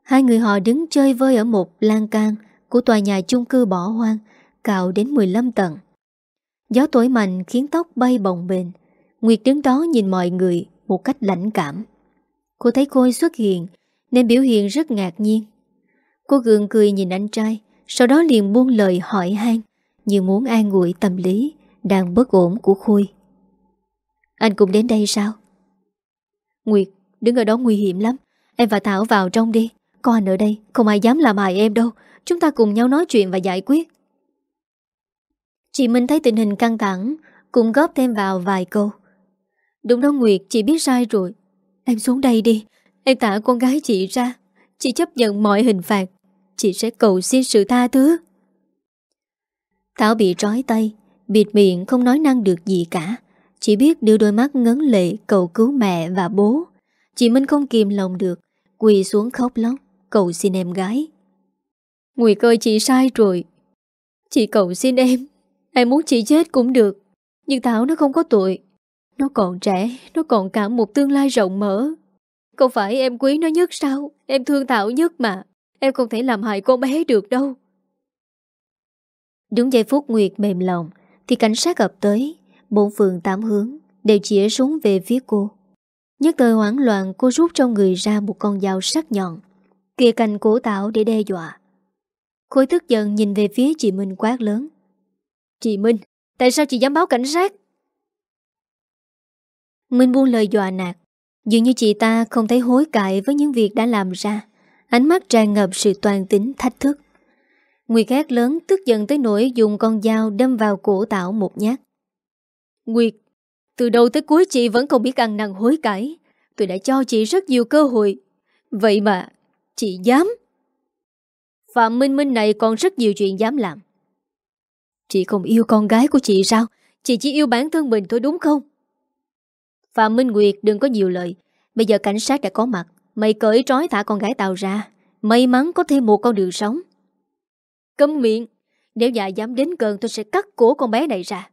Hai người họ đứng chơi vơi ở một lan can Của tòa nhà chung cư bỏ hoang Cạo đến 15 tầng. Gió tối mạnh khiến tóc bay bồng bềnh. Nguyệt đứng đó nhìn mọi người Một cách lãnh cảm. Cô thấy Khôi xuất hiện Nên biểu hiện rất ngạc nhiên. Cô gượng cười nhìn anh trai, Sau đó liền buông lời hỏi han Như muốn an ủi tâm lý Đang bất ổn của Khôi. Anh cũng đến đây sao? Nguyệt, đứng ở đó nguy hiểm lắm. Em và Thảo vào trong đi. Có anh ở đây, không ai dám làm hại em đâu. Chúng ta cùng nhau nói chuyện và giải quyết. Chị Minh thấy tình hình căng thẳng, Cũng góp thêm vào vài câu. Đúng đó Nguyệt, chị biết sai rồi. Em xuống đây đi. Em thả con gái chị ra. Chị chấp nhận mọi hình phạt. Chị sẽ cầu xin sự tha thứ. Thảo bị trói tay, Bịt miệng không nói năng được gì cả. Chỉ biết đưa đôi mắt ngấn lệ Cầu cứu mẹ và bố. Chị Minh không kìm lòng được, Quỳ xuống khóc lóc. Cầu xin em gái. Nguy cơ chị sai rồi. Chị cầu xin em. Em muốn chị chết cũng được. Nhưng Thảo nó không có tội. Nó còn trẻ, Nó còn cả một tương lai rộng mở. Không phải em quý nó nhất sao? Em thương Thảo nhất mà. Em không thể làm hại con bé được đâu. Đúng giây phút Nguyệt mềm lòng, Thì cảnh sát ập tới. Bốn phường tám hướng Đều chĩa súng về phía cô. Nhất thời hoảng loạn, cô rút trong người ra Một con dao sắc nhọn kia cành cổ tạo để đe dọa. Khối tức giận nhìn về phía chị Minh quát lớn. Chị Minh, tại sao chị dám báo cảnh sát? Minh buông lời dọa nạt. Dường như chị ta không thấy hối cải với những việc đã làm ra. Ánh mắt tràn ngập sự toàn tính thách thức. Nguyệt hét lớn tức giận tới nỗi dùng con dao đâm vào cổ Tảo một nhát. Nguyệt, từ đầu tới cuối chị vẫn không biết ăn năn hối cải. Tôi đã cho chị rất nhiều cơ hội. Vậy mà, chị dám. Phạm Minh Minh này còn rất nhiều chuyện dám làm. Chị không yêu con gái của chị sao? Chị chỉ yêu bản thân mình thôi đúng không? Phạm Minh Nguyệt, đừng có nhiều lời. Bây giờ cảnh sát đã có mặt. Mày cởi trói thả con gái tao ra. May mắn có thêm một con đường sống. Câm miệng. Nếu dạ dám đến gần, tôi sẽ cắt cổ con bé này ra.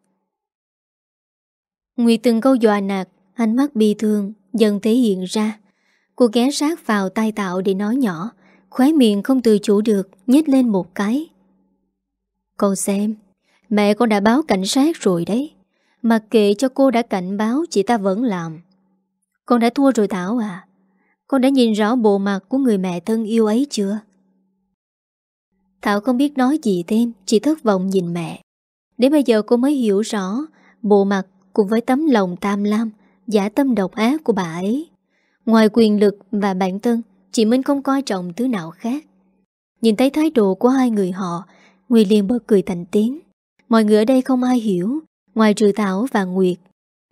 Nguyệt từng câu dọa nạt. Ánh mắt bi thương Dần thể hiện ra. Cô ghé sát vào tay tạo để nói nhỏ, Khóe miệng không từ chủ được, nhếch lên một cái. Con xem, Mẹ con đã báo cảnh sát rồi đấy. Mặc kệ cho cô đã cảnh báo, Chị ta vẫn làm. Con đã thua rồi Thảo à. Con đã nhìn rõ bộ mặt của người mẹ thân yêu ấy chưa? Thảo không biết nói gì thêm, Chỉ thất vọng nhìn mẹ. Đến bây giờ cô mới hiểu rõ Bộ mặt cùng với tấm lòng tam lam, Giả tâm độc ác của bà ấy. Ngoài quyền lực và bản thân, Chị Minh không coi trọng thứ nào khác. Nhìn thấy thái độ của hai người họ, Nguy liền bật cười thành tiếng. Mọi người ở đây không ai hiểu, Ngoài trừ Thảo và Nguyệt.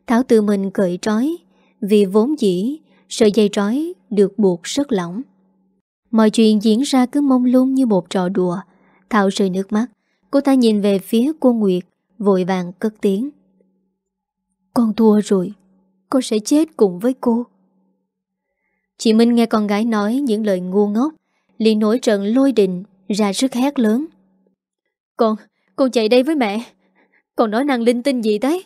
Thảo tự mình cởi trói, Vì vốn dĩ, Sợi dây trói được buộc rất lỏng. Mọi chuyện diễn ra cứ mông lung như một trò đùa. Thảo rơi nước mắt, Cô ta nhìn về phía cô Nguyệt, Vội vàng cất tiếng. Con thua rồi, Con sẽ chết cùng với cô. Chị Minh nghe con gái nói những lời ngu ngốc liền nổi trận lôi đình Ra sức hét lớn. Con, con chạy đây với mẹ. Con nói năng linh tinh gì thế?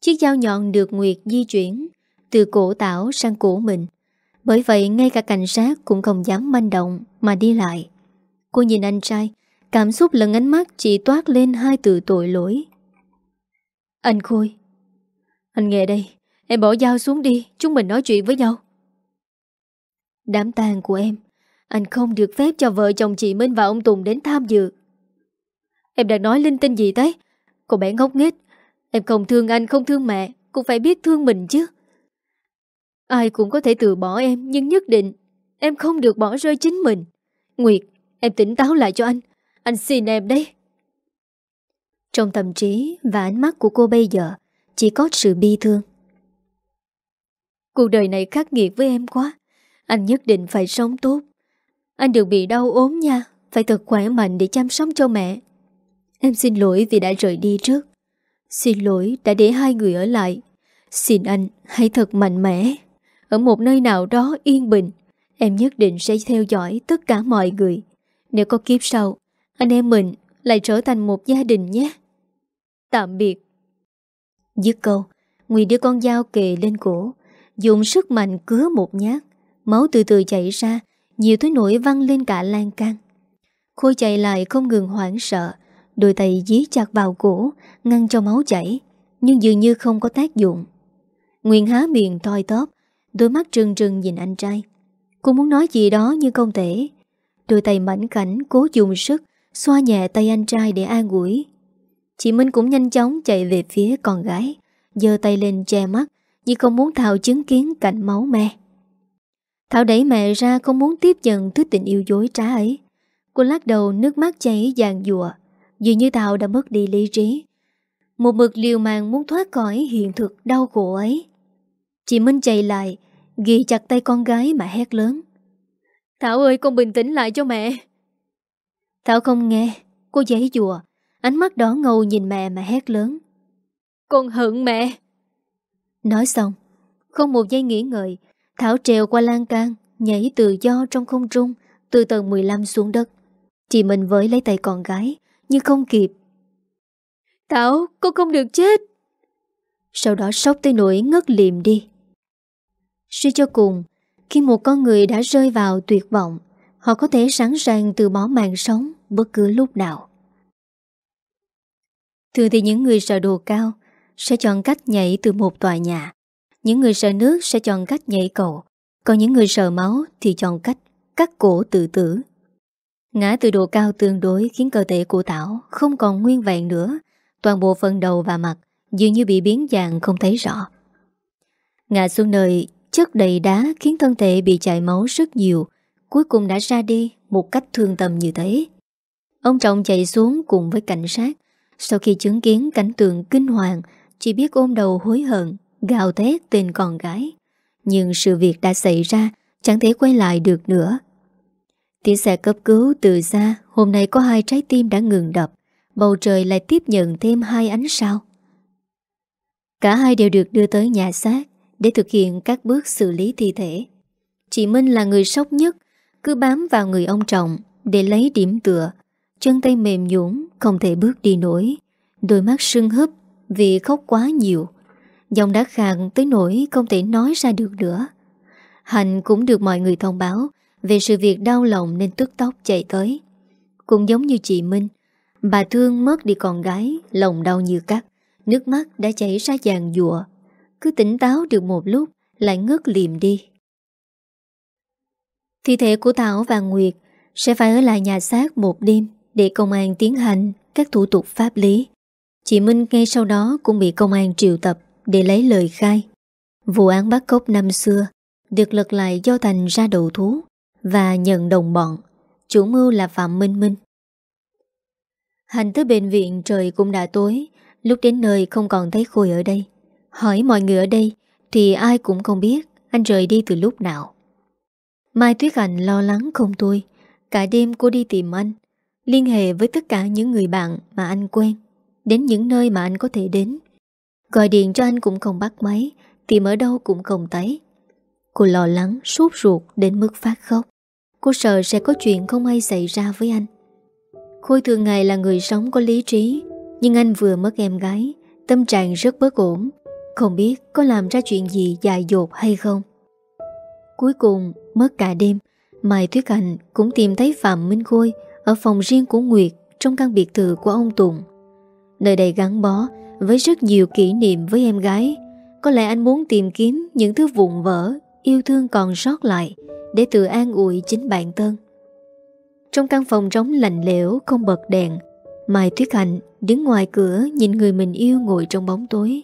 Chiếc dao nhọn được Nguyệt di chuyển Từ cổ Tảo sang cổ mình. Bởi vậy ngay cả cảnh sát Cũng không dám manh động Mà đi lại. Cô nhìn anh trai Cảm xúc lần ánh mắt chỉ toát lên hai từ tội lỗi. Anh Khôi Anh nghe đây Em bỏ dao xuống đi Chúng mình nói chuyện với nhau Đám tang của em, Anh không được phép cho vợ chồng chị Minh và ông Tùng đến tham dự. Em đang nói linh tinh gì thế? Cô bé ngốc nghếch. Em không thương anh, không thương mẹ, Cũng phải biết thương mình chứ. Ai cũng có thể từ bỏ em, Nhưng nhất định Em không được bỏ rơi chính mình. Nguyệt, Em tỉnh táo lại cho anh. Anh xin em đấy. Trong tâm trí và ánh mắt của cô bây giờ, Chỉ có sự bi thương. Cuộc đời này khắc nghiệt với em quá. Anh nhất định phải sống tốt. Anh đừng bị đau ốm nha. Phải thật khỏe mạnh để chăm sóc cho mẹ. Em xin lỗi vì đã rời đi trước. Xin lỗi đã để hai người ở lại. Xin anh hãy thật mạnh mẽ. Ở một nơi nào đó yên bình Em nhất định sẽ theo dõi tất cả mọi người. Nếu có kiếp sau Anh em mình lại trở thành một gia đình nhé. Tạm biệt. Dứt câu, Nguy đưa con dao kề lên cổ, dùng sức mạnh cứa một nhát, máu từ từ chảy ra, nhiều thứ nổi văng lên cả lan can. Khôi chạy lại không ngừng hoảng sợ, đôi tay dí chặt vào cổ, ngăn cho máu chảy, nhưng dường như không có tác dụng. Nguyên há miệng thoi tóp, đôi mắt trừng trừng nhìn anh trai. Cô muốn nói gì đó nhưng không thể. Đôi tay mảnh cảnh cố dùng sức, xoa nhẹ tay anh trai để an ủi. Chị Minh cũng nhanh chóng chạy về phía con gái, giơ tay lên che mắt, như không muốn Thảo chứng kiến cảnh máu me. Thảo đẩy mẹ ra không muốn tiếp nhận thứ tình yêu dối trá ấy. Cô lắc đầu nước mắt chảy dàn dùa, dường như Thảo đã mất đi lý trí. Một mực liều mạng muốn thoát khỏi hiện thực đau khổ ấy. Chị Minh chạy lại, ghi chặt tay con gái mà hét lớn. Thảo ơi con bình tĩnh lại cho mẹ. Thảo không nghe, cô giấy dùa, ánh mắt đỏ ngầu nhìn mẹ mà hét lớn. Con hận mẹ. Nói xong, không một giây nghỉ ngợi, Thảo trèo qua lan can, nhảy tự do trong không trung, từ tầng 15 xuống đất. Chị mình với lấy tay con gái, nhưng không kịp. Thảo, con không được chết. Sau đó sốc tới nỗi ngất liềm đi. Suy cho cùng, khi một con người đã rơi vào tuyệt vọng, họ có thể sẵn sàng từ bỏ mạng sống bất cứ lúc nào. Thường thì những người sợ đồ cao sẽ chọn cách nhảy từ một tòa nhà. Những người sợ nước sẽ chọn cách nhảy cầu. Còn những người sợ máu thì chọn cách cắt cổ tự tử. Ngã từ độ cao tương đối khiến cơ thể của Tảo không còn nguyên vẹn nữa. Toàn bộ phần đầu và mặt dường như bị biến dạng không thấy rõ. Ngã xuống nơi chất đầy đá khiến thân thể bị chảy máu rất nhiều, cuối cùng đã ra đi một cách thương tâm như thế. Ông trọng chạy xuống cùng với cảnh sát, sau khi chứng kiến cảnh tượng kinh hoàng, chỉ biết ôm đầu hối hận, gào thét tên con gái. Nhưng sự việc đã xảy ra, chẳng thể quay lại được nữa. Tiếng xe cấp cứu từ xa, hôm nay có hai trái tim đã ngừng đập, bầu trời lại tiếp nhận thêm hai ánh sao. Cả hai đều được đưa tới nhà xác để thực hiện các bước xử lý thi thể. Chị Minh là người sốc nhất, cứ bám vào người ông trọng để lấy điểm tựa. Chân tay mềm nhũn không thể bước đi nổi, đôi mắt sưng húp vì khóc quá nhiều. Dòng đã khàn tới nỗi không thể nói ra được nữa. Hạnh cũng được mọi người thông báo về sự việc đau lòng nên tức tóc chạy tới. Cũng giống như chị Minh, bà thương mất đi con gái, lòng đau như cắt, nước mắt đã chảy ra dàn dụa. Cứ tỉnh táo được một lúc lại ngất liềm đi. Thi thể của Thảo và Nguyệt sẽ phải ở lại nhà xác một đêm để công an tiến hành các thủ tục pháp lý. Chị Minh ngay sau đó cũng bị công an triệu tập để lấy lời khai. Vụ án bắt cóc năm xưa được lật lại do Thành ra đầu thú và nhận đồng bọn. Chủ mưu là Phạm Minh Minh. Hành tới bệnh viện trời cũng đã tối, lúc đến nơi không còn thấy Khôi ở đây. Hỏi mọi người ở đây thì ai cũng không biết anh rời đi từ lúc nào. Mai Tuyết Hạnh lo lắng không tôi. Cả đêm cô đi tìm anh, liên hệ với tất cả những người bạn mà anh quen, đến những nơi mà anh có thể đến. Gọi điện cho anh cũng không bắt máy, tìm ở đâu cũng không thấy. Cô lo lắng, sốt ruột đến mức phát khóc. Cô sợ sẽ có chuyện không hay xảy ra với anh. Khôi thường ngày là người sống có lý trí, nhưng anh vừa mất em gái, tâm trạng rất bất ổn, không biết có làm ra chuyện gì dài dột hay không. Cuối cùng, mất cả đêm, Mai Tuyết Hạnh cũng tìm thấy Phạm Minh Khôi ở phòng riêng của Nguyệt trong căn biệt thự của ông Tùng. Nơi đây gắn bó với rất nhiều kỷ niệm với em gái. Có lẽ anh muốn tìm kiếm những thứ vụn vỡ, yêu thương còn sót lại để tự an ủi chính bản thân. Trong căn phòng trống lạnh lẽo không bật đèn, Mai Tuyết Hạnh đứng ngoài cửa nhìn người mình yêu ngồi trong bóng tối.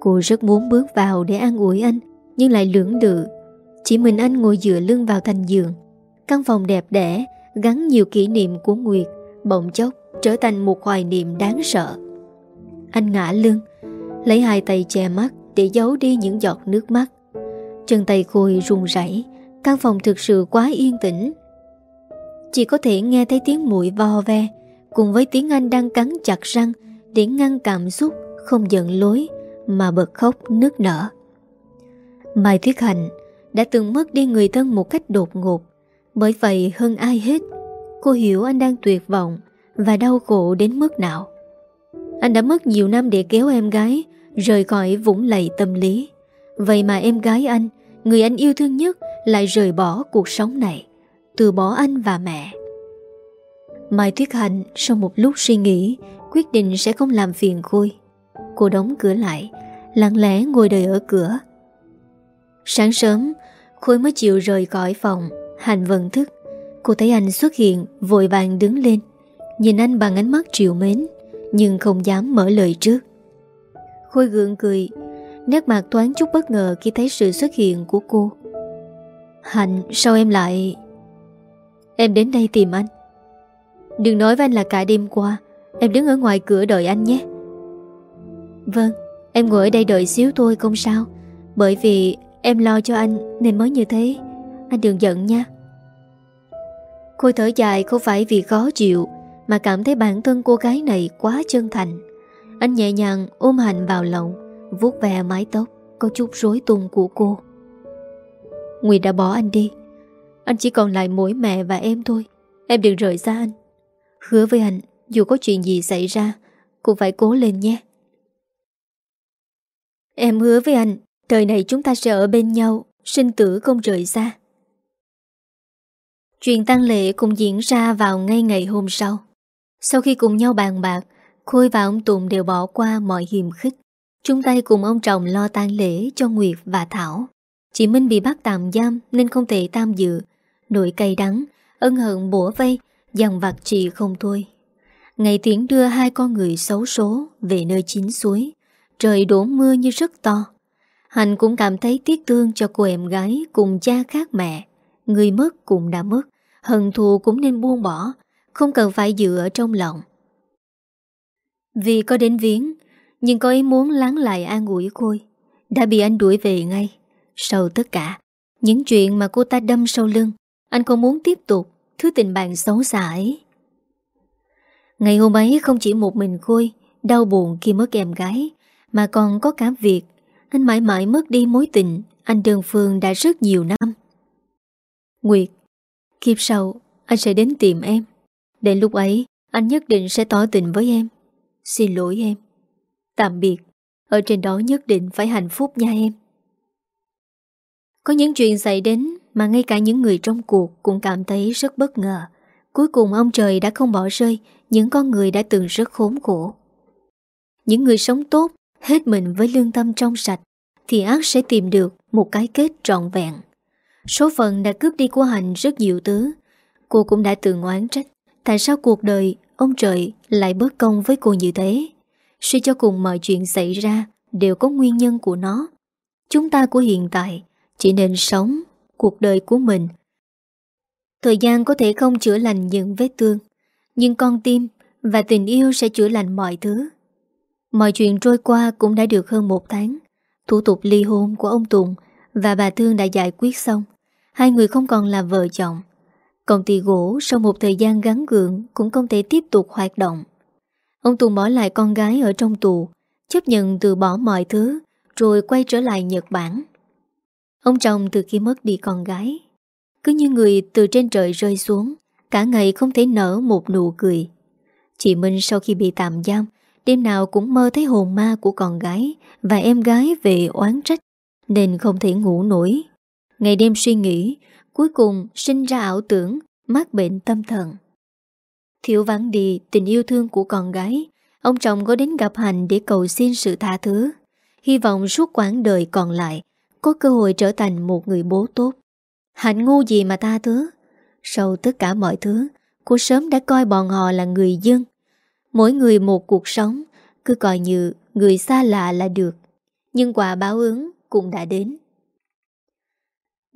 Cô rất muốn bước vào để an ủi anh, nhưng lại lưỡng lự. Chỉ mình anh ngồi dựa lưng vào thành giường. Căn phòng đẹp đẽ, gắn nhiều kỷ niệm của Nguyệt, bỗng chốc trở thành một hoài niệm đáng sợ. Anh ngã lưng, lấy hai tay che mắt để giấu đi những giọt nước mắt. Chân tay Khôi run rẩy, căn phòng thực sự quá yên tĩnh. Chỉ có thể nghe thấy tiếng mũi vo ve, cùng với tiếng anh đang cắn chặt răng để ngăn cảm xúc không giận lối mà bật khóc nước nở. Mai Thuyết Hạnh đã từng mất đi người thân một cách đột ngột, bởi vậy hơn ai hết, Cô hiểu anh đang tuyệt vọng Và đau khổ đến mức nào anh đã mất nhiều năm để kéo em gái, Rời khỏi vũng lầy tâm lý. Vậy mà em gái anh, Người anh yêu thương nhất, Lại rời bỏ cuộc sống này, Từ bỏ anh và mẹ. Mai Tuyết Hạnh sau một lúc suy nghĩ, Quyết định sẽ không làm phiền Khôi. Cô đóng cửa lại, Lặng lẽ ngồi đợi ở cửa. Sáng sớm, Khôi mới chịu rời khỏi phòng, Hạnh vận thức. Cô thấy anh xuất hiện, Vội vàng đứng lên. Nhìn anh bằng ánh mắt triệu mến. Nhưng không dám mở lời trước. Khôi gượng cười, Nét mặt thoáng chút bất ngờ khi thấy sự xuất hiện của cô. Hạnh, sao em lại Em đến đây tìm anh. Đừng nói với anh là cả đêm qua, Em đứng ở ngoài cửa đợi anh nhé. Vâng Em ngồi ở đây đợi xíu thôi không sao. Bởi vì em lo cho anh Nên mới như thế. Anh đừng giận nha. Khôi thở dài, không phải vì khó chịu mà cảm thấy bản thân cô gái này quá chân thành. Anh nhẹ nhàng ôm hành vào lòng, vuốt ve mái tóc, Có chút rối tung của cô. Nguyệt đã bỏ anh đi. Anh chỉ còn lại mỗi mẹ và em thôi. Em đừng rời xa anh. Hứa với anh Dù có chuyện gì xảy ra Cũng phải cố lên nhé. Em hứa với anh Đời này chúng ta sẽ ở bên nhau, Sinh tử không rời xa. Chuyện tang lệ cũng diễn ra vào ngay ngày hôm sau. Sau khi cùng nhau bàn bạc Khôi và ông Tùng đều bỏ qua mọi hiềm khích. Chung tay cùng ông chồng lo tang lễ cho Nguyệt và Thảo. Chị Minh bị bắt tạm giam nên không thể tham dự. Nỗi cay đắng, ân hận bủa vây Dằn vặt chị không thôi. Ngày tiễn đưa hai con người xấu số Về nơi chín suối Trời đổ mưa như rất to. Hành cũng cảm thấy tiếc thương cho cô em gái Cùng cha khác mẹ. Người mất cũng đã mất Hận thù cũng nên buông bỏ. Không cần phải dựa ở trong lòng. Vì có đến viếng, Nhưng có ý muốn lắng lại an ủi Khôi Đã bị anh đuổi về ngay. Sau tất cả, Những chuyện mà cô ta đâm sau lưng, Anh không muốn tiếp tục Thứ tình bạn xấu xa ấy. Ngày hôm ấy không chỉ một mình Khôi Đau buồn khi mất em gái, Mà còn có cả việc Anh mãi mãi mất đi mối tình Anh đơn phương đã rất nhiều năm. Nguyệt, Kiếp sau anh sẽ đến tìm em. Đến lúc ấy, Anh nhất định sẽ tỏ tình với em. Xin lỗi em. Tạm biệt. Ở trên đó nhất định phải hạnh phúc nha em. Có những chuyện xảy đến Mà ngay cả những người trong cuộc Cũng cảm thấy rất bất ngờ. Cuối cùng ông trời đã không bỏ rơi Những con người đã từng rất khốn khổ. Những người sống tốt, Hết mình với lương tâm trong sạch, Thì ác sẽ tìm được Một cái kết trọn vẹn. Số phận đã cướp đi của Hạnh rất nhiều thứ. Cô cũng đã từng oán trách. Tại sao cuộc đời Ông trời lại bớt công với cô như thế? Suy cho cùng mọi chuyện xảy ra Đều có nguyên nhân của nó. Chúng ta của hiện tại Chỉ nên sống cuộc đời của mình. Thời gian có thể không chữa lành những vết thương, Nhưng con tim Và tình yêu sẽ chữa lành mọi thứ. Mọi chuyện trôi qua cũng đã được hơn một tháng. Thủ tục ly hôn của ông Tùng Và bà Thương đã giải quyết xong. Hai người không còn là vợ chồng. Công ty gỗ sau một thời gian gắn gượng Cũng không thể tiếp tục hoạt động. Ông Tùng bỏ lại con gái ở trong tù, Chấp nhận từ bỏ mọi thứ, Rồi quay trở lại Nhật Bản. Ông chồng từ khi mất đi con gái. Cứ như người từ trên trời rơi xuống, Cả ngày không thể nở một nụ cười. Chị Minh sau khi bị tạm giam, Đêm nào cũng mơ thấy hồn ma của con gái Và em gái về oán trách, Nên không thể ngủ nổi. Ngày đêm suy nghĩ Cuối cùng sinh ra ảo tưởng, Mắc bệnh tâm thần. Thiếu vắng đi, tình yêu thương của con gái, Ông chồng có đến gặp Hành Để cầu xin sự tha thứ. Hy vọng suốt quãng đời còn lại, Có cơ hội trở thành một người bố tốt. Hạnh ngu gì mà tha thứ? Sau tất cả mọi thứ, Cô sớm đã coi bọn họ là người dân. Mỗi người một cuộc sống, Cứ coi như người xa lạ là được. Nhưng quả báo ứng cũng đã đến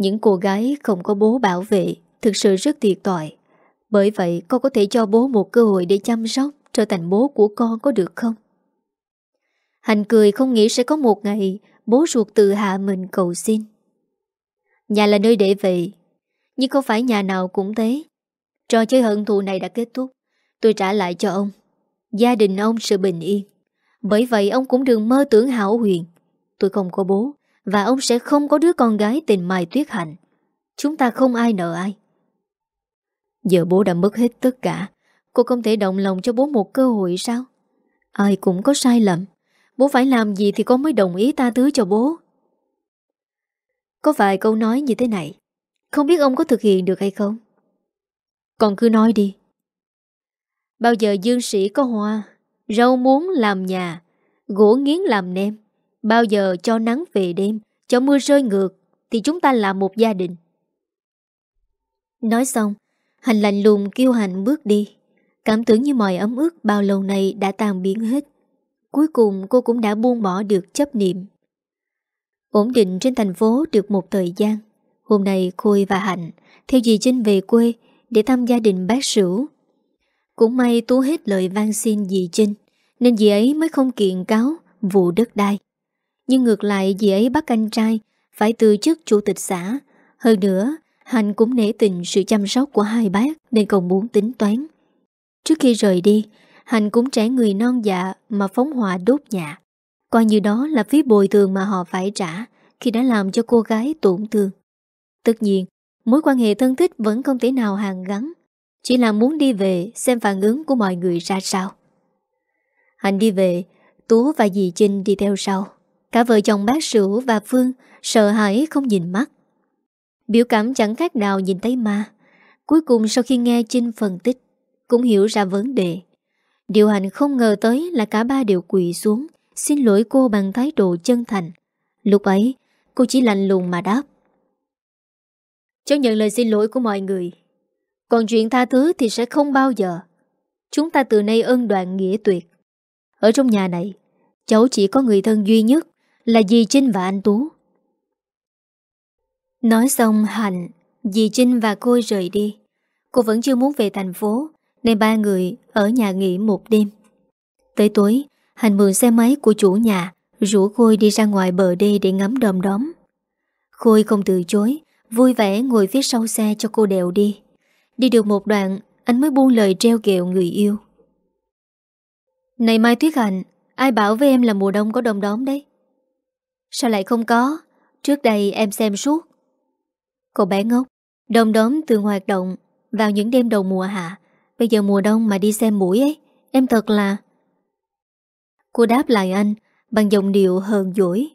những cô gái không có bố bảo vệ Thực sự rất thiệt tội Bởi vậy con có thể cho bố một cơ hội để chăm sóc Trở thành bố của con có được không? Hành cười không nghĩ sẽ có một ngày Bố ruột tự hạ mình cầu xin. Nhà là nơi để về, Nhưng không phải nhà nào cũng thế. Trò chơi hận thù này đã kết thúc. Tôi trả lại cho ông. Gia đình ông sự bình yên. Bởi vậy, ông cũng đừng mơ tưởng hảo huyền. Tôi không có bố và ông sẽ không có đứa con gái tên Mai Tuyết Hạnh. Chúng ta không ai nợ ai. Giờ bố đã mất hết tất cả. Cô không thể động lòng cho bố một cơ hội sao? Ai cũng có sai lầm. Bố phải làm gì thì con mới đồng ý ta thứ cho bố? Có vài câu nói như thế này. Không biết ông có thực hiện được hay không? Còn cứ nói đi. Bao giờ dương sĩ có hoa, Rau muốn làm nhà, Gỗ nghiến làm nem Bao giờ cho nắng về đêm, Cho mưa rơi ngược, Thì chúng ta là một gia đình. Nói xong, Hành lạnh lùng kêu hành bước đi. Cảm tưởng như mọi ấm ức bao lâu nay đã tan biến hết. Cuối cùng cô cũng đã buông bỏ được chấp niệm. Ổn định trên thành phố được một thời gian. Hôm nay Khôi và Hạnh Theo dì Trinh về quê Để thăm gia đình bác Sửu Cũng may Tú hết lời van xin dì Trinh, Nên dì ấy mới không kiện cáo Vụ đất đai. Nhưng ngược lại, dì ấy bắt anh trai, Phải từ chức chủ tịch xã. Hơn nữa hành cũng nể tình sự chăm sóc của hai bác, Nên còn muốn tính toán. Trước khi rời đi hành cũng trẻ người non dạ Mà phóng hỏa đốt nhà. Coi như đó là phí bồi thường mà họ phải trả Khi đã làm cho cô gái tổn thương. Tất nhiên, Mối quan hệ thân thích vẫn không thể nào hàng gắn. Chỉ là muốn đi về Xem phản ứng của mọi người ra sao. Hành đi về, Tú và dì Trinh đi theo sau. Cả vợ chồng bác Sửu và Phương Sợ hãi không nhìn mắt. Biểu cảm chẳng khác nào nhìn thấy ma. Cuối cùng sau khi nghe Trinh phân tích, Cũng hiểu ra vấn đề. Điều hành không ngờ tới là cả ba đều quỳ xuống, Xin lỗi cô bằng thái độ chân thành. Lúc ấy, Cô chỉ lạnh lùng mà đáp. Cháu nhận lời xin lỗi của mọi người. Còn chuyện tha thứ thì sẽ không bao giờ. Chúng ta từ nay ân đoạn nghĩa tuyệt. Ở trong nhà này, Cháu chỉ có người thân duy nhất. Là dì Trinh và anh Tú. Nói xong, Hạnh, Dì Trinh và cô rời đi. Cô vẫn chưa muốn về thành phố, Nên ba người ở nhà nghỉ một đêm. Tới tối, Hạnh mượn xe máy của chủ nhà, Rủ Khôi đi ra ngoài bờ đê để ngắm đom đóm. Khôi không từ chối, Vui vẻ ngồi phía sau xe cho cô đèo đi. Đi được một đoạn, Anh mới buông lời treo kẹo người yêu. Này Mai Tuyết Hạnh, Ai bảo với em là mùa đông có đom đóm đấy? Sao lại không có? Trước đây em xem suốt. Cậu bé ngốc đông đóm thường hoạt động Vào những đêm đầu mùa hạ. Bây giờ mùa đông mà đi xem mũi ấy, Em thật là Cô đáp lại anh Bằng giọng điệu hờn dỗi.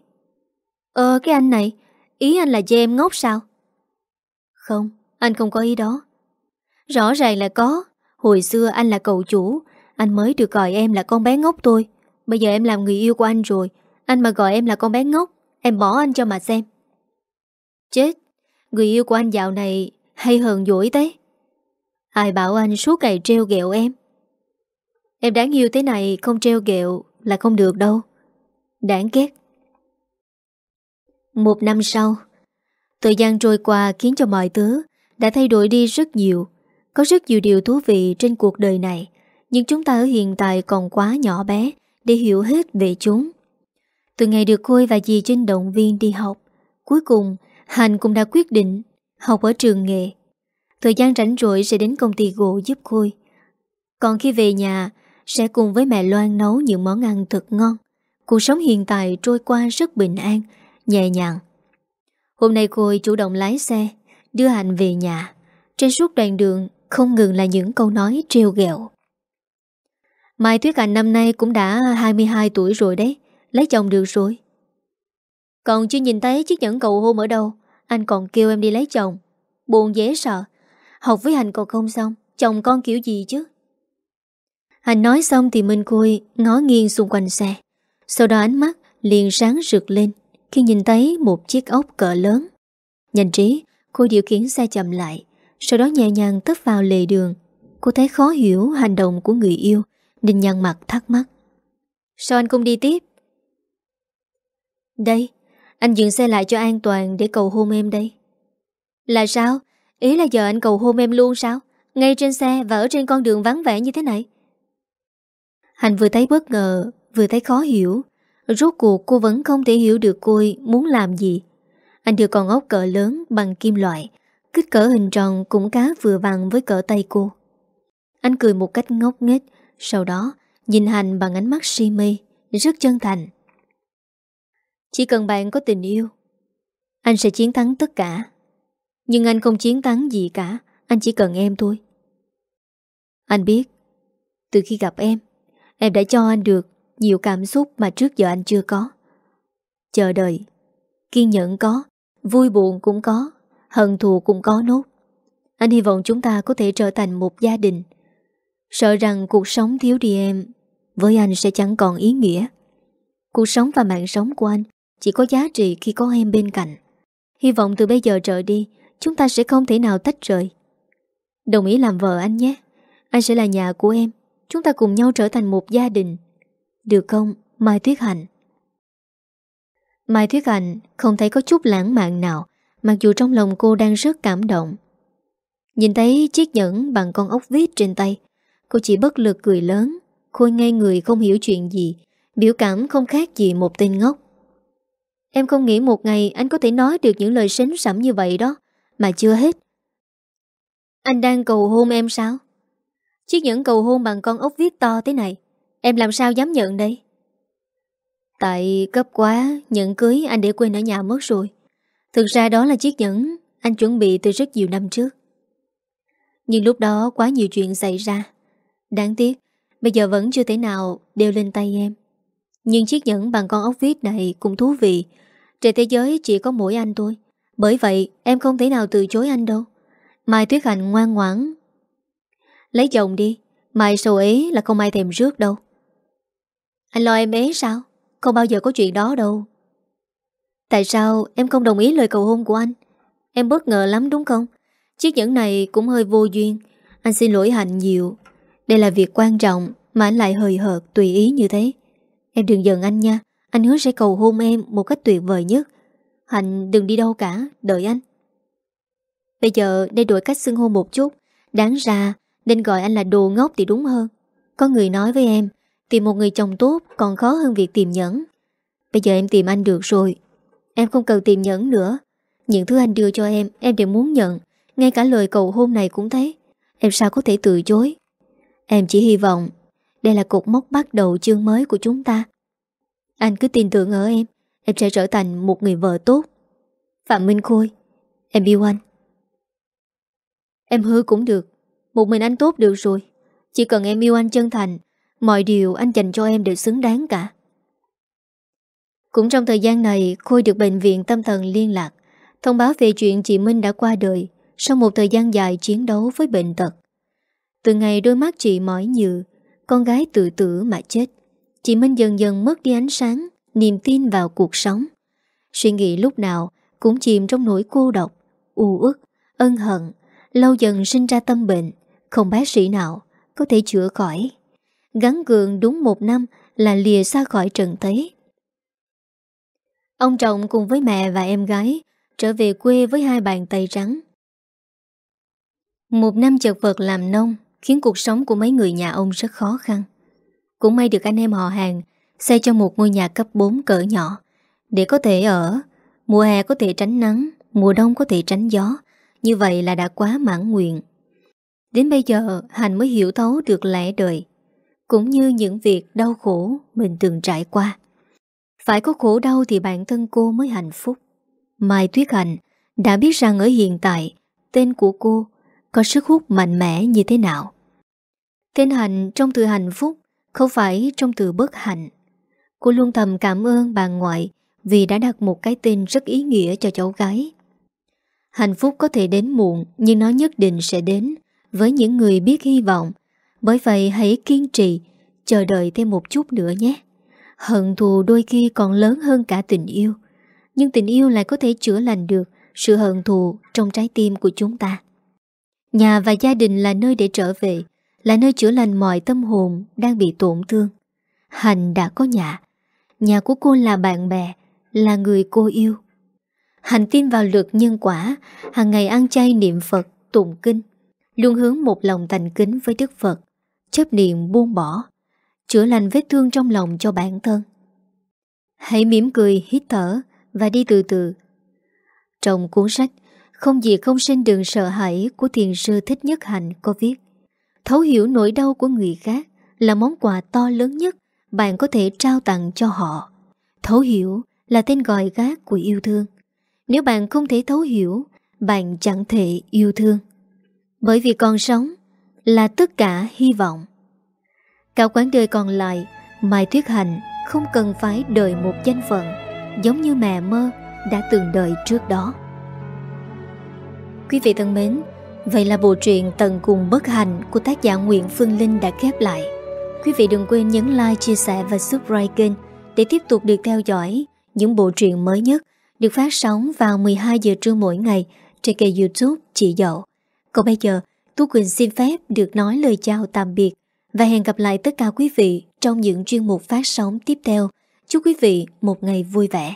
Ờ cái anh này, Ý anh là chê em ngốc sao? Không, anh không có ý đó. Rõ ràng là có. Hồi xưa anh là cậu chủ, Anh mới được gọi em là con bé ngốc thôi. Bây giờ em làm người yêu của anh rồi anh mà gọi em là con bé ngốc, Em bỏ anh cho mà xem. Chết, Người yêu của anh dạo này hay hờn dỗi thế. Ai bảo anh suốt ngày treo ghẹo em? Em đáng yêu thế này, không treo ghẹo là không được đâu. Đáng ghét. Một năm sau, Thời gian trôi qua khiến cho mọi thứ Đã thay đổi đi rất nhiều. Có rất nhiều điều thú vị trên cuộc đời này, Nhưng chúng ta ở hiện tại còn quá nhỏ bé Để hiểu hết về chúng. Từ ngày được Khôi và dì Trinh động viên đi học Cuối cùng Hành cũng đã quyết định học ở trường nghề. Thời gian rảnh rỗi sẽ đến công ty gỗ giúp Khôi. Còn khi về nhà, sẽ cùng với mẹ Loan nấu những món ăn thật ngon. Cuộc sống hiện tại trôi qua rất bình an, nhẹ nhàng. Hôm nay Khôi chủ động lái xe, đưa Hạnh về nhà. Trên suốt đoạn đường, không ngừng là những câu nói trêu ghẹo. Mai Tuyết Hạnh năm nay cũng đã 22 tuổi rồi đấy, lấy chồng được rồi. Còn chưa nhìn thấy chiếc nhẫn cầu hôn ở đâu, Anh còn kêu em đi lấy chồng. Buồn dễ sợ. Học với Hành còn không xong, Chồng con kiểu gì chứ? Hành nói xong thì Minh Khôi ngó nghiêng xung quanh xe. Sau đó ánh mắt liền sáng rực lên Khi nhìn thấy một chiếc ốc cỡ lớn. Nhanh trí, Cô điều khiển xe chậm lại, Sau đó nhẹ nhàng tấp vào lề đường. Cô thấy khó hiểu hành động của người yêu, Nên nhăn mặt thắc mắc. Sao anh không đi tiếp? Đây anh dừng xe lại cho an toàn để cầu hôn em đây. Là sao? Ý là giờ anh cầu hôn em luôn sao? Ngay trên xe và ở trên con đường vắng vẻ như thế này. Hành vừa thấy bất ngờ, vừa thấy khó hiểu. Rốt cuộc cô vẫn không thể hiểu được cô muốn làm gì. Anh đưa con ốc cỡ lớn bằng kim loại, kích cỡ hình tròn cũng cá vừa bằng với cỡ tay cô. Anh cười một cách ngốc nghếch, sau đó nhìn Hành bằng ánh mắt si mê, rất chân thành. Chỉ cần bạn có tình yêu, Anh sẽ chiến thắng tất cả. Nhưng anh không chiến thắng gì cả, Anh chỉ cần em thôi. Anh biết, Từ khi gặp em Em đã cho anh được nhiều cảm xúc mà trước giờ anh chưa có. Chờ đợi, Kiên nhẫn có, Vui buồn cũng có, Hận thù cũng có nốt. Anh hy vọng chúng ta có thể trở thành một gia đình. Sợ rằng cuộc sống thiếu đi em, Với anh sẽ chẳng còn ý nghĩa. Cuộc sống và mạng sống của anh chỉ có giá trị khi có em bên cạnh. Hy vọng từ bây giờ trở đi, Chúng ta sẽ không thể nào tách rời. Đồng ý làm vợ anh nhé. Anh sẽ là nhà của em. Chúng ta cùng nhau trở thành một gia đình. Được không, Mai Tuyết Hạnh? Mai Tuyết Hạnh không thấy có chút lãng mạn nào, Mặc dù trong lòng cô đang rất cảm động. Nhìn thấy chiếc nhẫn bằng con ốc vít trên tay, Cô chỉ bất lực cười lớn, Khôi ngay người không hiểu chuyện gì, Biểu cảm không khác gì một tên ngốc. Em không nghĩ một ngày anh có thể nói được những lời sến sẩm như vậy đó, Mà chưa hết. Anh đang cầu hôn em sao? Chiếc nhẫn cầu hôn bằng con ốc viết to thế này, Em làm sao dám nhận đây? Tại cấp quá, Nhẫn cưới anh để quên ở nhà mất rồi. Thực ra đó là chiếc nhẫn Anh chuẩn bị từ rất nhiều năm trước. Nhưng lúc đó quá nhiều chuyện xảy ra. Đáng tiếc, Bây giờ vẫn chưa thể nào đeo lên tay em. Nhưng chiếc nhẫn bằng con ốc viết này cũng thú vị. Trên thế giới chỉ có mỗi anh thôi. Bởi vậy, em không thể nào từ chối anh đâu. Mai Tuyết Hạnh ngoan ngoãn. Lấy chồng đi. Mai sầu ế là không ai thèm rước đâu. Anh lo em ế sao? Không bao giờ có chuyện đó đâu. Tại sao em không đồng ý lời cầu hôn của anh? Em bất ngờ lắm đúng không? Chiếc nhẫn này cũng hơi vô duyên. Anh xin lỗi Hạnh nhiều. Đây là việc quan trọng Mà anh lại hời hợt, tùy ý như thế. Em đừng giận anh nha. Anh hứa sẽ cầu hôn em một cách tuyệt vời nhất. Hạnh, đừng đi đâu cả, Đợi anh. Bây giờ đây đổi cách xưng hôn một chút. Đáng ra, nên gọi anh là đồ ngốc thì đúng hơn. Có người nói với em, Tìm một người chồng tốt còn khó hơn việc tìm nhẫn. Bây giờ em tìm anh được rồi. Em không cần tìm nhẫn nữa. Những thứ anh đưa cho em Em đều muốn nhận. Ngay cả lời cầu hôn này cũng thế Em sao có thể từ chối? Em chỉ hy vọng Đây là cột mốc bắt đầu chương mới của chúng ta. Anh cứ tin tưởng ở em. Em sẽ trở thành một người vợ tốt. Phạm Minh Khôi, Em yêu anh. Em hứa cũng được. Một mình anh tốt được rồi. Chỉ cần em yêu anh chân thành, Mọi điều anh dành cho em đều xứng đáng cả. Cũng trong thời gian này, Khôi được bệnh viện tâm thần liên lạc. Thông báo về chuyện chị Minh đã qua đời Sau một thời gian dài chiến đấu với bệnh tật. Từ ngày đôi mắt chị mỏi nhừ, Con gái tự tử mà chết. Chị Minh dần dần mất đi ánh sáng Niềm tin vào cuộc sống. Suy nghĩ lúc nào Cũng chìm trong nỗi cô độc U ức, ân hận Lâu dần sinh ra tâm bệnh Không bác sĩ nào có thể chữa khỏi. Gắn gượng đúng một năm Là lìa xa khỏi trần thế. Ông chồng cùng với mẹ và em gái Trở về quê với hai bàn tay trắng. Một năm chật vật làm nông Khiến cuộc sống của mấy người nhà ông rất khó khăn. Cũng may được anh em họ hàng Xây cho một ngôi nhà cấp 4 cỡ nhỏ Để có thể ở. Mùa hè có thể tránh nắng, Mùa đông có thể tránh gió. Như vậy là đã quá mãn nguyện. Đến bây giờ Hành mới hiểu thấu được lẽ đời, Cũng như những việc đau khổ Mình từng trải qua. Phải có khổ đau thì bản thân cô mới hạnh phúc. Mai Tuyết hành Đã biết rằng ở hiện tại, Tên của cô có sức hút mạnh mẽ như thế nào. Tên hành trong từ hạnh phúc không phải trong từ bất hạnh. Cô luôn thầm cảm ơn bà ngoại Vì đã đặt một cái tên rất ý nghĩa cho cháu gái. Hạnh phúc có thể đến muộn, Nhưng nó nhất định sẽ đến Với những người biết hy vọng. Bởi vậy hãy kiên trì, Chờ đợi thêm một chút nữa nhé. Hận thù đôi khi còn lớn hơn cả tình yêu, Nhưng tình yêu lại có thể chữa lành được Sự hận thù trong trái tim của chúng ta. Nhà và gia đình là nơi để trở về. Là nơi chữa lành mọi tâm hồn Đang bị tổn thương. Hành đã có nhà. Nhà của cô là bạn bè Là người cô yêu. Hành tin vào luật nhân quả hàng ngày ăn chay niệm Phật, tụng kinh Luôn hướng một lòng thành kính với Đức Phật Chấp niệm buông bỏ Chữa lành vết thương trong lòng cho bản thân. Hãy mỉm cười, hít thở Và đi từ từ. Trong cuốn sách Không gì không sinh đường sợ hãi Của thiền sư Thích Nhất Hạnh có viết Thấu hiểu nỗi đau của người khác Là món quà to lớn nhất Bạn có thể trao tặng cho họ Thấu hiểu là tên gọi gác của yêu thương Nếu bạn không thể thấu hiểu Bạn chẳng thể yêu thương Bởi vì còn sống là tất cả hy vọng. Cả quãng đời còn lại, Mai Tuyết Hạnh không cần phải đợi một danh phận, giống như mẹ mơ đã từng đợi trước đó. Quý vị thân mến, vậy là bộ truyện tần cùng bất hạnh của tác giả Nguyễn Phương Linh đã khép lại. Quý vị đừng quên nhấn like, chia sẻ và subscribe kênh để tiếp tục được theo dõi những bộ truyện mới nhất được phát sóng vào 12 giờ trưa mỗi ngày trên kênh youtube Chị Dậu. Còn bây giờ, Tú Quỳnh xin phép được nói lời chào tạm biệt và hẹn gặp lại tất cả quý vị trong những chuyên mục phát sóng tiếp theo. Chúc quý vị một ngày vui vẻ.